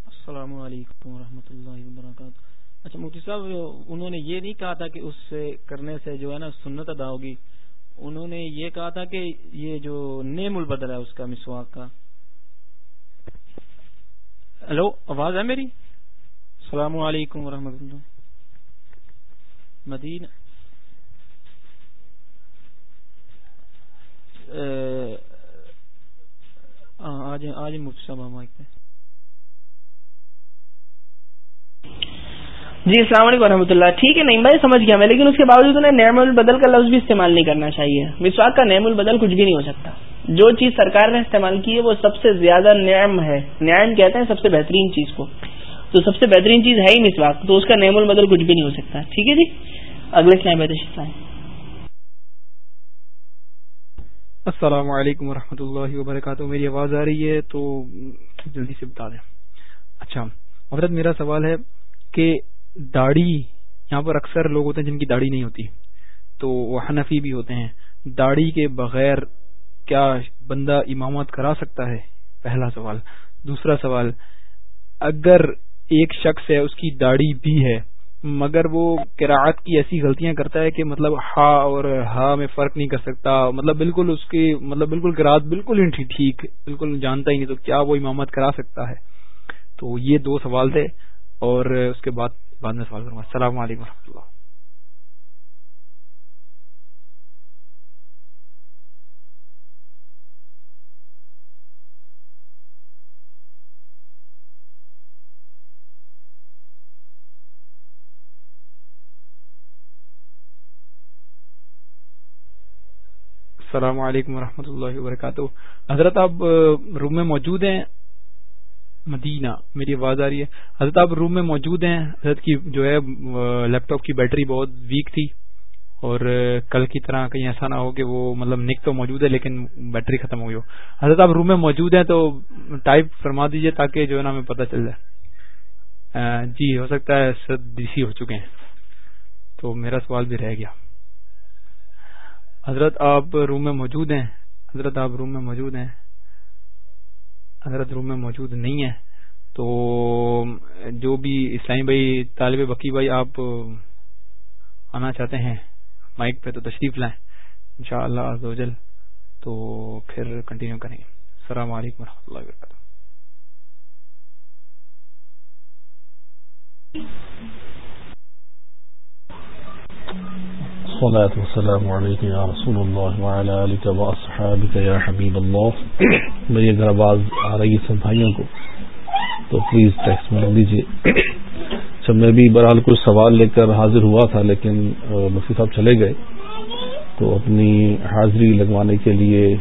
السلام علیکم ورحمۃ مفتی صاحب، انہوں نے یہ نہیں کہا تھا کہ اس سے کرنے سے جو ہے نا سنت ادا ہوگی۔ انہوں نے یہ کہا تھا کہ یہ جو نیم البدل ہے، اس کا مسواک کا۔ ہلو، آواز ہے میری؟ السلام علیکم ورحمۃ اللہ۔ مدین آج آج مفتی صاحب مائک پہ جی السلام علیکم ورحمۃ اللہ۔ ٹھیک ہے نہیں بھائی، سمجھ گیا میں، لیکن اس کے باوجود انہیں نعم البدل کا لفظ بھی استعمال نہیں کرنا چاہیے۔ مسواک کا نعم البدل کچھ بھی نہیں ہو سکتا۔ جو چیز سرکار نے استعمال کی ہے، وہ سب سے زیادہ نعم ہے۔ نعم کہتے ہیں سب سے بہترین چیز کو۔ تو سب سے بہترین چیز ہے ہی مسواک، تو اس کا نعم البدل کچھ بھی نہیں ہو سکتا۔ ٹھیک ہے جی؟ اگلے السلام علیکم و اللہ وبرکاتہ۔ میری آواز آ رہی ہے، تو جلدی سے بتا دیں۔ اچھا حضرت، میرا سوال ہے کہ داڑھی، یہاں پر اکثر لوگ ہوتے ہیں جن کی داڑھی نہیں ہوتی۔ تو وہ حنفی بھی ہوتے ہیں۔ داڑھی کے بغیر کیا بندہ امامت کرا سکتا ہے؟ پہلا سوال۔ دوسرا سوال، اگر ایک شخص ہے، اس کی داڑھی بھی ہے، مگر وہ کراعت کی ایسی غلطیاں کرتا ہے کہ مطلب ہا اور ہا میں فرق نہیں کر سکتا مطلب بالکل اس کی مطلب بالکل کراط بالکل ہی ٹھیک، بالکل جانتا ہی نہیں، تو کیا وہ امامت کرا سکتا ہے؟ تو یہ دو سوال تھے اور اس کے بعد بعد میں سوال کروں گا۔ السلام علیکم و رحمۃ اللہ۔ السلام علیکم ورحمۃ اللہ وبرکاتہ۔ حضرت آپ روم میں موجود ہیں؟ مدینہ، میری آواز آ رہی ہے۔ حضرت آپ روم میں موجود ہیں۔ حضرت کی جو ہے لیپ ٹاپ کی بیٹری بہت ویک تھی۔ اور کل کی طرح کہیں ایسا نہ ہو کہ وہ مطلب نک تو موجود ہے، لیکن بیٹری ختم ہوئی ہو۔ حضرت آپ روم میں موجود ہیں تو ٹائپ فرما دیجیے تاکہ جو ہے نا ہمیں پتہ چل جائے۔ جی ہو سکتا ہے سر ڈی سی ہو چکے ہیں۔ تو میرا سوال بھی رہ گیا۔ حضرت آپ روم میں موجود ہیں۔ حضرت آپ روم میں موجود ہیں۔ حضرت روم میں موجود نہیں ہے، تو جو بھی اسلامی بھائی، طالب بکی بھائی آپ آنا چاہتے ہیں مائک پہ تو تشریف لائیں ان شاء اللہ تو پھر کنٹینیو کریں۔ گے السلام علیکم و اللہ وبرکاتہ۔ والصلاة والسلام عليك يا رسول الله وعلى آلك وأصحابك يا حبيب الله. میری اگر آواز آ رہی ہے سب بھائیوں کو، تو پلیز ٹیکس میں لگ دیجیے جب اچھا، میں بھی بہرحال کچھ سوال لے کر حاضر ہوا تھا، لیکن مفتی صاحب چلے گئے۔ تو اپنی حاضری لگوانے کے لیے